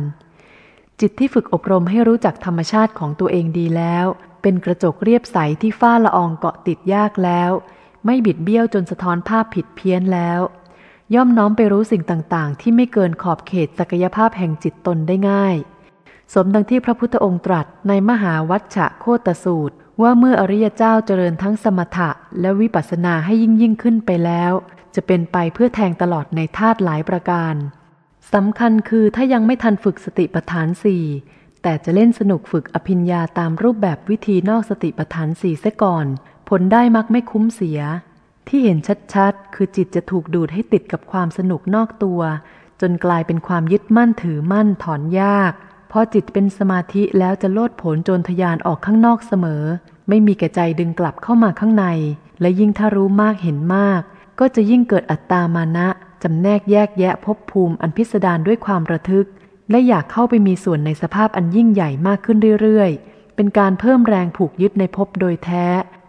จิตที่ฝึกอบรมให้รู้จักธรรมชาติของตัวเองดีแล้ว เป็นกระจกเรียบใสที่ฝ้าละอองเกาะติดยากแล้ว ไม่บิดเบี้ยวจนสะท้อนภาพผิดเพี้ยนแล้ว ย่อมน้อมไปรู้สิ่งต่าง ๆ ที่ไม่เกินขอบเขตศักยภาพแห่งจิตตนได้ง่าย สมดังที่พระพุทธองค์ตรัสในมหาวัชชะโคตสูตร ว่าเมื่ออริยเจ้าเจริญทั้งสมถะและวิปัสสนาให้ยิ่งยิ่งขึ้นไปแล้ว จะเป็นไปเพื่อแทงตลอดในธาตุหลายประการสำคัญคือถ้ายังไม่ทันฝึกสติปัฏฐานสี่แต่จะเล่นสนุกฝึกอภิญญาตามรูปแบบวิธีนอกสติปัฏฐานสี่เสก่อน ผลได้มักไม่คุ้มเสีย ที่เห็นชัดๆ คือจิตจะถูกดูดให้ติดกับความสนุกนอกตัว จนกลายเป็นความยึดมั่นถือมั่นถอนยาก พอจิตเป็นสมาธิแล้วจะโลดผลจรทยานออกข้างนอกเสมอ ไม่มีแก่ใจดึงกลับเข้ามาข้างใน และยิ่งถ้ารู้มากเห็นมาก ก็จะยิ่งเกิดอัตตามานะจำแนกแยกแยะภพภูมิอันพิสดารด้วยความระทึก และอยากเข้าไปมีส่วนในสภาพอันยิ่งใหญ่มากขึ้นเรื่อยๆ เป็นการเพิ่มแรงผูกยึดในภพโดยแท้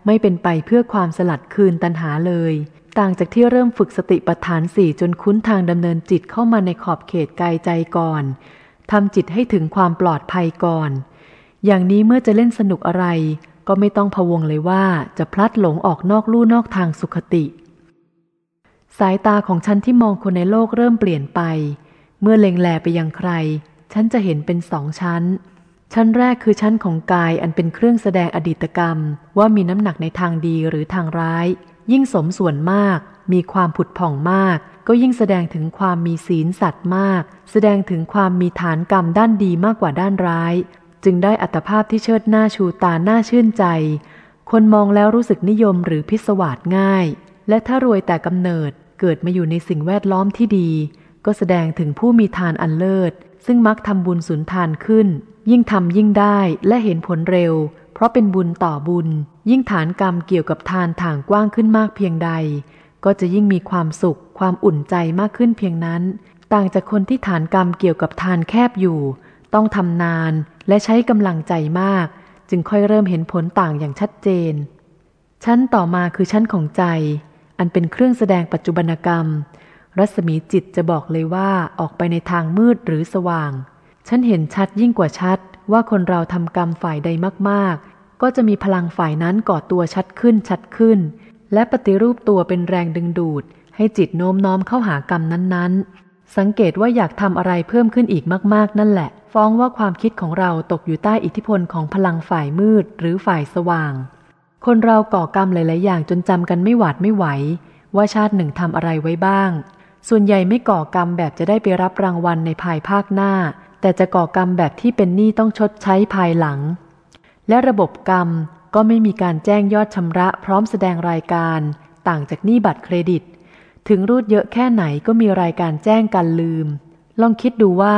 ไม่เป็นไปเพื่อความสลัดคืนตัณหาเลย ต่างจากที่เริ่มฝึกสติปัฏฐานสี่จนคุ้นทางดำเนินจิตเข้ามาในขอบเขตกายใจก่อนทำจิตให้ถึงความปลอดภัยก่อน อย่างนี้เมื่อจะเล่นสนุกอะไร ก็ไม่ต้องพะวงเลยว่าจะพลัดหลงออกนอกลู่นอกทางสุขติ สายตาของฉันที่มองคนในโลกเริ่มเปลี่ยนไป เมื่อเล็งแลไปยังใคร ฉันจะเห็นเป็นสองชั้น ชั้นแรกคือชั้นของกายอันเป็นเครื่องแสดงอดีตกรรม ว่ามีน้ำหนักในทางดีหรือทางร้าย ยิ่งสมส่วนมาก มีความผุดผ่องมาก ก็ยิ่งแสดงถึงความมีศีลสัตว์มาก แสดงถึงความมีฐานกรรมด้านดีมากกว่าด้านร้าย จึงได้อัตภาพที่เชิดหน้าชูตาหน้าชื่นใจ คนมองแล้วรู้สึกนิยมหรือพิศวาสง่าย และถ้ารวยแต่กำเนิดเกิดมาอยู่ในสิ่งแวดล้อมที่ดี ก็แสดงถึงผู้มีทานอันเลิศ ซึ่งมักทำบุญสุนทานขึ้น ยิ่งทำยิ่งได้และเห็นผลเร็ว เพราะเป็นบุญต่อบุญ ยิ่งฐานกรรมเกี่ยวกับทานถ่างกว้างขึ้นมากเพียงใด ก็จะยิ่งมีความสุข ความอุ่นใจมากขึ้นเพียงนั้น ต่างจากคนที่ฐานกรรมเกี่ยวกับทานแคบอยู่ ต้องทำนานและใช้กำลังใจมาก จึงค่อยเริ่มเห็นผลต่างอย่างชัดเจน ชั้นต่อมาคือชั้นของใจ อันเป็นเครื่องแสดงปัจจุบันกรรม รัศมีจิตจะบอกเลยว่าออกไปในทางมืดหรือสว่าง ฉันเห็นชัดยิ่งกว่าชัด ว่าคนเราทำกรรมฝ่ายใดมากๆ ก็จะมีพลังฝ่ายนั้นก่อตัวชัดขึ้นชัดขึ้น และปฏิรูปตัวเป็นแรงดึงดูด ให้จิตโน้มน้อมเข้าหากรรมนั้นๆ สังเกตว่าอยากทำอะไรเพิ่มขึ้นอีกมากๆ นั่นแหละ ฟ้องว่าความคิดของเราตกอยู่ใต้อิทธิพลของพลังฝ่ายมืดหรือฝ่ายสว่าง คนเราก่อกรรมหลายๆอย่างจนจำกันไม่หวาดไม่ไหว ว่าชาติหนึ่งทำอะไรไว้บ้าง ส่วนใหญ่ไม่ก่อกรรมแบบจะได้ไปรับรางวัลในภายภาคหน้า แต่จะก่อกรรมแบบที่เป็นหนี้ต้องชดใช้ภายหลัง และระบบกรรมก็ไม่มีการแจ้งยอดชำระพร้อมแสดงรายการ ต่างจากหนี้บัตรเครดิต ถึงรูดเยอะแค่ไหนก็มีรายการแจ้งกันลืม ลองคิดดูว่า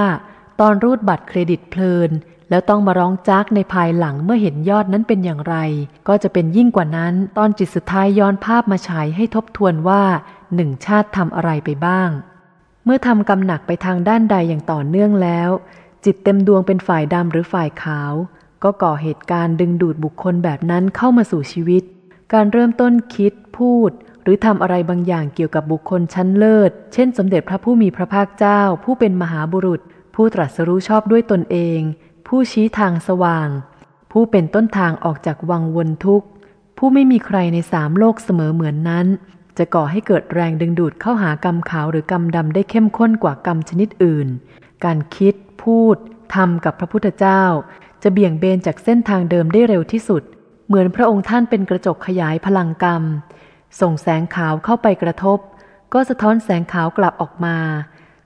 ตอนรูดบัตรเครดิตเพลิน แล้วต้องมาร้องจักในภายหลังเมื่อเห็นยอดนั้นเป็นอย่างไร ก็จะเป็นยิ่งกว่านั้น ตอนจิตสุดท้ายย้อนภาพมาฉายให้ทบทวนว่าหนึ่งชาติทำอะไรไปบ้าง เมื่อทำกำหนักไปทางด้านใดอย่างต่อเนื่องแล้ว จิตเต็มดวงเป็นฝ่ายดำหรือฝ่ายขาว ก็ก่อเหตุการณ์ดึงดูดบุคคลแบบนั้นเข้ามาสู่ชีวิต การเริ่มต้นคิด พูด หรือทำอะไรบางอย่างเกี่ยวกับบุคคลชั้นเลิศ เช่น สมเด็จพระผู้มีพระภาคเจ้า ผู้เป็นมหาบุรุษ ผู้ตรัสรู้ชอบด้วยตนเอง ผู้ชี้ทางสว่าง ผู้เป็นต้นทางออกจากวังวนทุกข์ ผู้ไม่มีใครในสามโลกเสมอเหมือนนั้น จะก่อให้เกิดแรงดึงดูดเข้าหากรรมขาวหรือกรรมดำได้เข้มข้นกว่ากรรมชนิดอื่น การคิด พูดทำกับพระพุทธเจ้า จะเบี่ยงเบนจากเส้นทางเดิมได้เร็วที่สุด เหมือนพระองค์ท่านเป็นกระจกขยายพลังกรรม ส่งแสงขาวเข้าไปกระทบ ก็สะท้อนแสงขาวกลับออกมา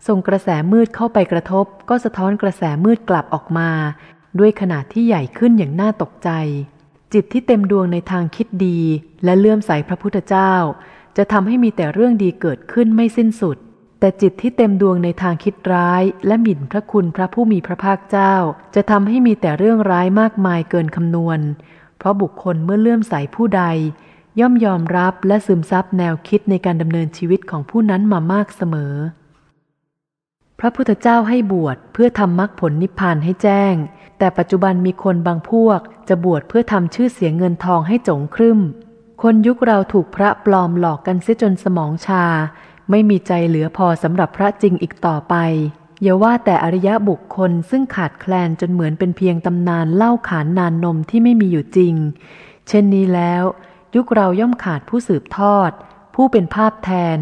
ส่งกระแสมืดเข้าไปกระทบ ก็สะท้อนกระแสมืดกลับออกมา ด้วยขนาดที่ใหญ่ขึ้นอย่างน่าตกใจ จิตที่เต็มดวงในทางคิดดี และเลื่อมใสพระพุทธเจ้า จะทำให้มีแต่เรื่องดีเกิดขึ้นไม่สิ้นสุด แต่จิตที่เต็มดวงในทางคิดร้าย และหมิ่นพระคุณพระผู้มีพระภาคเจ้า จะทำให้มีแต่เรื่องร้ายมากมายเกินคำนวณ เพราะบุคคลเมื่อเลื่อมใสผู้ใด ย่อมยอมรับและซึมซับแนวคิดในการดำเนินชีวิตของผู้นั้นมามากเสมอ พระพุทธเจ้าให้บวชเพื่อทำมรรคผลนิพพานให้แจ้ง แต่ปัจจุบันมีคนบางพวกจะบวชเพื่อทำชื่อเสียงเงินทองให้จงครึ่ม คนยุคเราถูกพระปลอมหลอกกันเสียจนสมองชา ไม่มีใจเหลือพอสำหรับพระจริงอีกต่อไป อย่าว่าแต่อริยะบุคคลซึ่งขาดแคลนจนเหมือนเป็นเพียงตำนานเล่าขานนานนมที่ไม่มีอยู่จริง เช่นนี้แล้ว ยุคเราย่อมขาดผู้สืบทอด ผู้เป็นภาพแทน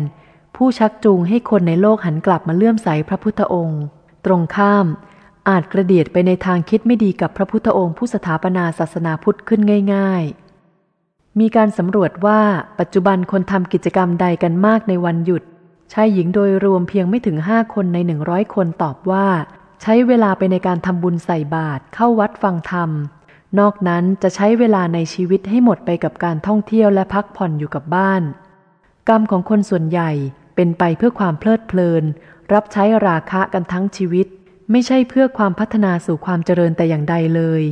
ผู้ชักจูงให้คนในโลกหันกลับมาเลื่อมใสพระพุทธองค์ ตรงข้าม อาจกระเดียดไปในทางคิดไม่ดีกับพระพุทธองค์ผู้สถาปนาศาสนาพุทธขึ้นง่าย ๆ มีการสำรวจว่าปัจจุบันคนทำกิจกรรมใดกันมากในวันหยุด ชายหญิงโดยรวมเพียงไม่ถึงห้าคนในหนึ่งร้อยคนตอบว่า ใช้เวลาไปในการทำบุญใส่บาตรเข้าวัดฟังธรรม นอกนั้นจะใช้เวลาในชีวิตให้หมดไปกับการท่องเที่ยวและพักผ่อนอยู่กับบ้าน กรรมของคนส่วนใหญ่เป็นไปเพื่อความเพลิดเพลิน รับใช้ราคะกันทั้งชีวิต ไม่ใช่เพื่อความพัฒนาสู่ความเจริญแต่อย่างใดเลย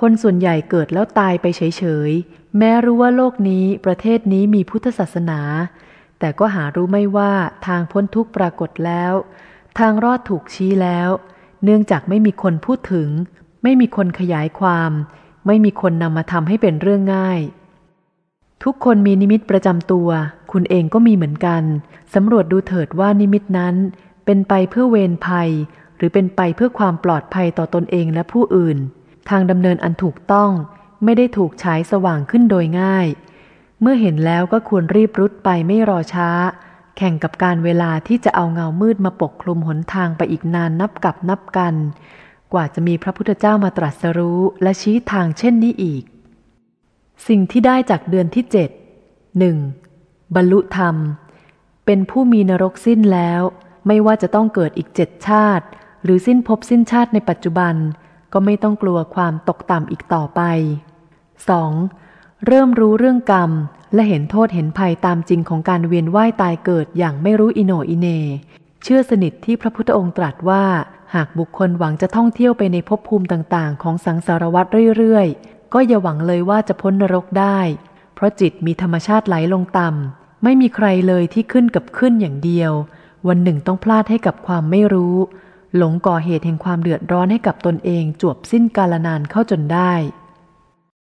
คนส่วนใหญ่เกิดแล้วตายไปเฉย แม้รู้ว่าโลกนี้ประเทศนี้มีพุทธศาสนา แต่ก็หารู้ไม่ว่าทางพ้นทุกข์ปรากฏแล้ว ทางรอดถูกชี้แล้ว เนื่องจากไม่มีคนพูดถึง ไม่มีคนขยายความ ไม่มีคนนำมาทำให้เป็นเรื่องง่าย ทุกคนมีนิมิตประจำตัว คุณเองก็มีเหมือนกันสำรวจดูเถิดว่านิมิตนั้นเป็นไปเพื่อเวรภัย หรือเป็นไปเพื่อความปลอดภัยต่อตนเองและผู้อื่น ทางดำเนินอันถูกต้อง ไม่ได้ถูกฉายสว่างขึ้นโดยง่าย เมื่อเห็นแล้วก็ควรรีบรุดไปไม่รอช้า แข่งกับการเวลาที่จะเอาเงามืดมาปกคลุมหนทางไปอีกนานนับกับนับกัน กว่าจะมีพระพุทธเจ้ามาตรัสรู้และชี้ทางเช่นนี้อีก สิ่งที่ได้จากเดือนที่เจ็ดหนึ่งบรรลุธรรม เป็นผู้มีนรกสิ้นแล้ว ไม่ว่าจะต้องเกิดอีกเจ็ดชาติ หรือสิ้นภพสิ้นชาติในปัจจุบัน ก็ไม่ต้องกลัวความตกต่ำอีกต่อไป 2. เริ่มรู้เรื่องกรรม และเห็นโทษเห็นภัยตามจริงของการเวียนว่ายตายเกิดอย่างไม่รู้อิโนอิเน เชื่อสนิทที่พระพุทธองค์ตรัสว่า หากบุคคลหวังจะท่องเที่ยวไปในภพภูมิต่าง ๆ ของสังสารวัตรเรื่อยๆ ก็อย่าหวังเลยว่าจะพ้นนรกได้ เพราะจิตมีธรรมชาติไหลลงต่ำไม่มีใครเลยที่ขึ้นกับขึ้นอย่างเดียว วันหนึ่งต้องพลาดให้กับความไม่รู้ หลงก่อเหตุแห่งความเดือดร้อนให้กับตนเองจวบสิ้นกาลนานเข้าจนได้